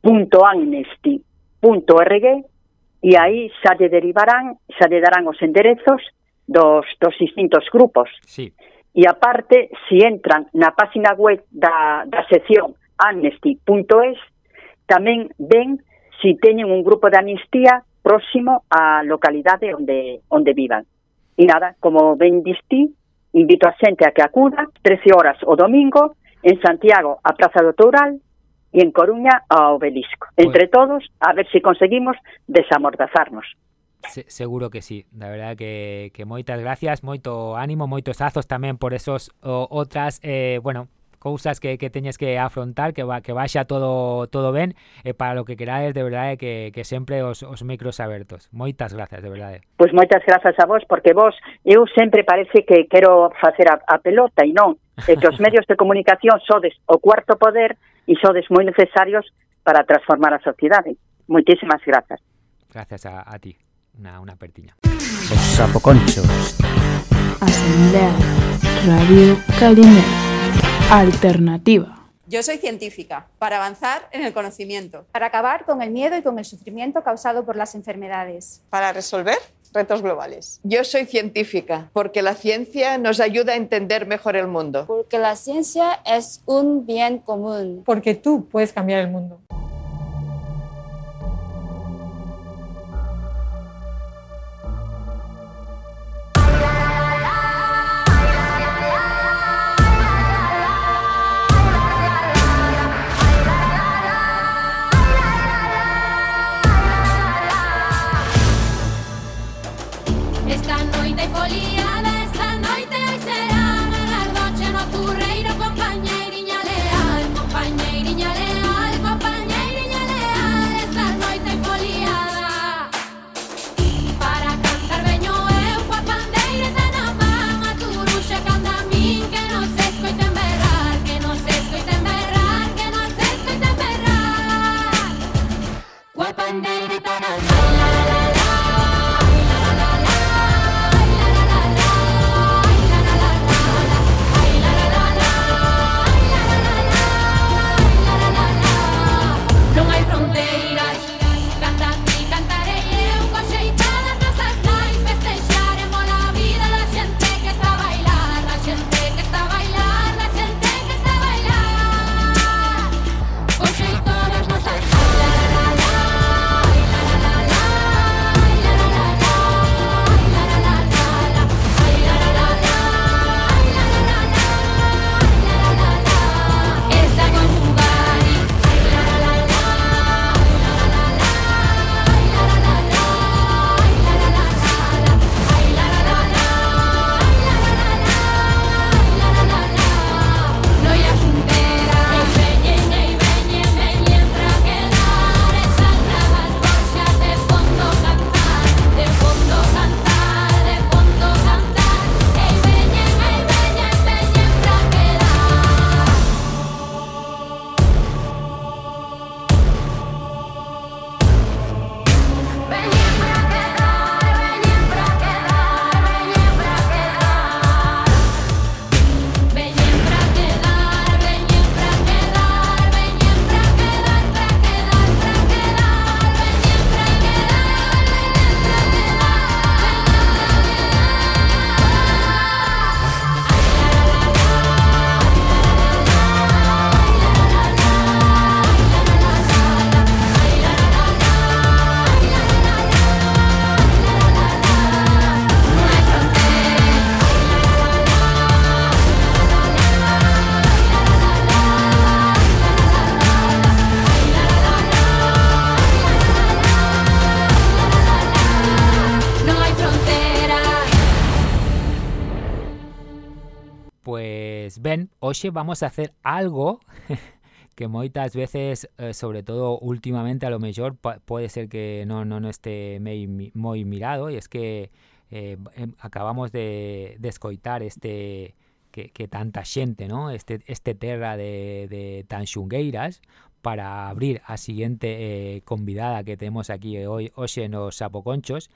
punto amnesty punto rg e aí xa lle derivarán, xa lle darán os enderezos dos, dos distintos grupos. Sí. E aparte, si entran na página web da, da sección amnesty.es, tamén ven si teñen un grupo de amnistía próximo á localidade onde, onde vivan. E nada, como ben distí, invito a xente a que acuda, 13 horas o domingo, en Santiago, a Praza do Toural, e en Coruña ao obelisco. Entre pues... todos, a ver se si conseguimos desamordazarnos. Se, seguro que sí, da verdade que, que moitas gracias, moito ánimo, moitos azos tamén por esos o, outras, eh, bueno, cousas que, que teñes que afrontar, que va, que vaya todo todo ben, e eh, para lo que queráis, de verdade, que, que sempre os, os micros abertos. Moitas gracias, de verdade. Pois pues moitas grazas a vos, porque vos, eu sempre parece que quero facer a, a pelota, e non, é que os medios de comunicación sodes o cuarto poder, e sodes moi necesarios para transformar a sociedade. Moitísimas grazas. Gracias a, a ti, una, una pertiña. Os sapoconchos. Asamblea Radio Calimera. Alternativa. Yo soy científica, para avanzar en el conocimiento. Para acabar con el miedo y con el sufrimiento causado por las enfermedades. Para resolver retos globales. Yo soy científica, porque la ciencia nos ayuda a entender mejor el mundo. Porque la ciencia es un bien común. Porque tú puedes cambiar el mundo. Hoxe vamos a hacer algo que moitas veces, eh, sobre todo últimamente, a lo mellor pode ser que non, non este moi mirado, e es que eh, acabamos de, de escoitar este que, que tanta xente, ¿no? Este, este terra de, de Tanxungueiras para abrir a siguiente eh, convidada que temos aquí hoy, hoxe nos Sapoconchos,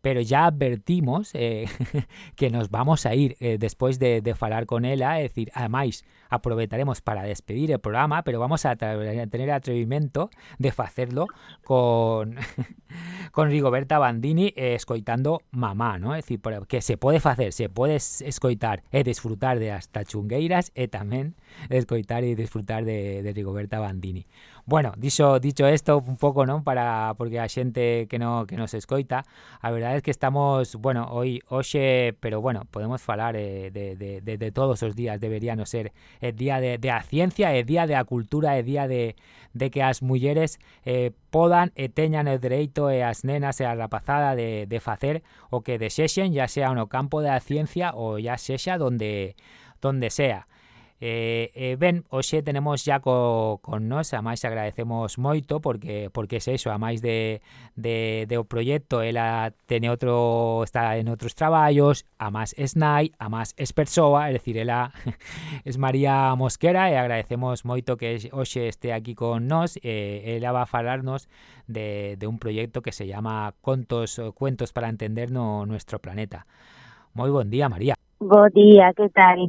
pero ya advertimos eh, que nos vamos a ir eh, después de, de falar con ela, es decir, además aproveitaremos para despedir el programa, pero vamos a, tener atrevimiento de hacerlo con, con Rigoberta Bandini eh, escoitando Mamá, ¿no? Es decir, que se puede hacer, se puede escoitar e disfrutar de hasta chungueiras e también escoitar y disfrutar de Rigoberta Bandini. Bueno, dicho, dicho esto un poco, ¿no? Para porque hay gente que no que nos escoita, la verdad es que estamos, bueno, hoy hoxe, pero bueno, podemos falar eh, de, de, de, todos os días, debería no ser el día de, de a ciencia, el día de a cultura, el día de, de que as mulleres eh, podan e teñan el dereito e as nenas e a rapazada de, de facer o que desexen, ya sea no campo da ciencia ou ya sexa donde donde sea. Eh, eh, ben, hoxe tenemos ya co, con nos, a máis agradecemos moito porque porque é eso, a máis de, de, de o proxecto, ela tene outro está en outros traballos, a máis es nai, a máis es persoa, é dicir, ela es María Mosquera e agradecemos moito que hoxe este aquí con nós, eh, ela va a falarnos de, de un proxecto que se llama Contos Cuentos para entender no nuestro planeta. Moi bon día, María. Bo día, que tal?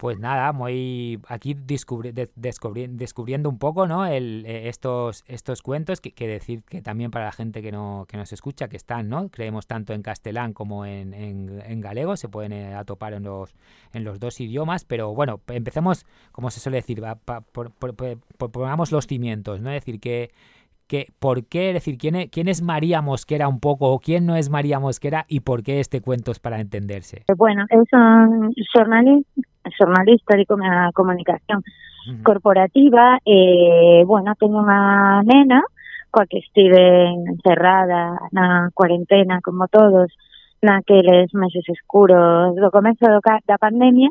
Pues nada, muy aquí descubri, de, descubri, descubriendo un poco, ¿no? El, eh, estos estos cuentos que, decir que también para la gente que no que nos escucha que están, ¿no? Creemos tanto en castellán como en, en, en galego, se pueden eh, atopar en los en los dos idiomas, pero bueno, empecemos, como se suele decir, pa, pa, por, por, por, pongamos los cimientos, ¿no? Es decir, que que por qué, es decir, quién es, quién es María Mosquera un poco o quién no es María Mosquera y por qué este cuento es para entenderse. Bueno, eu son xornalista, xornalista de comunicación uh -huh. corporativa eh, bueno, teño unha nena coa que estive encerrada na cuarentena como todos naqueles meses escuros do comezo do, da pandemia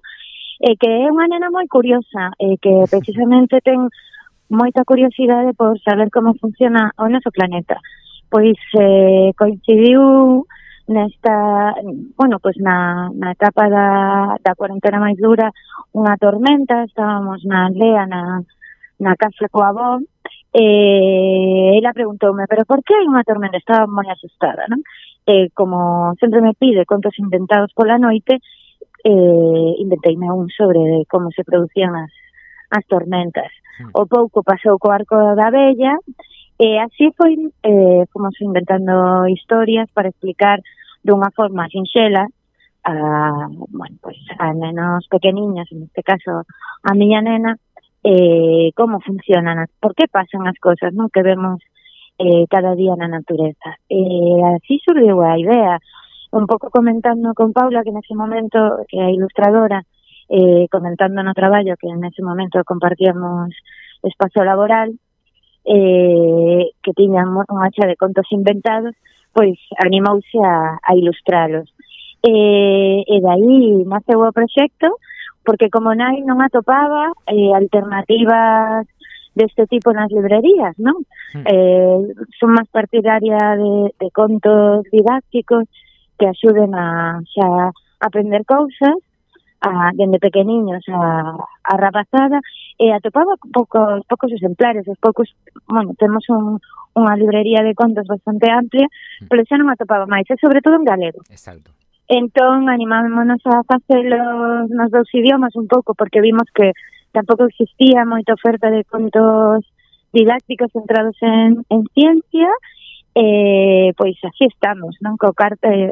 e que é unha nena moi curiosa e que precisamente ten moita curiosidade por saber como funciona o noso planeta. Pois eh, coincidiu nesta, bueno, pois na, na etapa da, da cuarentena máis dura unha tormenta, estábamos na aldea, na, na casa coa avó, e ela preguntoume, pero por que hai unha tormenta? Estaba moi asustada, non? E como sempre me pide contos inventados pola noite, eh, inventeime un sobre como se producían as, as tormentas. O pouco pasou co arco da vella, e así foi, eh, fomos inventando historias para explicar dunha forma sinxela a, bueno, pues, a nenos pequeniños, en este caso a miña nena, eh, como funcionan, por que pasan as cousas non que vemos eh, cada día na natureza. E así surgiu a idea, un pouco comentando con Paula, que nese momento, que é ilustradora, eh, comentando no traballo que en ese momento compartíamos espazo laboral, eh, que tiñan unha xa de contos inventados, pois animouse a, a ilustralos. Eh, e dai naceu o proxecto, porque como nai non atopaba eh, alternativas deste tipo nas librerías, non? Mm. Eh, son máis partidaria de, de contos didácticos que axuden a xa aprender cousas a, dende pequeniños a, a rapazada e atopaba poucos, poucos exemplares, os poucos, bueno, temos un, unha librería de contos bastante amplia, mm. pero xa non atopaba máis, e sobre todo en galego. Exacto. Entón, animámonos a facelo nos dous idiomas un pouco, porque vimos que tampouco existía moita oferta de contos didácticos centrados en, en ciencia, e pois así estamos, non? Co carte,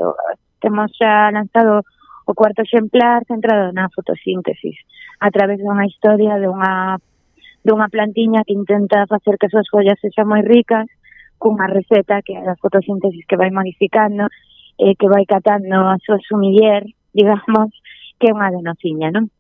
temos xa lanzado O cuarto exemplar centrado na fotosíntesis, a través dunha historia dunha dunha plantiña que intenta facer que as súas follas sexan moi ricas, cunha receta que é a fotosíntesis que vai modificando, eh, que vai catando a súa sumiller, digamos, que é unha denociña, non?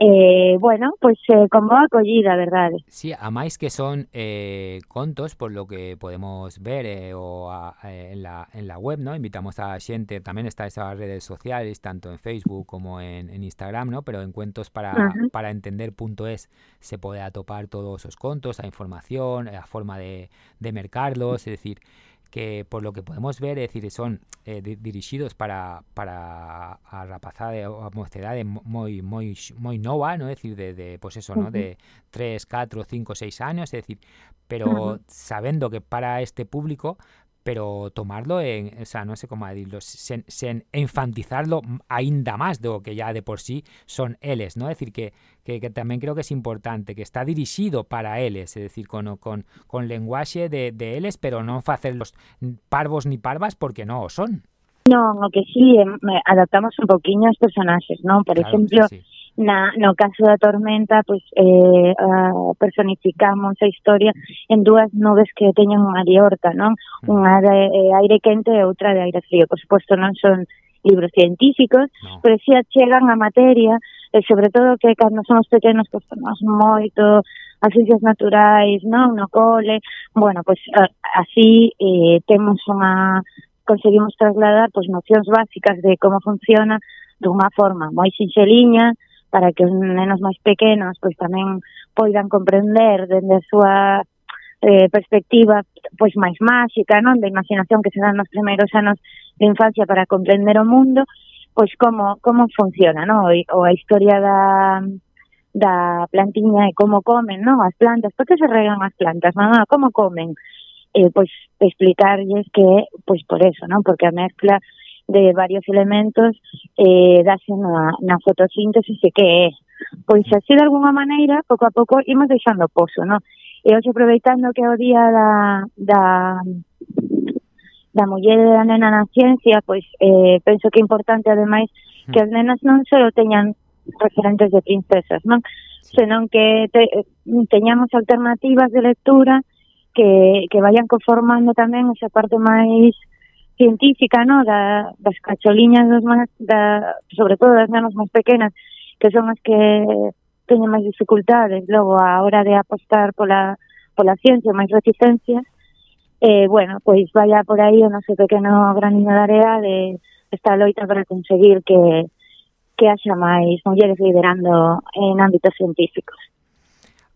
Eh, bueno, pois eh, con boa acollida, verdade. Sí, a máis que son eh, contos, por lo que podemos ver eh, o a, en, la, en la web, ¿no? Invitamos a xente, tamén está esas redes sociales, tanto en Facebook como en, en Instagram, ¿no? Pero en cuentos para, uh -huh. para entender.es se pode atopar todos os contos, a información, a forma de, de mercarlos, es decir, que por lo que podemos ver, es decir, son eh, dirixidos para, para a rapazade ou a mocedade moi, moi, moi nova, ¿no? es decir, de, de pues eso, ¿no? de 3, 4, 5, 6 años, es decir, pero uh -huh. sabendo que para este público pero tomarlo en, o sea, no sé cómo decirlo, sen, sen infantizarlo aínda máis do que ya de por sí son eles, ¿no? Es decir, que, que, que tamén creo que es importante, que está dirixido para eles, es decir, con, con, con lenguaxe de, de eles, pero non facerlos parvos ni parvas porque non o son. Non, o que sí, adaptamos un poquinho os personaxes, non? Por claro, exemplo, sí, sí Na, no caso da tormenta, pois, eh, a, personificamos a historia en dúas nubes que teñen unha liorta, non? Mm. Unha de eh, aire quente e outra de aire frío. Por suposto, non son libros científicos, no. pero si achegan a materia, e sobre todo que cando somos pequenos costamos moito as ciencias naturais, non, no cole, bueno, pois así eh, temos unha conseguimos trasladar pois nocións básicas de como funciona dunha forma moi sinxeliña, para que os nenos máis pequenos pois tamén poidan comprender dende a súa eh, perspectiva pois máis máxica, non, da imaginación que se dan nos primeiros anos de infancia para comprender o mundo, pois como como funciona, non? O, o a historia da da plantiña e como comen, non? As plantas, por que se regan as plantas, mamá? Como comen? Eh, pois explicarlles que, pois por eso, non? Porque a mezcla de varios elementos eh, dase na, na fotosíntese que é. Pois así de alguna maneira, pouco a pouco, imos deixando pozo, non? E hoxe aproveitando que é o día da, da, da muller e da nena na ciencia, pois eh, penso que é importante, ademais, mm. que as nenas non só teñan referentes de princesas, non? senón que te, teñamos alternativas de lectura que, que vayan conformando tamén esa parte máis científica, no, da, das cacholiñas dos más, da, sobre todo das nenas máis pequenas, que son as que teñen máis dificultades logo a hora de apostar pola, pola ciencia, máis reticencias, eh, bueno, pois vaya por aí o noso pequeno graniño de area de esta loita para conseguir que, que haxa máis mulleres liderando en ámbitos científicos.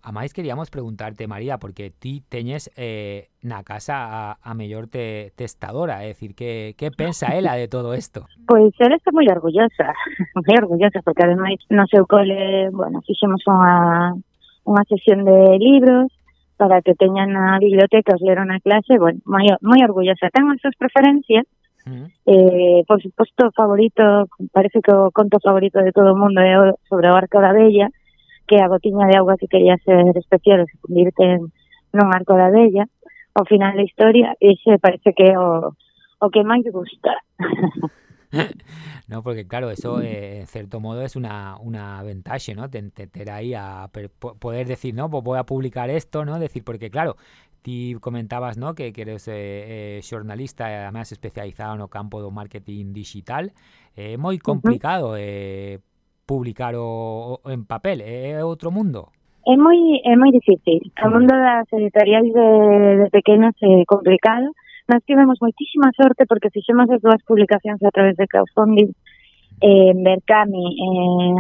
A máis queríamos preguntarte, María, porque ti teñes eh, na casa a, a mellor te, testadora, é dicir, que, que pensa ela de todo isto? Pois ela está moi orgullosa, moi orgullosa, porque ademais no seu cole, bueno, fixemos unha, unha sesión de libros, para que teñan na biblioteca os leron a clase, bueno, moi, moi orgullosa. Ten as súas preferencias, uh -huh. eh, por suposto, favorito, parece que o conto favorito de todo o mundo é sobre o Arco da Bella, que a gotiña de auga que quería ser especial se convirte en non arco da bella, ao final da historia, ese parece que é o, o que máis gusta. no, porque claro, eso eh, en cierto modo es una, una ventaja, ¿no? Tener te, ahí a per, poder decir, no, pues voy a publicar esto, ¿no? Decir, porque claro, ti comentabas, ¿no? Que, que eres eh, eh, jornalista, además especializado no campo do marketing digital. eh moi complicado uh -huh publicar o, o en papel, eh, é outro mundo. É moi é moi difícil. O mundo das editoriais de, de pequenas é complicado. Nós tivemos moitísima sorte porque fixemos as dúas publicacións a través de crowdfunding eh, en eh, Berkami eh,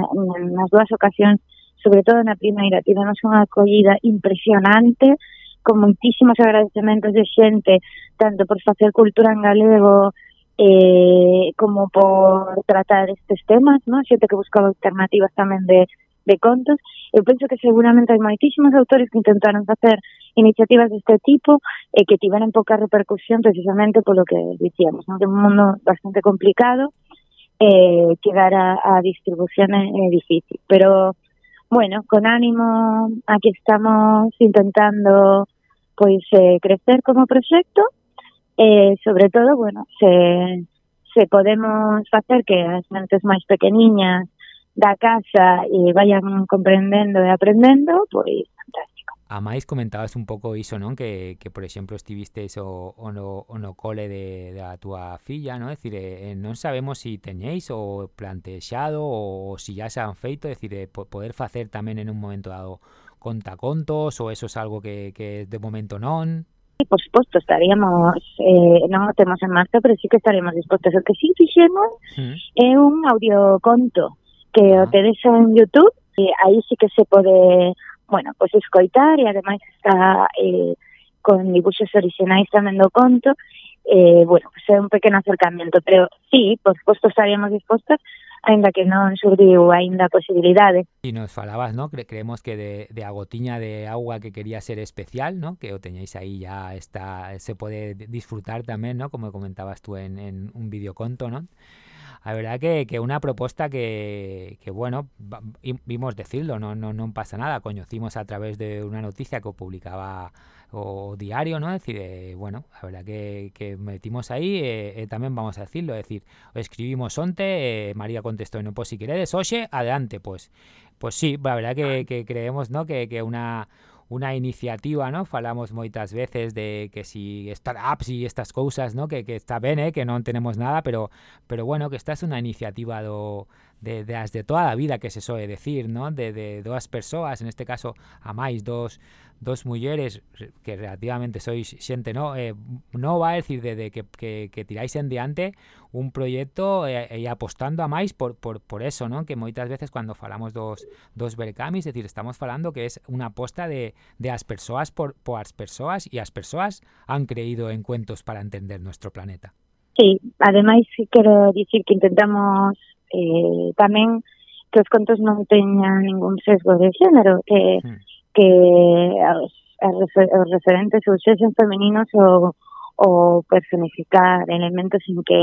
nas dúas ocasións, sobre todo na primeira, tivemos unha acollida impresionante con moitísimos agradecementos de xente, tanto por facer cultura en galego, eh, como por tratar estes temas, ¿no? xente que buscaba alternativas tamén de, de contos. Eu penso que seguramente hai moitísimos autores que intentaron facer iniciativas deste tipo e que tiveran pouca repercusión precisamente polo que dicíamos, ¿no? que un mundo bastante complicado eh, chegar a, a distribución é, difícil. Pero, bueno, con ánimo aquí estamos intentando pois eh, crecer como proxecto eh, sobre todo, bueno, se, se podemos facer que as mentes máis pequeniñas da casa e vayan comprendendo e aprendendo, pois fantástico. A máis comentabas un pouco iso, non? Que, que por exemplo, estivistes eh, eh, o, o, no, o no cole de, da túa filla, non? Decir, eh, non sabemos se si teñéis o plantexado ou se si ya se han feito, decir, eh, poder facer tamén en un momento dado contacontos ou eso es algo que, que de momento non? Por suposto, estaríamos, eh, non o temos en marcha, pero sí que estaríamos dispostos. O que sí fixemos mm. é un audioconto que ah. o tedes en YouTube, e aí sí que se pode, bueno, pois pues, escoitar e ademais está eh, con dibuxos originais tamén do conto, eh, bueno, pues é un pequeno acercamiento, pero sí, por suposto, estaríamos dispostos aínda que non surdiu aínda a posibilidade. E nos falabas, ¿no? Cre creemos que de, de a gotiña de agua que quería ser especial, ¿no? que o teñéis aí ya está, se pode disfrutar tamén, ¿no? como comentabas tú en, en un videoconto, ¿no? A verdad que, que una propuesta que, que bueno, vimos decirlo, no, no, non pasa nada, coñecimos a través de unha noticia que publicaba o diario, ¿no? Es decir, eh, bueno, la verdad que, que metimos ahí, eh, eh, también vamos a decirlo, es decir, escribimos onte, eh, María contestó, no, pues si queréis, oye, adelante, pues, pues sí, la verdad que, que creemos, ¿no? Que, que una unha iniciativa, ¿no? Falamos moitas veces de que si startups e estas cousas, ¿no? Que, que está ben, eh? que non tenemos nada, pero pero bueno, que esta é es unha iniciativa do de, de, de toda a vida que se soe decir, ¿no? De, de, dúas persoas, en este caso a máis dos dos mulleres que relativamente sois xente no eh, no va a decir, de, de que, que, que tiráis en diante un proyecto eh, e apostando a máis por, por, por eso, non? Que moitas veces cuando falamos dos, dos bercamis, decir, estamos falando que es unha aposta de, de as persoas por, por as persoas e as persoas han creído en cuentos para entender nuestro planeta. Sí, ademais quero dicir que intentamos eh, tamén que os contos non teñan ningún sesgo de género, que mm que os, os referentes ou sexen femininos ou, ou personificar elementos en que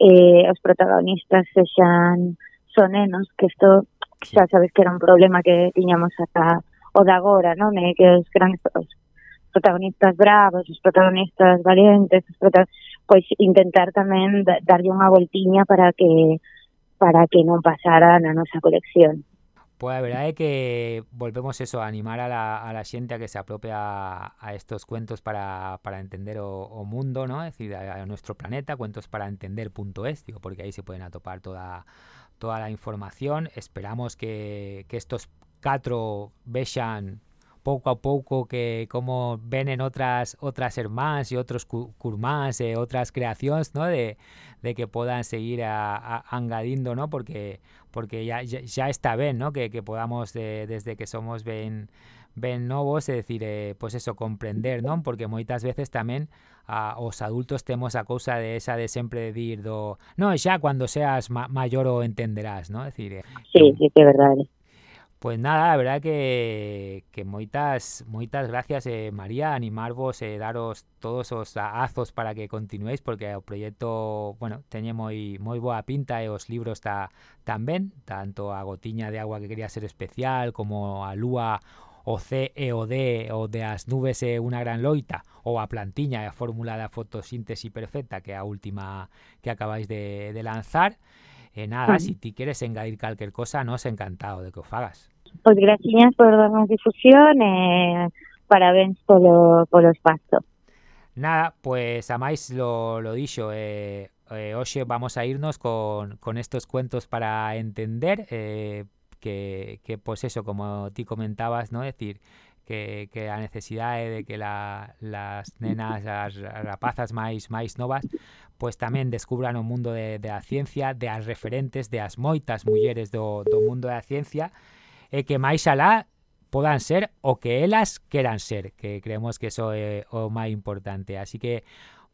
eh, os protagonistas sexan sonenos, que isto xa sabes que era un problema que tiñamos ata o de agora, non? É que os grandes os protagonistas bravos, os protagonistas valientes, os protagonistas, pois intentar tamén darlle unha voltiña para que para que non pasara na nosa colección. Pues la verdad es que volvemos eso, a animar a la, a la gente a que se apropie a, a estos cuentos para, para entender o, mundo, ¿no? Es decir, a, nuestro planeta, cuentos para entender.es, digo, porque ahí se pueden atopar toda, toda la información. Esperamos que, que estos cuatro vean poco a poco que como ven en otras otras hermanas y otros curmás, eh, otras creaciones, ¿no? De, de que puedan seguir a, ¿no? Porque porque ya, ya, ya está bien, ¿no? Que, que podamos, eh, desde que somos ben, ben novos, es decir, eh, pues eso, comprender, ¿no? Porque moitas veces tamén a, os adultos temos a cousa de esa de sempre de dir do... No, xa, cando seas ma maior o entenderás, non? Es decir, eh, sí, sí, que é verdade. Pues nada, la verdad que, que moitas, moitas gracias, eh, María, animarvos, eh, daros todos os azos para que continuéis, porque o proyecto, bueno, teñe moi, moi boa pinta e os libros ta, tamén, tanto a gotiña de agua que quería ser especial, como a lúa o C e o D, o de as nubes e unha gran loita, ou a plantiña e a fórmula da fotosíntese perfecta, que é a última que acabáis de, de lanzar, Eh, nada, si ti quieres engadir cualquier cosa, nos encantado de que os fagas. Pois pues gracias por darnos difusión e eh, parabéns polo, polo espazo. Nada, pues a máis lo, lo dixo, eh, eh, vamos a irnos con, con estos cuentos para entender eh, que, que, pues eso, como ti comentabas, ¿no? Es decir, que, que a necesidade de que la, las nenas, as rapazas máis máis novas, pois tamén descubran o mundo de, de a ciencia, de as referentes, de as moitas mulleres do, do mundo da ciencia, e que máis alá podan ser o que elas queran ser, que creemos que eso é o importante. Así que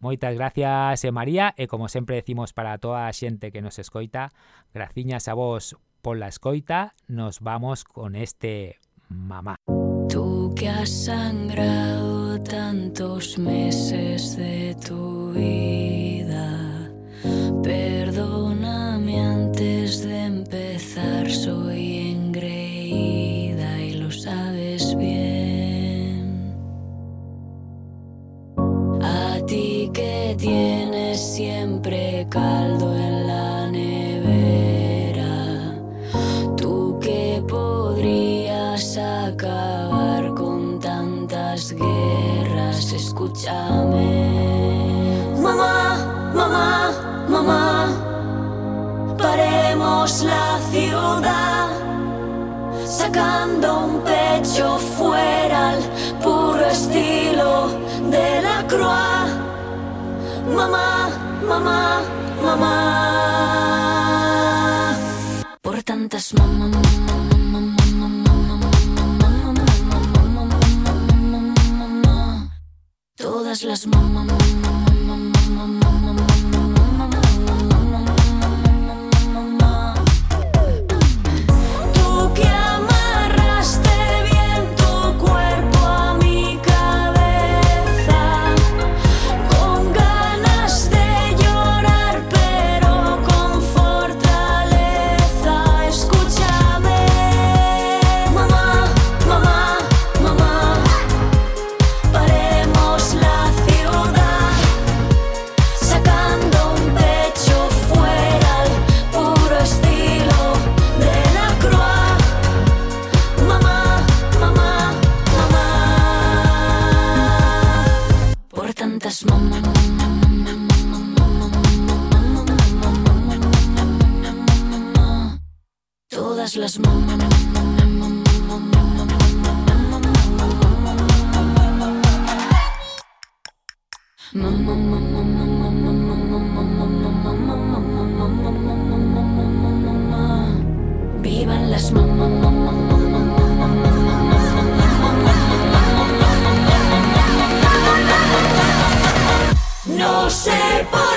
moitas gracias, eh, María, e como sempre decimos para toda a xente que nos escoita, graciñas a vos pola escoita, nos vamos con este mamá. Tú que has sangrado tantos meses de tu vida, perdóname antes de empezar, soy que tienes siempre caldo en la nevera, tú que podrías acabar guerras, escúchame. Mamá, mamá, mamá, paremos la ciudad, sacando un pecho fuera al puro estilo de la croix. Mamá, mamá, mamá, por tantas mamá, mamá. todas las mamá, las. Vivan las No sé por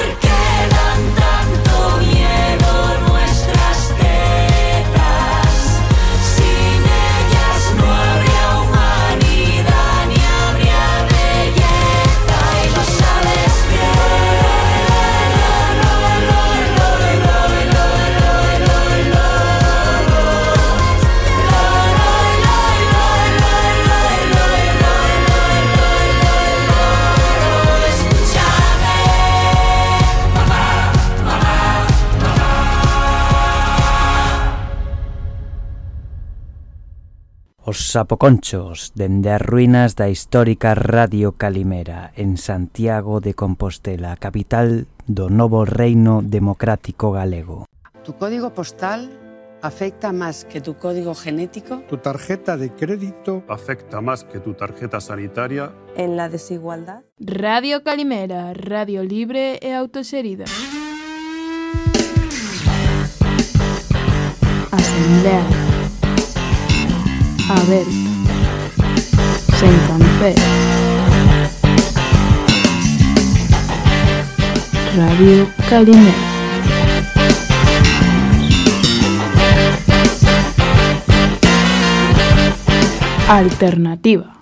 Sapoconchos, dende as ruínas da histórica Radio Calimera, en Santiago de Compostela, capital do novo reino democrático galego. Tu código postal afecta más que tu código genético. Tu tarjeta de crédito afecta más que tu tarjeta sanitaria. En la desigualdad. Radio Calimera, radio libre e autoserida. Asamblea Abel, Sentanfe, Radio Calimero. alternativa.